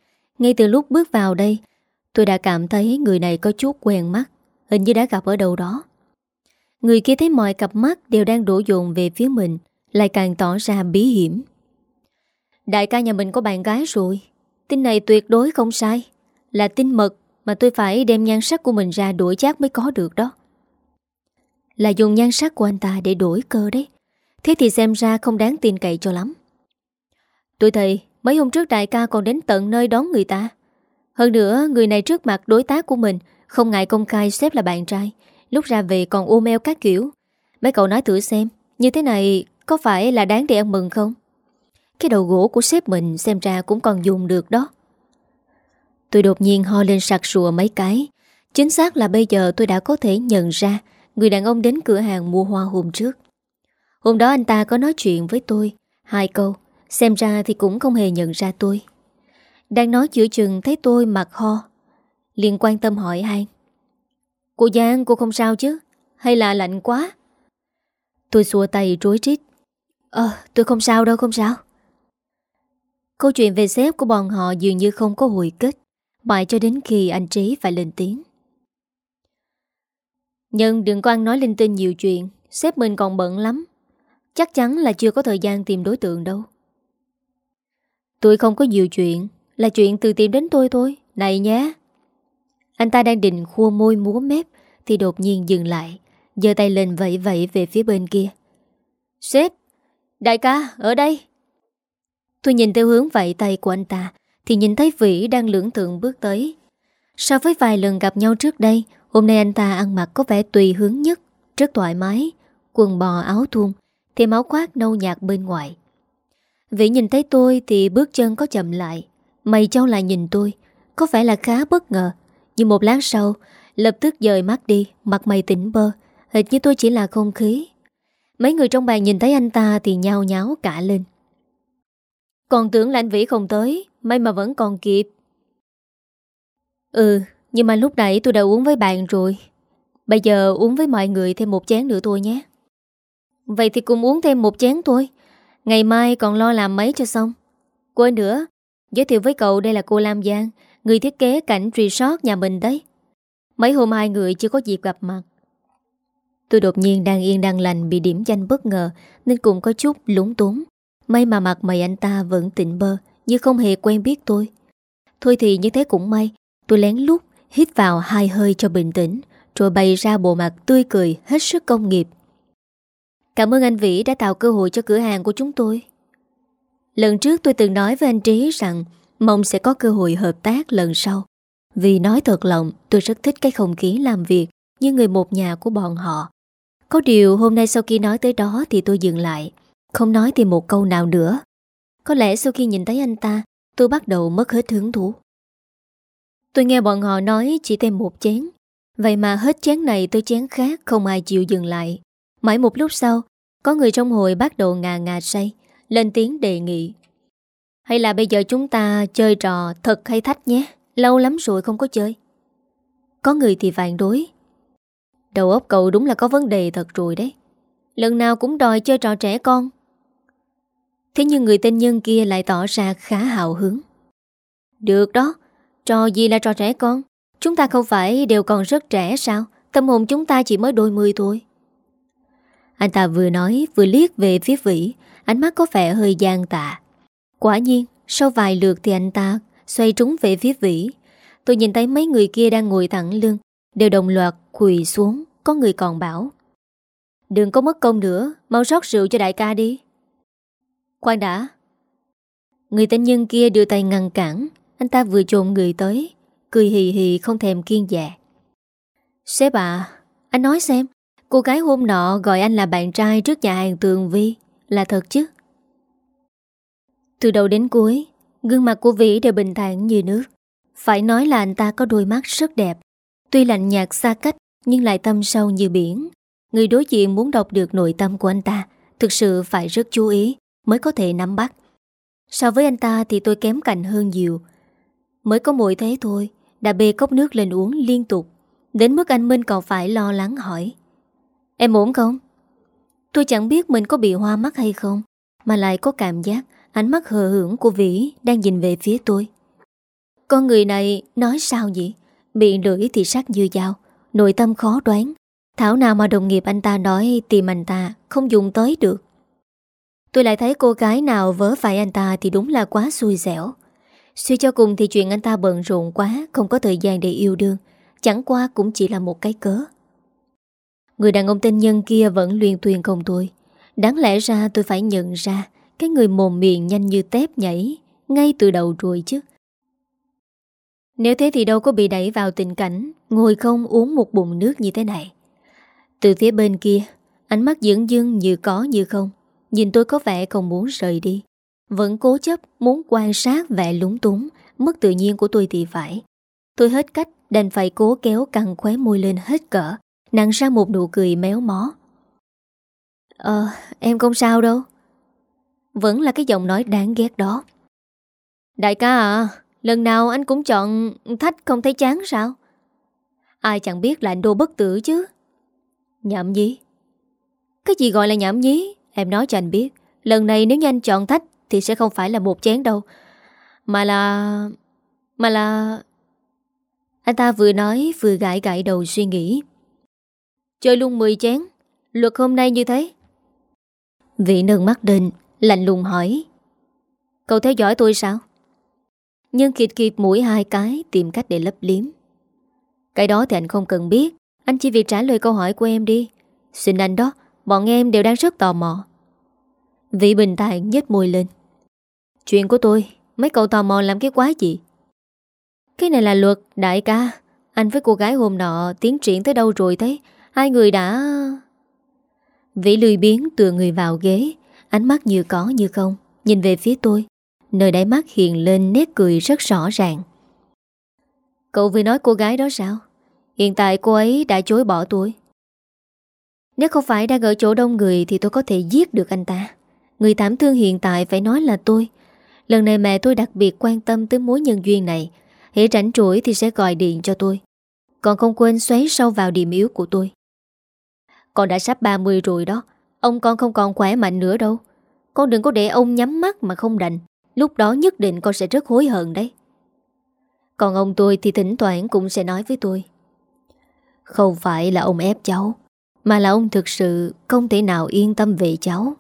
ngay từ lúc bước vào đây, Tôi đã cảm thấy người này có chút quen mắt, Hình như đã gặp ở đâu đó. Người kia thấy mọi cặp mắt Đều đang đổ dồn về phía mình, Lại càng tỏ ra bí hiểm. Đại ca nhà mình có bạn gái rồi, Tin này tuyệt đối không sai, Là tin mật mà tôi phải đem nhan sắc của mình ra đổi chác mới có được đó. Là dùng nhan sắc của anh ta để đổi cơ đấy, Thế thì xem ra không đáng tin cậy cho lắm. Tôi thấy Mấy hôm trước đại ca còn đến tận nơi đón người ta. Hơn nữa, người này trước mặt đối tác của mình, Không ngại công khai xếp là bạn trai. Lúc ra về còn ôm eo các kiểu. Mấy cậu nói thử xem, Như thế này có phải là đáng để ăn mừng không? Cái đầu gỗ của sếp mình Xem ra cũng còn dùng được đó. Tôi đột nhiên ho lên sặc sùa mấy cái. Chính xác là bây giờ tôi đã có thể nhận ra Người đàn ông đến cửa hàng mua hoa hôm trước. Hôm đó anh ta có nói chuyện với tôi Hai câu. Xem ra thì cũng không hề nhận ra tôi. Đang nói chữa chừng thấy tôi mặt ho. Liền quan tâm hỏi han. Cô Giang, cô không sao chứ? Hay là lạnh quá? Tôi xua tay rối rít. Ờ tôi không sao đâu, không sao. Câu chuyện về sếp của bọn họ dường như không có hồi kết. Mãi cho đến khi anh Trí phải lên tiếng. Nhân đừng có ăn nói linh tinh nhiều chuyện. Sếp mình còn bận lắm. Chắc chắn là chưa có thời gian tìm đối tượng đâu. Tôi không có nhiều chuyện, Là chuyện từ tìm đến tôi thôi. Này nhé. Anh ta đang định khua môi múa mép, Thì đột nhiên dừng lại, giơ tay lên vẫy vẫy về phía bên kia. Sếp, Đại ca, ở đây. Tôi nhìn theo hướng vẫy tay của anh ta, Thì nhìn thấy Vĩ đang lưỡng tượng bước tới. So với vài lần gặp nhau trước đây, Hôm nay anh ta ăn mặc có vẻ tùy hướng nhất, Rất thoải mái, Quần bò áo thun Thêm áo khoác nâu nhạt bên ngoài. Vĩ nhìn thấy tôi thì bước chân có chậm lại. Mày cháu lại nhìn tôi, Có vẻ là khá bất ngờ. Nhưng một lát sau, Lập tức dời mắt đi, Mặt mày tỉnh bơ. Hệt như tôi chỉ là không khí. Mấy người trong bàn nhìn thấy anh ta thì nhao nháo cả lên. Còn tưởng là anh Vĩ không tới, May mà vẫn còn kịp. Ừ Nhưng mà lúc nãy tôi đã uống với bạn rồi. Bây giờ uống với mọi người thêm một chén nữa thôi nhé. Vậy thì cùng uống thêm một chén thôi. Ngày mai còn lo làm mấy cho xong. Quên nữa, Giới thiệu với cậu đây là cô Lam Giang, Người thiết kế cảnh resort nhà mình đấy. Mấy hôm hai người chưa có dịp gặp mặt. Tôi đột nhiên đang yên đang lành Bị điểm danh bất ngờ Nên cũng có chút lúng túng. May mà mặt mày anh ta vẫn tỉnh bơ, Như không hề quen biết tôi. Thôi thì như thế cũng may, Tôi lén lút hít vào hai hơi cho bình tĩnh, Rồi bày ra bộ mặt tươi cười Hết sức công nghiệp. Cảm ơn anh Vĩ đã tạo cơ hội cho cửa hàng của chúng tôi. Lần trước tôi từng nói với anh Trí rằng Mong sẽ có cơ hội hợp tác lần sau. Vì nói thật lòng, tôi rất thích cái không khí làm việc Như người một nhà của bọn họ. Có điều hôm nay sau khi nói tới đó thì tôi dừng lại, Không nói thêm một câu nào nữa. Có lẽ sau khi nhìn thấy anh ta, Tôi bắt đầu mất hết hứng thú. Tôi nghe bọn họ nói chỉ thêm một chén. Vậy mà hết chén này tới chén khác Không ai chịu dừng lại. Mãi một lúc sau có người trong hội bắt đầu ngà ngà say, Lên tiếng đề nghị. Hay là bây giờ chúng ta chơi trò thật hay thách nhé, Lâu lắm rồi không có chơi. Có người thì phản đối. Đầu óc cậu đúng là có vấn đề thật rồi đấy. Lần nào cũng đòi chơi trò trẻ con. Thế nhưng người tên nhân kia lại tỏ ra khá hào hứng. Được đó, Trò gì là trò trẻ con? Chúng ta không phải đều còn rất trẻ sao? Tâm hồn chúng ta chỉ mới đôi mươi thôi. Anh ta vừa nói, vừa liếc về phía Vĩ. Ánh mắt có vẻ hơi gian tạ Quả nhiên, Sau vài lượt thì anh ta Xoay trúng về phía Vĩ. Tôi nhìn thấy mấy người kia đang ngồi thẳng lưng, Đều đồng loạt quỳ xuống, Có người còn bảo, Đừng có mất công nữa, Mau rót rượu cho đại ca đi. Khoan đã. Người tên nhân kia đưa tay ngăn cản, Anh ta vừa trộn người tới, Cười hì hì không thèm kiên dạ Sếp à Anh nói xem Cô gái hôm nọ gọi anh là bạn trai trước nhà hàng Tường Vi. Là thật chứ? Từ đầu đến cuối, Gương mặt của Vĩ đều bình thản như nước. Phải nói là anh ta có đôi mắt rất đẹp. Tuy lạnh nhạt xa cách, Nhưng lại tâm sâu như biển. Người đối diện muốn đọc được nội tâm của anh ta, Thực sự phải rất chú ý, Mới có thể nắm bắt. So với anh ta thì tôi kém cạnh hơn nhiều. Mới có mỗi thế thôi, Đã bê cốc nước lên uống liên tục. Đến mức anh Minh còn phải lo lắng hỏi Em ổn không? Tôi chẳng biết mình có bị hoa mắt hay không, Mà lại có cảm giác Ánh mắt hờ hưởng của Vĩ Đang nhìn về phía tôi. Con người này nói sao vậy? Bị lưỡi thì sắc như dao, Nội tâm khó đoán. Thảo nào mà đồng nghiệp anh ta nói Tìm anh ta không dùng tới được. Tôi lại thấy cô gái nào vớ phải anh ta Thì đúng là quá xui xẻo. Suy cho cùng thì chuyện anh ta bận rộn quá, Không có thời gian để yêu đương. Chẳng qua cũng chỉ là một cái cớ. Người đàn ông tên nhân kia vẫn luyên thuyền không tôi Đáng lẽ ra tôi phải nhận ra Cái người mồm miệng nhanh như tép nhảy Ngay từ đầu rồi chứ. Nếu thế thì đâu có bị đẩy vào tình cảnh Ngồi không uống một bụng nước như thế này. Từ phía bên kia, Ánh mắt dưỡng dưng như có như không. Nhìn tôi có vẻ không muốn rời đi. Vẫn cố chấp muốn quan sát vẻ lúng túng, Mất tự nhiên của tôi thì phải. Tôi hết cách đành phải cố kéo căng khóe môi lên hết cỡ. Nặng ra một nụ cười méo mó. Ờ em không sao đâu. Vẫn là cái giọng nói đáng ghét đó. Đại ca à Lần nào anh cũng chọn thách không thấy chán sao? Ai chẳng biết là anh đô bất tử chứ. Nhảm nhí, Cái gì gọi là nhảm nhí? Em nói cho anh biết Lần này nếu như anh chọn thách Thì sẽ không phải là một chén đâu. Mà là... Mà là... Anh ta vừa nói vừa gãi gãi đầu suy nghĩ. Chơi luôn 10 chén. Luật hôm nay như thế. Vị nâng mắt định Lạnh lùng hỏi. Cậu theo dõi tôi sao? Nhưng kịp kịp mũi hai cái Tìm cách để lấp liếm. Cái đó thì anh không cần biết. Anh chỉ việc trả lời câu hỏi của em đi. Xin anh đó, Bọn em đều đang rất tò mò. Vị bình tài nhếch môi lên. Chuyện của tôi, Mấy cậu tò mò làm cái quái gì? Cái này là luật, đại ca. Anh với cô gái hôm nọ Tiến triển tới đâu rồi thế? Hai người đã... Vĩ lười biến tựa người vào ghế. Ánh mắt như có như không. Nhìn về phía tôi, Nơi đáy mắt hiện lên nét cười rất rõ ràng. Cậu vừa nói cô gái đó sao? Hiện tại cô ấy đã chối bỏ tôi. Nếu không phải đang ở chỗ đông người Thì tôi có thể giết được anh ta. Người thảm thương hiện tại phải nói là tôi. Lần này mẹ tôi đặc biệt quan tâm tới mối nhân duyên này. Hễ rảnh rỗi thì sẽ gọi điện cho tôi. Còn không quên xoáy sâu vào điểm yếu của tôi con đã sắp 30 rồi đó. Ông con không còn khỏe mạnh nữa đâu. Con đừng có để ông nhắm mắt mà không đành. Lúc đó nhất định con sẽ rất hối hận đấy. Còn ông tôi thì thỉnh thoảng cũng sẽ nói với tôi. Không phải là ông ép cháu, Mà là ông thực sự không thể nào yên tâm về cháu.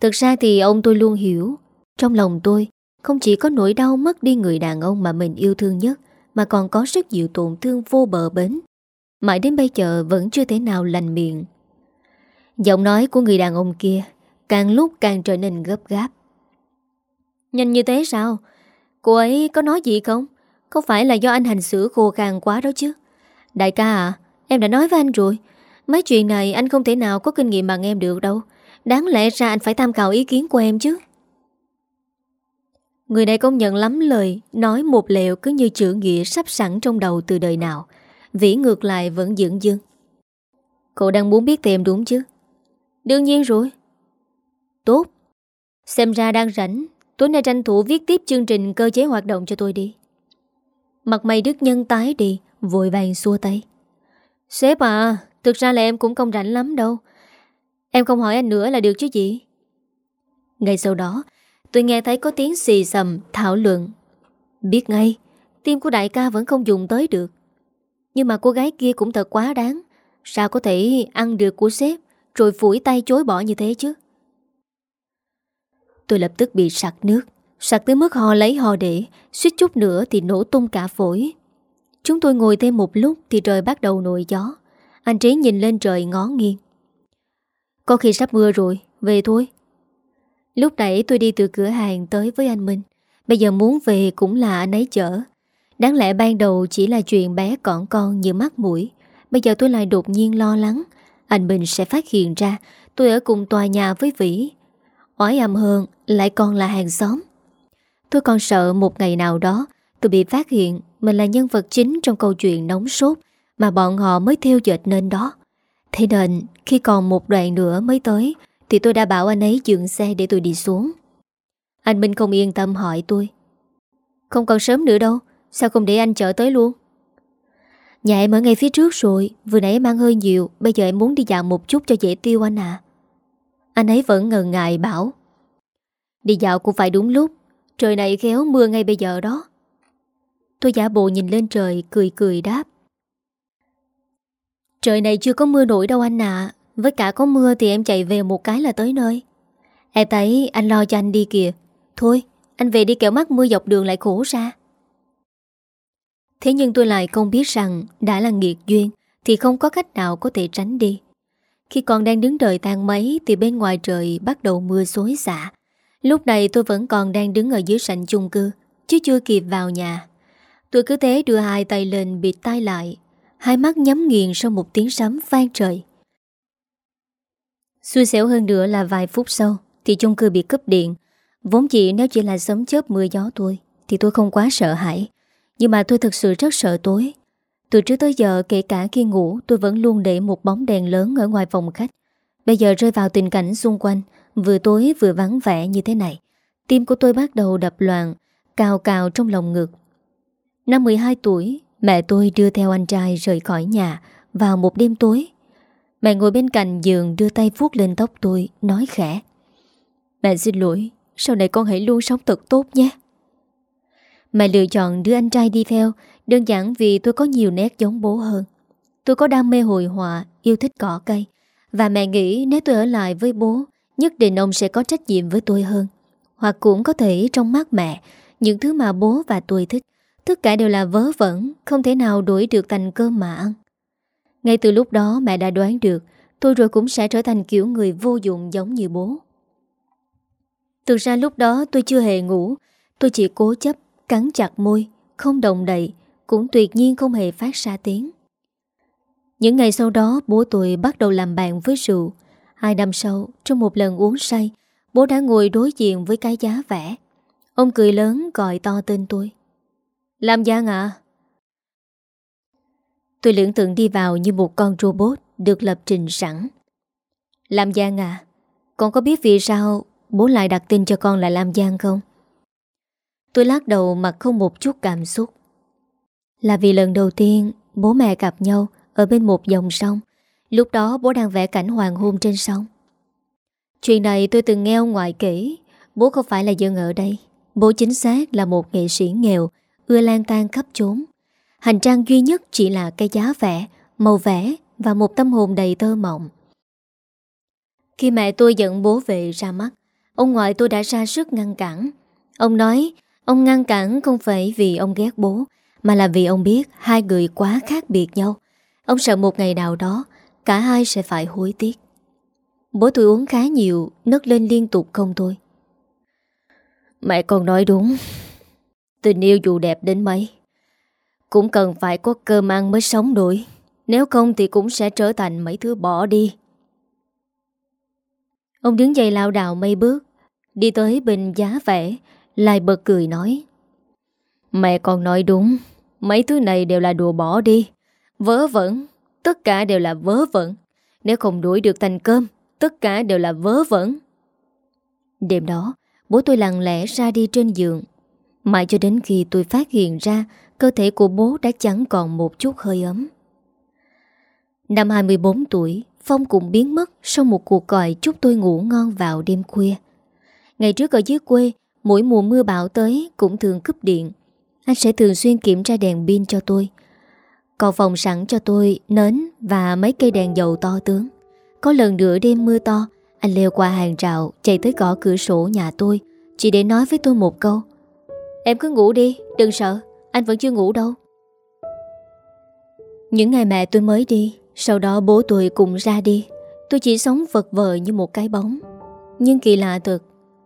Thực ra thì ông tôi luôn hiểu, Trong lòng tôi Không chỉ có nỗi đau mất đi người đàn ông mà mình yêu thương nhất, Mà còn có rất nhiều tổn thương vô bờ bến. Mãi đến bây giờ vẫn chưa thể nào lành miệng. Giọng nói của người đàn ông kia Càng lúc càng trở nên gấp gáp. Nhanh như thế sao? Cô ấy có nói gì không? Không phải là do anh hành xử khô khan quá đó chứ? Đại ca à Em đã nói với anh rồi. Mấy chuyện này anh không thể nào có kinh nghiệm bằng em được đâu. Đáng lẽ ra anh phải tham khảo ý kiến của em chứ. Người này công nhận lắm lời, Nói một lẹo cứ như chữ nghĩa sắp sẵn trong đầu từ đời nào. Vĩ ngược lại vẫn dưỡng dưng. Cậu đang muốn biết tìm đúng chứ? Đương nhiên rồi. Tốt. Xem ra đang rảnh. Tối nay tranh thủ viết tiếp chương trình cơ chế hoạt động cho tôi đi. Mặt mày đức nhân tái đi, Vội vàng xua tay. Sếp à Thực ra là em cũng không rảnh lắm đâu. Em không hỏi anh nữa là được chứ gì? Ngay sau đó, Tôi nghe thấy có tiếng xì xầm, Thảo luận. Biết ngay Tim của đại ca vẫn không dùng tới được nhưng mà cô gái kia cũng thật quá đáng. Sao có thể ăn được của sếp, Rồi phủi tay chối bỏ như thế chứ? Tôi lập tức bị sặc nước. Sặc tới mức ho lấy ho để, Suýt chút nữa thì nổ tung cả phổi. Chúng tôi ngồi thêm một lúc Thì trời bắt đầu nổi gió. Anh Trí nhìn lên trời ngó nghiêng. Có khi sắp mưa rồi, Về thôi. Lúc nãy tôi đi từ cửa hàng tới với anh Minh. Bây giờ muốn về cũng là anh ấy chở. Đáng lẽ ban đầu chỉ là chuyện bé còn con như mắt mũi. Bây giờ tôi lại đột nhiên lo lắng. Anh Bình sẽ phát hiện ra Tôi ở cùng tòa nhà với Vĩ. Ói âm hơn lại còn là hàng xóm. Tôi còn sợ một ngày nào đó Tôi bị phát hiện Mình là nhân vật chính trong câu chuyện nóng sốt Mà bọn họ mới theo dệt nên đó. Thế nên, khi còn một đoạn nữa mới tới, Thì tôi đã bảo anh ấy dừng xe để tôi đi xuống. Anh Minh không yên tâm hỏi tôi. Không còn sớm nữa đâu Sao không để anh chở tới luôn? Nhà em ở ngay phía trước rồi, Vừa nãy em ăn hơi nhiều, Bây giờ em muốn đi dạo một chút cho dễ tiêu anh à Anh ấy vẫn ngần ngại bảo. Đi dạo cũng phải đúng lúc, Trời này khéo mưa ngay bây giờ đó. Tôi giả bộ nhìn lên trời, Cười cười đáp. Trời này chưa có mưa nổi đâu anh ạ, Với cả có mưa thì em chạy về một cái là tới nơi. Em thấy anh lo cho anh đi kìa. Thôi, anh về đi kẹo mắt mưa dọc đường lại khổ ra Thế nhưng tôi lại không biết rằng đã là nghiệt duyên thì không có cách nào có thể tránh đi. Khi còn đang đứng đợi tan máy thì bên ngoài trời bắt đầu mưa xối xả. Lúc này tôi vẫn còn đang đứng ở dưới sảnh chung cư, chứ chưa kịp vào nhà. Tôi cứ thế đưa hai tay lên bịt tay lại, Hai mắt nhắm nghiền sau một tiếng sấm vang trời Xui xẻo hơn nữa là vài phút sau Thì chung cư bị cúp điện Vốn chỉ nếu chỉ là sớm chớp mưa gió tôi Thì tôi không quá sợ hãi nhưng mà tôi thực sự rất sợ tối. Từ trước tới giờ, kể cả khi ngủ, Tôi vẫn luôn để một bóng đèn lớn ở ngoài phòng khách. Bây giờ rơi vào tình cảnh xung quanh, Vừa tối vừa vắng vẻ như thế này. Tim của tôi bắt đầu đập loạn, Cào cào trong lòng ngực. Năm 12 tuổi, Mẹ tôi đưa theo anh trai rời khỏi nhà Vào một đêm tối. Mẹ ngồi bên cạnh giường đưa tay vuốt lên tóc tôi, Nói khẽ. Mẹ xin lỗi, Sau này con hãy luôn sống thật tốt nhé. Mẹ lựa chọn đưa anh trai đi theo, Đơn giản vì tôi có nhiều nét giống bố hơn. Tôi có đam mê hồi họa, Yêu thích cỏ cây. Và mẹ nghĩ nếu tôi ở lại với bố, Nhất định ông sẽ có trách nhiệm với tôi hơn. Hoặc cũng có thể trong mắt mẹ, Những thứ mà bố và tôi thích, Tất cả đều là vớ vẩn, Không thể nào đuổi được thành cơm mà ăn. Ngay từ lúc đó mẹ đã đoán được, Tôi rồi cũng sẽ trở thành kiểu người vô dụng giống như bố. Thực ra lúc đó tôi chưa hề ngủ, Tôi chỉ cố chấp Cắn chặt môi, Không động đậy, Cũng tuyệt nhiên không hề phát ra tiếng. Những ngày sau đó, bố tôi bắt đầu làm bạn với rượu. Hai năm sau, Trong một lần uống say, Bố đã ngồi đối diện với cái giá vẽ. Ông cười lớn gọi to tên tôi. Làm Giang à Tôi lưỡng tượng đi vào như một con robot Được lập trình sẵn. Làm Giang à Con có biết vì sao Bố lại đặt tên cho con là Lam Giang không? Tôi lắc đầu mà không một chút cảm xúc. Là vì lần đầu tiên, Bố mẹ gặp nhau Ở bên một dòng sông. Lúc đó bố đang vẽ cảnh hoàng hôn trên sông. Chuyện này tôi từng nghe ông ngoại kể. Bố không phải là dân ở đây. Bố chính xác là một nghệ sĩ nghèo, Ưa lan tan khắp chốn. Hành trang duy nhất chỉ là cái giá vẽ, Màu vẽ và một tâm hồn đầy tơ mộng. Khi mẹ tôi dẫn bố về ra mắt, Ông ngoại tôi đã ra sức ngăn cản. Ông nói Ông ngăn cản không phải vì ông ghét bố, Mà là vì ông biết hai người quá khác biệt nhau. Ông sợ một ngày nào đó, Cả hai sẽ phải hối tiếc. Bố tôi uống khá nhiều, Nấc lên liên tục không thôi. Mẹ con nói đúng. Tình yêu dù đẹp đến mấy, Cũng cần phải có cơm ăn mới sống nổi. Nếu không thì cũng sẽ trở thành mấy thứ bỏ đi. Ông đứng dậy lao đào mây bước, Đi tới bình giá vẽ. Lại bật cười nói, Mẹ con nói đúng, Mấy thứ này đều là đùa bỏ đi. Vớ vẩn, Tất cả đều là vớ vẩn. Nếu không đuổi được thành cơm, Tất cả đều là vớ vẩn. Đêm đó, Bố tôi lặng lẽ ra đi trên giường. Mãi cho đến khi tôi phát hiện ra, Cơ thể của bố đã chẳng còn một chút hơi ấm. Năm 24 tuổi, Phong cũng biến mất Sau một cuộc gọi chúc tôi ngủ ngon vào đêm khuya. Ngày trước ở dưới quê Mỗi mùa mưa bão tới Cũng thường cúp điện Anh sẽ thường xuyên kiểm tra đèn pin cho tôi còn phòng sẵn cho tôi nến và mấy cây đèn dầu to tướng. Có lần nửa đêm mưa to, anh leo qua hàng rào, chạy tới gõ cửa sổ nhà tôi, chỉ để nói với tôi một câu. Em cứ ngủ đi, đừng sợ, anh vẫn chưa ngủ đâu. Những ngày mẹ tôi mới đi, sau đó bố tôi cũng ra đi. Tôi chỉ sống vật vờ như một cái bóng. Nhưng kỳ lạ thật,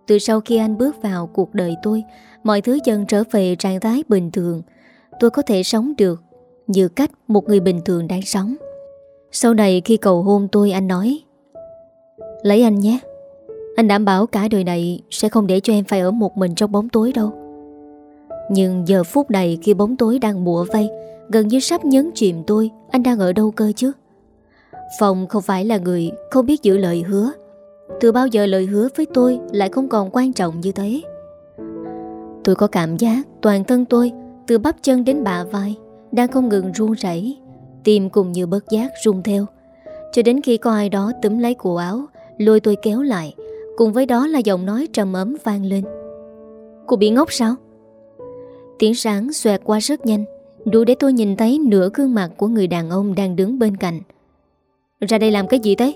từ sau khi anh bước vào cuộc đời tôi, mọi thứ dần trở về trạng thái bình thường. Tôi có thể sống được như cách một người bình thường đang sống. Sau này khi cầu hôn tôi anh nói Lấy anh nhé. Anh đảm bảo cả đời này Sẽ không để cho em phải ở một mình trong bóng tối đâu. Nhưng giờ phút này Khi bóng tối đang bùa vây Gần như sắp nhấn chìm tôi Anh đang ở đâu cơ chứ? Phong không phải là người không biết giữ lời hứa. Từ bao giờ lời hứa với tôi Lại không còn quan trọng như thế? Tôi có cảm giác Toàn thân tôi Từ bắp chân đến bả vai đang không ngừng run rẩy, Tim cùng như bớt giác run theo. Cho đến khi có ai đó túm lấy cổ áo, Lôi tôi kéo lại, Cùng với đó là giọng nói trầm ấm vang lên. Cô bị ngốc sao? Tiếng sáng xoẹt qua rất nhanh, Đủ để tôi nhìn thấy nửa gương mặt của người đàn ông đang đứng bên cạnh. Ra đây làm cái gì thế?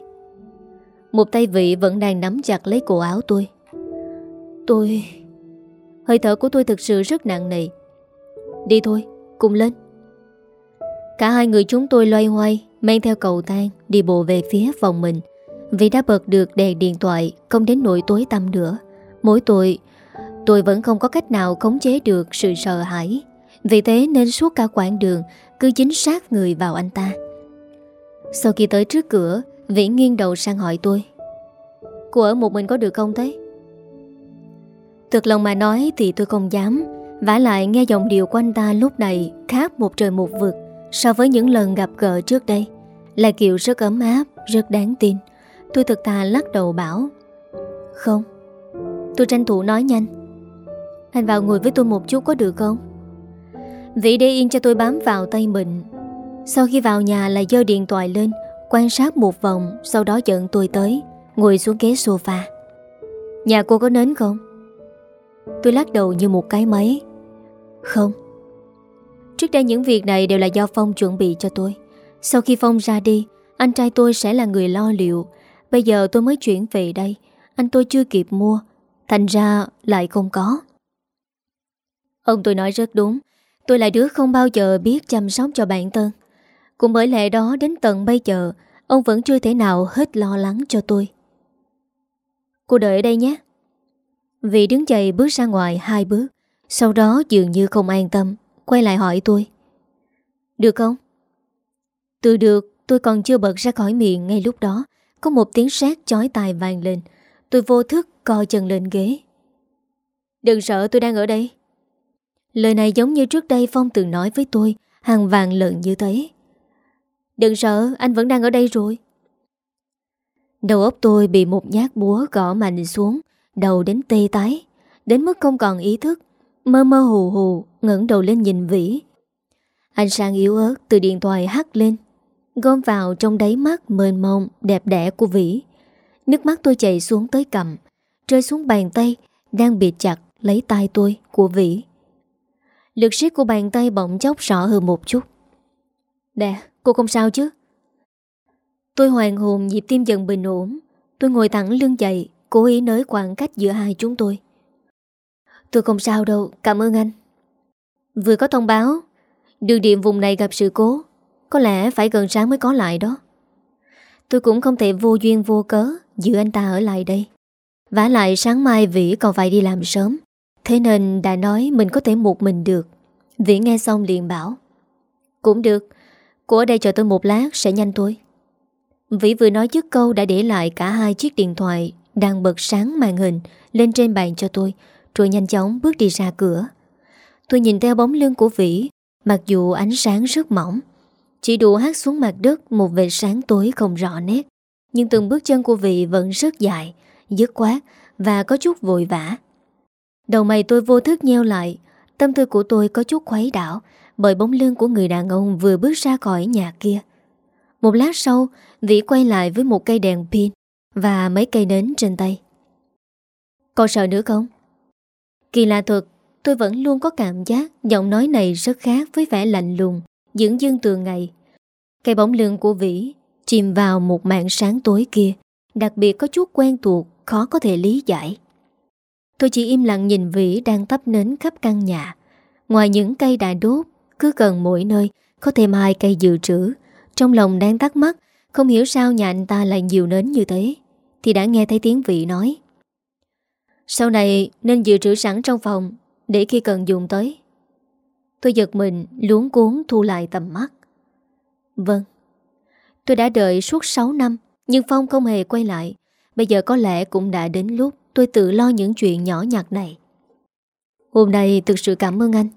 Một tay vị vẫn đang nắm chặt lấy cổ áo tôi. Tôi... Hơi thở của tôi thực sự rất nặng nề. Đi thôi, cùng lên. Cả hai người chúng tôi loay hoay Men theo cầu thang Đi bộ về phía phòng mình. Vì đã bật được đèn điện thoại Không đến nỗi tối tăm nữa. Mỗi tội Tôi vẫn không có cách nào khống chế được sự sợ hãi. Vì thế nên suốt cả quãng đường Cứ chính xác người vào anh ta. Sau khi tới trước cửa Vĩ nghiêng đầu sang hỏi tôi. Cô ở một mình có được không thế? Thực lòng mà nói Thì tôi không dám. Vả lại nghe giọng điệu của anh ta lúc này Khác một trời một vực So với những lần gặp gỡ trước đây. Là kiểu rất ấm áp, Rất đáng tin. Tôi thực thà lắc đầu bảo, Không. Tôi tranh thủ nói nhanh, Anh vào ngồi với tôi một chút có được không? Vĩ để yên cho tôi bám vào tay mình. Sau khi vào nhà là dơ điện thoại lên Quan sát một vòng, Sau đó dẫn tôi tới, Ngồi xuống ghế sofa. Nhà cô có nến không? Tôi lắc đầu như một cái máy. Không. Trước đây những việc này đều là do Phong chuẩn bị cho tôi. Sau khi Phong ra đi, Anh trai tôi sẽ là người lo liệu. Bây giờ tôi mới chuyển về đây. Anh tôi chưa kịp mua, Thành ra lại không có. Ông tôi nói rất đúng. Tôi là đứa không bao giờ biết chăm sóc cho bản thân. Cũng bởi lẽ đó đến tận bây giờ, Ông vẫn chưa thể nào hết lo lắng cho tôi. Cô đợi ở đây nhé. Vị đứng dậy bước ra ngoài hai bước, Sau đó dường như không an tâm, Quay lại hỏi tôi. Được không? Từ được, tôi còn chưa bật ra khỏi miệng ngay lúc đó, Có một tiếng sét chói tai vàng lên. Tôi vô thức co chân lên ghế. Đừng sợ, tôi đang ở đây. Lời này giống như trước đây Phong từng nói với tôi, Hàng vàng lần như thế. Đừng sợ, anh vẫn đang ở đây rồi. Đầu óc tôi bị một nhát búa gõ mạnh xuống, Đầu đến tê tái, Đến mức không còn ý thức, Mơ mơ hù hù ngẩng đầu lên nhìn Vĩ. Anh sang yếu ớt từ điện thoại hắt lên, Gom vào trong đáy mắt mờn mông, đẹp đẽ của Vĩ. Nước mắt tôi chạy xuống tới cầm Rơi xuống bàn tay, Đang bị chặt lấy tay tôi của Vĩ. Lực siết của bàn tay bỗng chốc rõ hơn một chút. Nè cô không sao chứ? Tôi hoàng hồn nhịp tim dần bình ổn. Tôi ngồi thẳng lưng dậy, Cố ý nới khoảng cách giữa hai chúng tôi. Tôi không sao đâu, Cảm ơn anh. Vừa có thông báo, Đường điện vùng này gặp sự cố. Có lẽ phải gần sáng mới có lại đó. Tôi cũng không thể vô duyên vô cớ Giữ anh ta ở lại đây. Vả lại sáng mai Vĩ còn phải đi làm sớm. Thế nên đã nói mình có thể một mình được. Vĩ nghe xong liền bảo, Cũng được Cô ở đây chờ tôi một lát, sẽ nhanh thôi Vĩ vừa nói dứt câu đã để lại cả hai chiếc điện thoại Đang bật sáng màn hình Lên trên bàn cho tôi, Rồi nhanh chóng bước đi ra cửa. Tôi nhìn theo bóng lưng của Vĩ, Mặc dù ánh sáng rất mỏng, Chỉ đủ hát xuống mặt đất Một vệt sáng tối không rõ nét. Nhưng từng bước chân của Vĩ vẫn rất dài, Dứt khoát Và có chút vội vã. Đầu mày tôi vô thức nheo lại, Tâm tư của tôi có chút khuấy đảo bởi bóng lưng của người đàn ông vừa bước ra khỏi nhà kia. Một lát sau, Vĩ quay lại với một cây đèn pin Và mấy cây nến trên tay. Còn sợ nữa không? Kỳ lạ thật, Tôi vẫn luôn có cảm giác Giọng nói này rất khác với vẻ lạnh lùng Dưỡng dương từ ngày. Cây bóng lưng của Vĩ Chìm vào một mạng sáng tối kia, Đặc biệt có chút quen thuộc, Khó có thể lý giải. Tôi chỉ im lặng nhìn Vĩ đang tắp nến khắp căn nhà. Ngoài những cây đã đốt cứ cần mỗi nơi, Có thêm hai cây dự trữ. Trong lòng đang tắc mắt Không hiểu sao nhà anh ta lại nhiều nến như thế, Thì đã nghe thấy tiếng vị nói. Sau này nên dự trữ sẵn trong phòng, Để khi cần dùng tới. Tôi giật mình, luống cuốn thu lại tầm mắt. Vâng Tôi đã đợi suốt 6 năm, Nhưng Phong không hề quay lại. Bây giờ có lẽ cũng đã đến lúc tôi tự lo những chuyện nhỏ nhặt này. Hôm nay thực sự cảm ơn anh.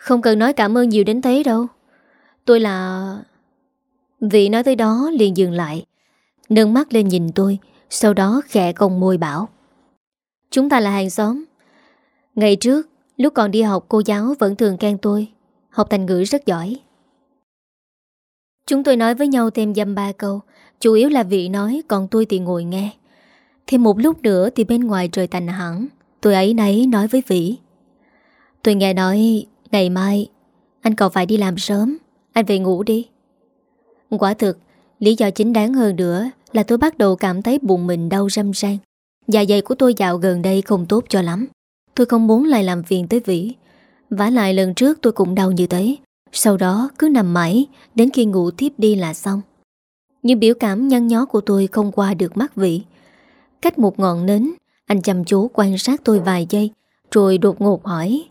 Không cần nói cảm ơn nhiều đến thế đâu. Tôi là... Vị nói tới đó liền dừng lại. Nâng mắt lên nhìn tôi, sau đó khẽ cong môi bảo. Chúng ta là hàng xóm. Ngày trước, lúc còn đi học cô giáo vẫn thường khen tôi. Học thành ngữ rất giỏi. Chúng tôi nói với nhau thêm dăm ba câu, chủ yếu là vị nói còn tôi thì ngồi nghe. Thêm một lúc nữa thì bên ngoài trời tành hẳn Tôi ấy nấy nói với vị, Tôi nghe nói Ngày mai, Anh còn phải đi làm sớm. Anh về ngủ đi. Quả thực, Lý do chính đáng hơn nữa Là tôi bắt đầu cảm thấy bụng mình đau râm ran. Dạ dày của tôi dạo gần đây không tốt cho lắm. Tôi không muốn lại làm phiền tới Vĩ. Vả lại lần trước tôi cũng đau như thế. Sau đó cứ nằm mãi, Đến khi ngủ tiếp đi là xong. Nhưng biểu cảm nhăn nhó của tôi không qua được mắt Vĩ. Cách một ngọn nến, Anh chăm chú quan sát tôi vài giây, Rồi đột ngột hỏi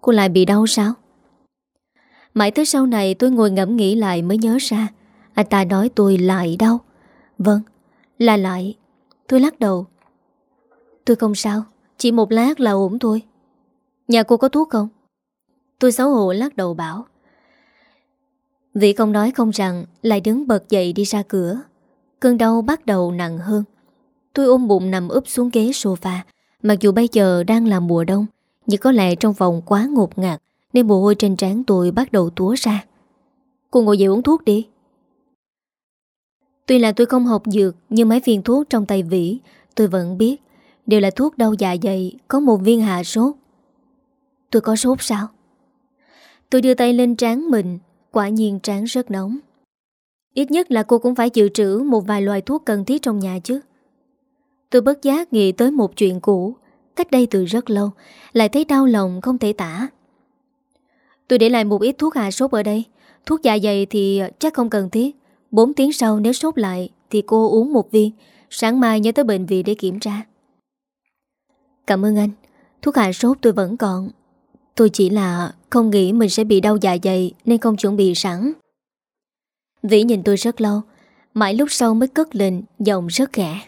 Cô lại bị đau sao? Mãi tới sau này tôi ngồi ngẫm nghĩ lại mới nhớ ra, Anh ta nói tôi lại đau. Vâng Là lại. Tôi lắc đầu. Tôi không sao, Chỉ một lát là ổn thôi. Nhà cô có thuốc không? Tôi xấu hổ lắc đầu bảo. Vị không nói không rằng, Lại đứng bật dậy đi ra cửa. Cơn đau bắt đầu nặng hơn. Tôi ôm bụng nằm úp xuống ghế sofa, Mặc dù bây giờ đang là mùa đông nhưng có lẽ trong vòng quá ngột ngạt, Nên mồ hôi trên trán tôi bắt đầu túa ra. Cô ngồi dậy uống thuốc đi. Tuy là tôi không học dược, Nhưng mấy viên thuốc trong tay Vĩ, Tôi vẫn biết, Đều là thuốc đau dạ dày, Có một viên hạ sốt. Tôi có sốt sao? Tôi đưa tay lên trán mình, Quả nhiên trán rất nóng. Ít nhất là cô cũng phải dự trữ Một vài loại thuốc cần thiết trong nhà chứ. Tôi bất giác nghĩ tới một chuyện cũ Cách đây từ rất lâu, Lại thấy đau lòng không thể tả. Tôi để lại một ít thuốc hạ sốt ở đây. Thuốc dạ dày thì chắc không cần thiết. 4 tiếng sau nếu sốt lại Thì cô uống một viên. Sáng mai nhớ tới bệnh viện để kiểm tra. Cảm ơn anh. Thuốc hạ sốt tôi vẫn còn. Tôi chỉ là không nghĩ mình sẽ bị đau dạ dày Nên không chuẩn bị sẵn. Vĩ nhìn tôi rất lâu Mãi lúc sau mới cất lên, Giọng rất khẽ.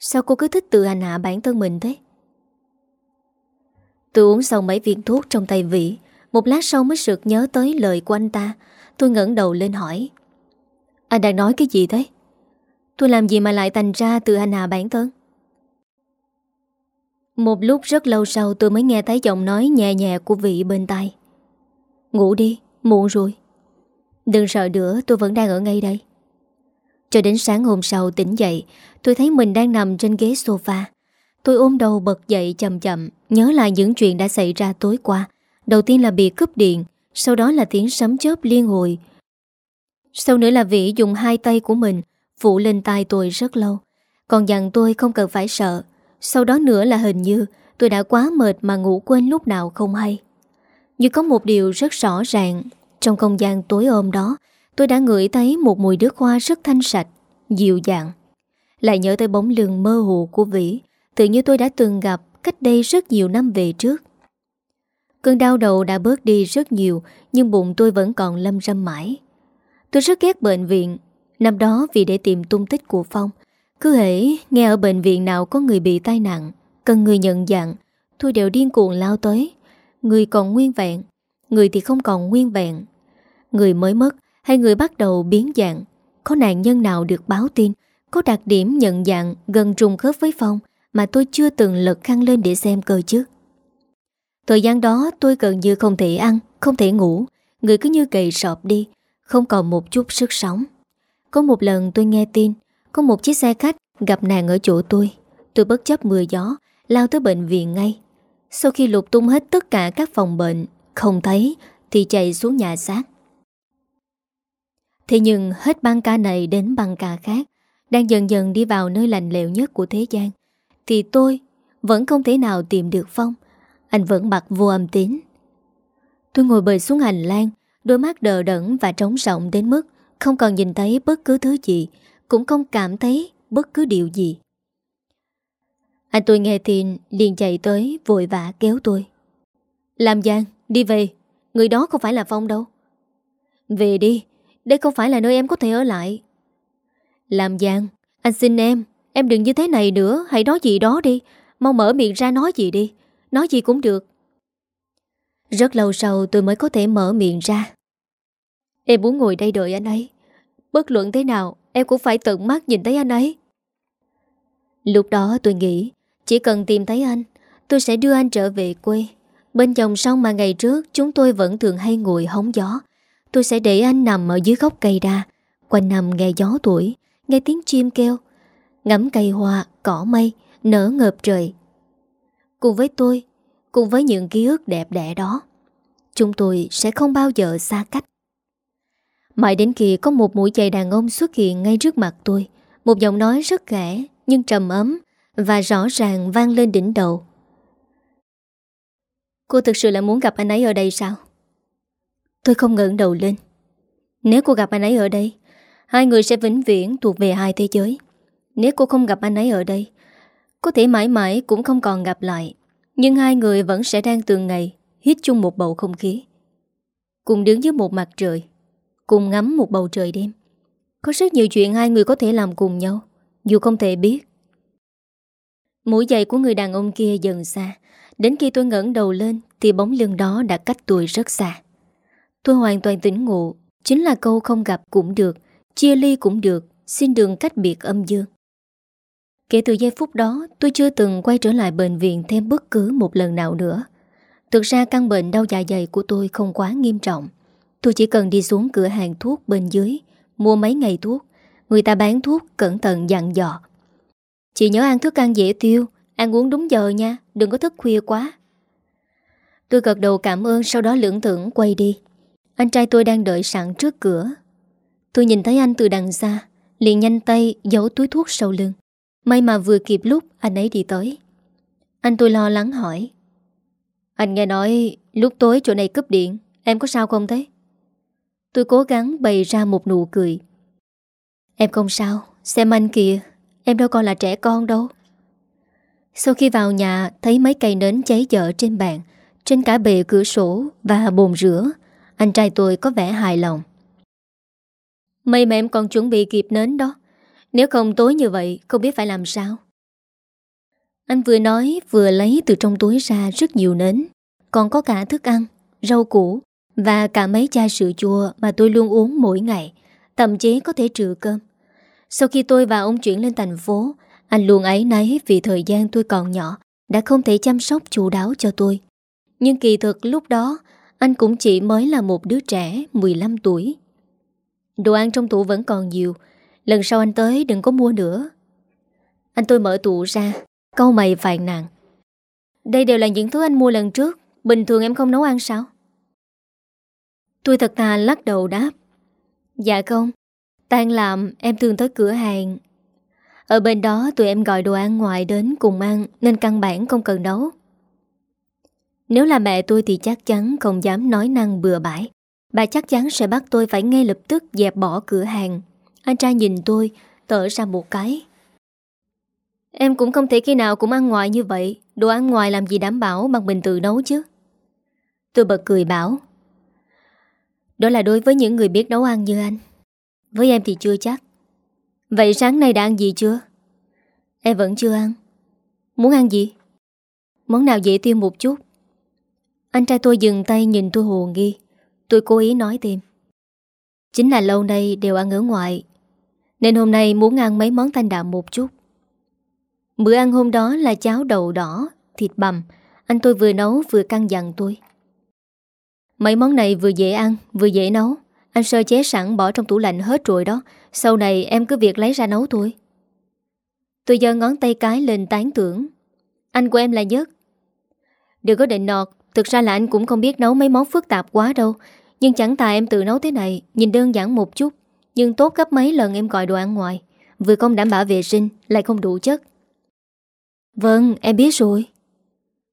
Sao cô cứ thích tự hành hạ bản thân mình thế? Tôi uống xong mấy viên thuốc trong tay Vĩ. Một lát sau mới sực nhớ tới lời của anh ta. Tôi ngẩng đầu lên hỏi. Anh đang nói cái gì thế? Tôi làm gì mà lại thành ra từ hành hạ bản thân Một lúc rất lâu sau tôi mới nghe thấy giọng nói nhẹ nhẹ của vị bên tai. Ngủ đi, muộn rồi. Đừng sợ nữa tôi vẫn đang ở ngay đây. Cho đến sáng hôm sau tỉnh dậy Tôi thấy mình đang nằm trên ghế sofa. Tôi ôm đầu bật dậy chậm chậm. Nhớ lại những chuyện đã xảy ra tối qua. Đầu tiên là bị cướp điện, Sau đó là tiếng sấm chớp liên hồi. Sau nữa là Vĩ dùng hai tay của mình Phụ lên tay tôi rất lâu. Còn dặn tôi không cần phải sợ. Sau đó nữa là hình như Tôi đã quá mệt mà ngủ quên lúc nào không hay. Như có một điều rất rõ ràng, Trong không gian tối ôm đó, Tôi đã ngửi thấy một mùi nước hoa rất thanh sạch, Dịu dàng. Lại nhớ tới bóng lưng mơ hồ của Vĩ, Tự như tôi đã từng gặp Cách đây rất nhiều năm về trước. Cơn đau đầu đã bớt đi rất nhiều, Nhưng bụng tôi vẫn còn lâm râm mãi. Tôi rất ghét bệnh viện. Năm đó vì để tìm tung tích của Phong, Cứ hễ nghe ở bệnh viện nào có người bị tai nạn, Cần người nhận dạng, Tôi đều điên cuồng lao tới. Người còn nguyên vẹn, Người thì không còn nguyên vẹn. Người mới mất hay người bắt đầu biến dạng, Có nạn nhân nào được báo tin, Có đặc điểm nhận dạng gần trùng khớp với Phong mà tôi chưa từng lật khăn lên để xem cơ chứ. Thời gian đó tôi gần như không thể ăn, Không thể ngủ. Người cứ như cầy sọp đi, Không còn một chút sức sống. Có một lần tôi nghe tin, Có một chiếc xe khách gặp nạn ở chỗ tôi. Tôi bất chấp mưa gió, Lao tới bệnh viện ngay. Sau khi lục tung hết tất cả các phòng bệnh, Không thấy, Thì chạy xuống nhà xác. Thế nhưng hết băng ca này đến băng ca khác, Đang dần dần đi vào nơi lành lẹo nhất của thế gian. Thì tôi Vẫn không thể nào tìm được Phong. Anh vẫn mặc vô âm tín. Tôi ngồi bời xuống hành lang, Đôi mắt đờ đẫn và trống rộng đến mức Không còn nhìn thấy bất cứ thứ gì, Cũng không cảm thấy bất cứ điều gì. Anh tôi nghe tin, liền chạy tới vội vã kéo tôi. Làm Giang, đi về. Người đó không phải là Phong đâu. Về đi, Đây không phải là nơi em có thể ở lại. Làm Giang, Anh xin em Em đừng như thế này nữa, Hãy nói gì đó đi. Mau mở miệng ra nói gì đi. Nói gì cũng được. Rất lâu sau, tôi mới có thể mở miệng ra. Em muốn ngồi đây đợi anh ấy. Bất luận thế nào, Em cũng phải tận mắt nhìn thấy anh ấy. Lúc đó tôi nghĩ, chỉ cần tìm thấy anh, Tôi sẽ đưa anh trở về quê. Bên dòng sông mà ngày trước Chúng tôi vẫn thường hay ngồi hóng gió, Tôi sẽ để anh nằm ở dưới gốc cây đa. Quanh nằm nghe gió tuổi Nghe tiếng chim kêu Ngắm cây hoa, cỏ mây Nở ngợp trời. Cùng với tôi Cùng với những ký ức đẹp đẽ đó Chúng tôi sẽ không bao giờ xa cách. Mãi đến khi có một mũi giày đàn ông xuất hiện ngay trước mặt tôi Một giọng nói rất khẽ Nhưng trầm ấm và rõ ràng vang lên đỉnh đầu. Cô thực sự là muốn gặp anh ấy ở đây sao? Tôi không ngẩng đầu lên. Nếu cô gặp anh ấy ở đây Hai người sẽ vĩnh viễn thuộc về hai thế giới. Nếu cô không gặp anh ấy ở đây Có thể mãi mãi cũng không còn gặp lại Nhưng hai người vẫn sẽ đang từng ngày hít chung một bầu không khí. Cùng đứng dưới một mặt trời, cùng ngắm một bầu trời đêm. Có rất nhiều chuyện hai người có thể làm cùng nhau, dù không thể biết. Mũi giày của người đàn ông kia dần xa, đến khi tôi ngẩng đầu lên thì bóng lưng đó đã cách tôi rất xa. Tôi hoàn toàn tỉnh ngộ, chính là câu không gặp cũng được, chia ly cũng được, xin đường cách biệt âm dương. Kể từ giây phút đó, tôi chưa từng quay trở lại bệnh viện thêm bất cứ một lần nào nữa. Thực ra căn bệnh đau dạ dày của tôi không quá nghiêm trọng. Tôi chỉ cần đi xuống cửa hàng thuốc bên dưới, mua mấy ngày thuốc. Người ta bán thuốc cẩn thận dặn dò. Chị nhớ ăn thức ăn dễ tiêu, ăn uống đúng giờ nha, đừng có thức khuya quá. Tôi gật đầu cảm ơn sau đó lưỡng thưởng quay đi. Anh trai tôi đang đợi sẵn trước cửa. Tôi nhìn thấy anh từ đằng xa, liền nhanh tay giấu túi thuốc sau lưng. May mà vừa kịp lúc anh ấy đi tới. Anh tôi lo lắng hỏi. Anh nghe nói lúc tối chỗ này cúp điện, em có sao không thế? Tôi cố gắng bày ra một nụ cười. Em không sao, xem anh kìa, em đâu còn là trẻ con đâu. Sau khi vào nhà, thấy mấy cây nến cháy dở trên bàn, trên cả bề cửa sổ và bồn rửa, anh trai tôi có vẻ hài lòng. May mà em còn chuẩn bị kịp nến đó. Nếu không tối như vậy, không biết phải làm sao. Anh vừa nói vừa lấy từ trong túi ra rất nhiều nến, còn có cả thức ăn, rau củ và cả mấy chai sữa chua mà tôi luôn uống mỗi ngày, thậm chí có thể trừ cơm. Sau khi tôi và ông chuyển lên thành phố, anh luôn ấy nấy vì thời gian tôi còn nhỏ, đã không thể chăm sóc chu đáo cho tôi. Nhưng kỳ thực lúc đó, anh cũng chỉ mới là một đứa trẻ 15 tuổi. Đồ ăn trong tủ vẫn còn nhiều, lần sau anh tới đừng có mua nữa. Anh tôi mở tủ ra, câu mày phàn nàn. Đây đều là những thứ anh mua lần trước, bình thường em không nấu ăn sao? Tôi thật thà lắc đầu đáp. Dạ không, tan làm em thường tới cửa hàng. Ở bên đó tụi em gọi đồ ăn ngoài đến cùng ăn nên căn bản không cần nấu. Nếu là mẹ tôi thì chắc chắn không dám nói năng bừa bãi. Bà chắc chắn sẽ bắt tôi phải ngay lập tức dẹp bỏ cửa hàng. Anh trai nhìn tôi, tở ra một cái. Em cũng không thể khi nào cũng ăn ngoài như vậy. Đồ ăn ngoài làm gì đảm bảo bằng mình tự nấu chứ. Tôi bật cười bảo. Đó là đối với những người biết nấu ăn như anh. Với em thì chưa chắc. Vậy sáng nay đã ăn gì chưa? Em vẫn chưa ăn. Muốn ăn gì? Món nào dễ tiêu một chút anh trai tôi dừng tay nhìn tôi hồ nghi Tôi cố ý nói thêm Chính là lâu nay đều ăn ở ngoài nên hôm nay muốn ăn mấy món thanh đạm một chút. Bữa ăn hôm đó là cháo đậu đỏ, Thịt bằm. Anh tôi vừa nấu vừa căng dặn tôi. Mấy món này vừa dễ ăn, Vừa dễ nấu. Anh sơ chế sẵn bỏ trong tủ lạnh hết rồi đó. Sau này em cứ việc lấy ra nấu thôi. Tôi giơ ngón tay cái lên tán tưởng Anh của em là nhất. Đừng có định nọt. Thực ra là anh cũng không biết nấu mấy món phức tạp quá đâu. Nhưng chẳng tài em tự nấu thế này, Nhìn đơn giản một chút. Nhưng tốt gấp mấy lần em gọi đồ ăn ngoài. Vừa không đảm bảo vệ sinh Lại không đủ chất. Vâng em biết rồi.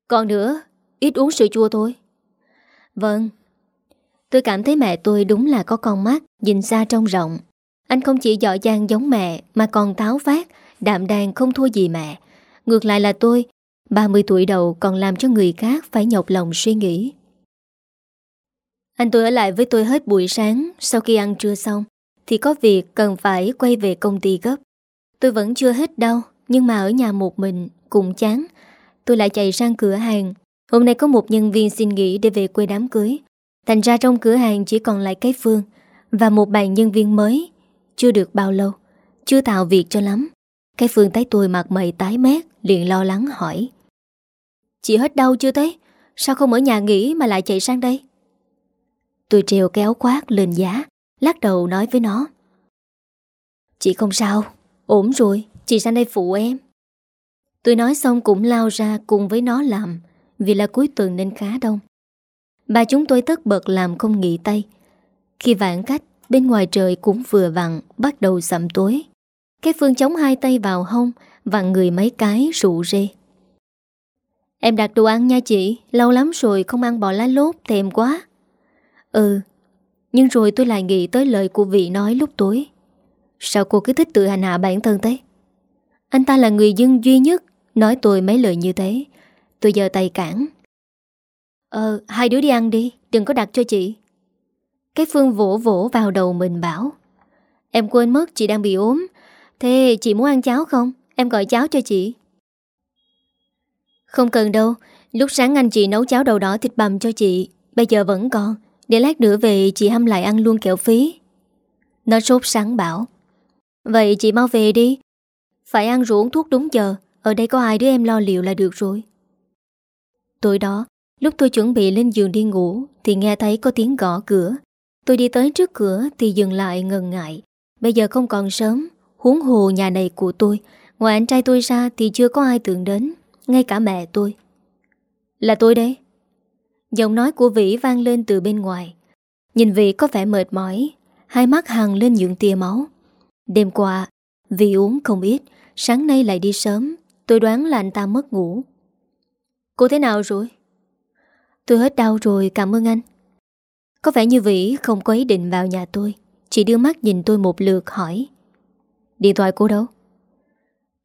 Còn nữa Ít uống sữa chua thôi. Vâng. Tôi cảm thấy mẹ tôi đúng là có con mắt Nhìn xa trông rộng. Anh không chỉ giỏi giang giống mẹ Mà còn táo phát Đạm đàn không thua gì mẹ. Ngược lại là tôi 30 tuổi đầu còn làm cho người khác phải nhọc lòng suy nghĩ. Anh tôi ở lại với tôi hết buổi sáng, sau khi ăn trưa xong, thì có việc cần phải quay về công ty gấp. Tôi vẫn chưa hết đau, nhưng mà ở nhà một mình, cũng chán. Tôi lại chạy sang cửa hàng. Hôm nay có một nhân viên xin nghỉ để về quê đám cưới. Thành ra trong cửa hàng chỉ còn lại cái phương và một bàn nhân viên mới. Chưa được bao lâu, chưa tạo việc cho lắm. Cái phương thấy tôi mặt mày tái mét, liền lo lắng hỏi. Chị hết đau chưa thế? Sao không ở nhà nghỉ mà lại chạy sang đây? Tôi treo kéo quát lên giá, lắc đầu nói với nó. Chị không sao, ổn rồi, chị sang đây phụ em. Tôi nói xong cũng lao ra cùng với nó làm, vì là cuối tuần nên khá đông. Bà chúng tôi tất bật làm không nghỉ tay. Khi vãn cách, bên ngoài trời cũng vừa vặn, bắt đầu sầm tối. Cái Phương chống hai tay vào hông, vặn người mấy cái rụ rê. Em đặt đồ ăn nha chị Lâu lắm rồi không ăn bò lá lốt Thèm quá Ừ nhưng rồi tôi lại nghĩ tới lời của vị nói lúc tối Sao cô cứ thích tự hành hạ bản thân thế Anh ta là người dân duy nhất Nói tôi mấy lời như thế Tôi giờ tay cản Ờ, hai đứa đi ăn đi, đừng có đặt cho chị. Cái Phương vỗ vỗ vào đầu mình bảo. Em quên mất chị đang bị ốm. Thế chị muốn ăn cháo không? Em gọi cháo cho chị. Không cần đâu, lúc sáng anh chị nấu cháo đầu đỏ thịt bằm cho chị, bây giờ vẫn còn. Để lát nữa về chị hâm lại ăn luôn kẹo phí. Nó sốt sáng bảo. Vậy chị mau về đi. Phải ăn ruộng uống thuốc đúng giờ, ở đây có ai đứa em lo liệu là được rồi. Tối đó, lúc tôi chuẩn bị lên giường đi ngủ thì nghe thấy có tiếng gõ cửa. Tôi đi tới trước cửa thì dừng lại ngần ngại. Bây giờ không còn sớm, huống hồ nhà này của tôi. Ngoài anh trai tôi ra thì chưa có ai tưởng đến, ngay cả mẹ tôi. Là tôi đấy. Giọng nói của Vĩ vang lên từ bên ngoài. Nhìn Vĩ có vẻ mệt mỏi, hai mắt hằng lên những tia máu. Đêm qua, Vĩ uống không ít, sáng nay lại đi sớm, tôi đoán là anh ta mất ngủ. Cô thế nào rồi? Tôi hết đau rồi, cảm ơn anh. Có vẻ như Vĩ không có ý định vào nhà tôi, chỉ đưa mắt nhìn tôi một lượt hỏi. Điện thoại cô đâu?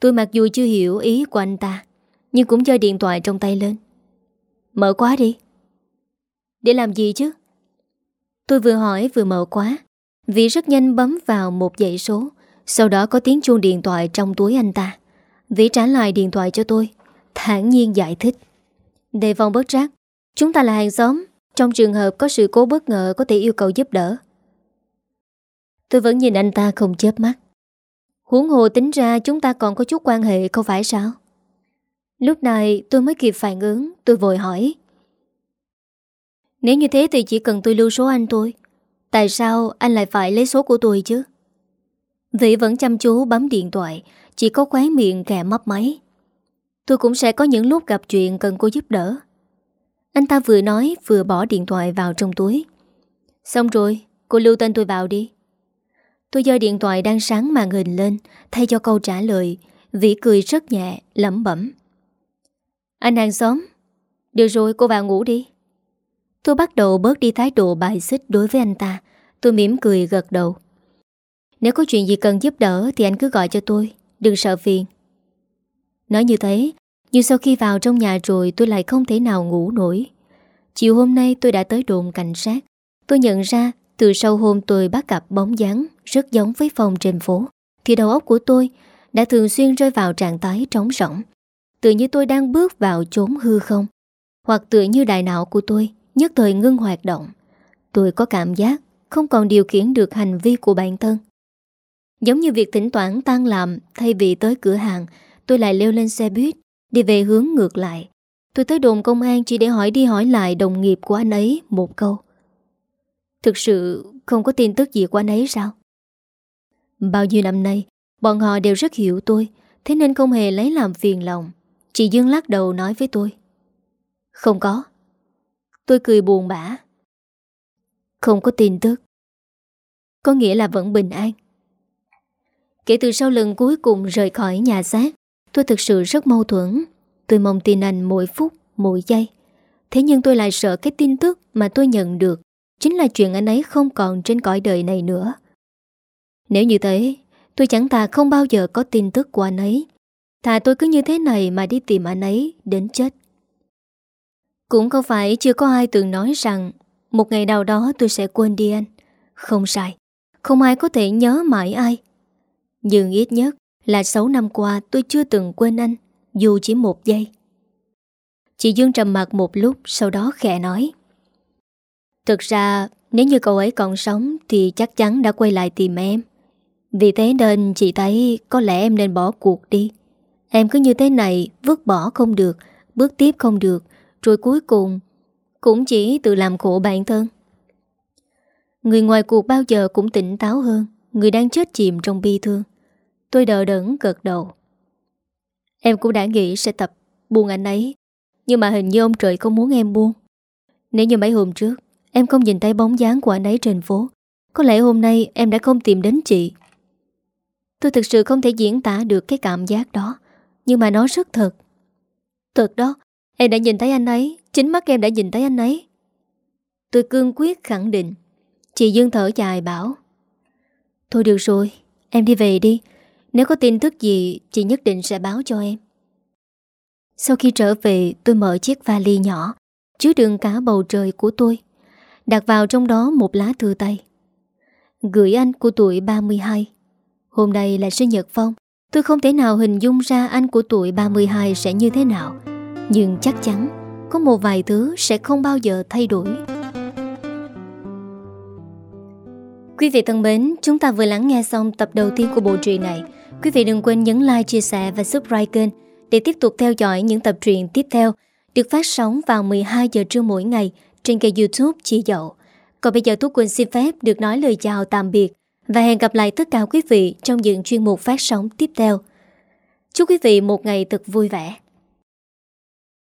Tôi mặc dù chưa hiểu ý của anh ta, nhưng cũng chơi điện thoại trong tay lên. Mở quá đi. Để làm gì chứ? Tôi vừa hỏi vừa mở quá Vì rất nhanh bấm vào một dãy số. Sau đó có tiếng chuông điện thoại trong túi anh ta. Vĩ trả lại điện thoại cho tôi, thản nhiên giải thích. Đề phòng bất trác Chúng ta là hàng xóm, Trong trường hợp có sự cố bất ngờ có thể yêu cầu giúp đỡ. Tôi vẫn nhìn anh ta không chớp mắt. Huống hồ tính ra chúng ta còn có chút quan hệ không phải sao? Lúc này tôi mới kịp phản ứng, Tôi vội hỏi nếu như thế thì chỉ cần tôi lưu số anh tôi Tại sao anh lại phải lấy số của tôi chứ? Vĩ vẫn chăm chú bấm điện thoại Chỉ có khóe miệng kẹ mấp máy. Tôi cũng sẽ có những lúc gặp chuyện cần cô giúp đỡ. Anh ta vừa nói vừa bỏ điện thoại vào trong túi. Xong rồi Cô lưu tên tôi vào đi. Tôi giơ điện thoại đang sáng màn hình lên Thay cho câu trả lời Vĩ cười rất nhẹ, lẩm bẩm. Anh hàng xóm Được rồi cô vào ngủ đi. Tôi bắt đầu bớt đi thái độ bài xích đối với anh ta. Tôi mỉm cười gật đầu. Nếu có chuyện gì cần giúp đỡ Thì anh cứ gọi cho tôi. Đừng sợ phiền. Nói như thế, Nhưng sau khi vào trong nhà rồi tôi lại không thể nào ngủ nổi. Chiều hôm nay tôi đã tới đồn cảnh sát. Tôi nhận ra Từ sau hôm tôi bắt gặp bóng dáng Rất giống với phòng trên phố, Thì đầu óc của tôi Đã thường xuyên rơi vào trạng thái trống rỗng. Tự như tôi đang bước vào chốn hư không, Hoặc tự như đại não của tôi nhất thời ngưng hoạt động. Tôi có cảm giác không còn điều khiển được hành vi của bản thân. Giống như việc thỉnh thoảng tan làm thay vì tới cửa hàng, tôi lại leo lên xe buýt, đi về hướng ngược lại. Tôi tới đồn công an chỉ để hỏi đi hỏi lại đồng nghiệp của anh ấy một câu. Thực sự không có tin tức gì của anh ấy sao? Bao nhiêu năm nay, bọn họ đều rất hiểu tôi, thế nên không hề lấy làm phiền lòng. Chị Dương lắc đầu nói với tôi. Không có. Tôi cười buồn bã. Không có tin tức. Có nghĩa là vẫn bình an. Kể từ sau lần cuối cùng rời khỏi nhà xác Tôi thực sự rất mâu thuẫn. Tôi mong tin anh mỗi phút, mỗi giây. Thế nhưng tôi lại sợ cái tin tức mà tôi nhận được Chính là chuyện anh ấy không còn trên cõi đời này nữa. Nếu như thế Tôi chẳng thà không bao giờ có tin tức của anh ấy. Thà tôi cứ như thế này mà đi tìm anh ấy đến chết cũng không phải chưa có ai từng nói rằng, Một ngày nào đó tôi sẽ quên đi anh. Không sai, Không ai có thể nhớ mãi ai. Nhưng ít nhất là 6 năm qua tôi chưa từng quên anh, Dù chỉ một giây. Chị Dương trầm mặt một lúc, Sau đó khẽ nói. Thực ra, nếu như cậu ấy còn sống Thì chắc chắn đã quay lại tìm em. Vì thế nên chị thấy Có lẽ em nên bỏ cuộc đi. Em cứ như thế này, Vứt bỏ không được, Bước tiếp không được rồi cuối cùng, Cũng chỉ tự làm khổ bản thân. Người ngoài cuộc bao giờ cũng tỉnh táo hơn, Người đang chết chìm trong bi thương. Tôi đỡ đẫn gật đầu. Em cũng đã nghĩ sẽ tập buông anh ấy, Nhưng mà hình như ông trời không muốn em buông. Nếu như mấy hôm trước, Em không nhìn thấy bóng dáng của anh ấy trên phố, Có lẽ hôm nay em đã không tìm đến chị. Tôi thực sự không thể diễn tả được cái cảm giác đó, Nhưng mà nó rất thật. Thật đó Em đã nhìn thấy anh ấy Chính mắt em đã nhìn thấy anh ấy Tôi cương quyết khẳng định Chị Dương thở dài bảo, Thôi được rồi, Em đi về đi Nếu có tin tức gì, Chị nhất định sẽ báo cho em Sau khi trở về, tôi mở chiếc vali nhỏ, chứa đựng cả bầu trời của tôi. Đặt vào trong đó một lá thư tay. Gửi anh của tuổi 32. Hôm nay là sinh nhật Phong. Tôi không thể nào hình dung ra anh của tuổi 32 sẽ như thế nào. Nhưng chắc chắn có một vài thứ sẽ không bao giờ thay đổi. Quý vị thân mến, chúng ta vừa lắng nghe xong tập đầu tiên của bộ truyện này. Quý vị đừng quên nhấn like, chia sẻ và subscribe kênh để tiếp tục theo dõi những tập truyện tiếp theo được phát sóng vào 12 giờ trưa mỗi ngày trên kênh youtube Chị Dậu. Còn bây giờ Tú Quỳnh xin phép được nói lời chào tạm biệt và hẹn gặp lại tất cả quý vị trong những chuyên mục phát sóng tiếp theo. Chúc quý vị một ngày thật vui vẻ.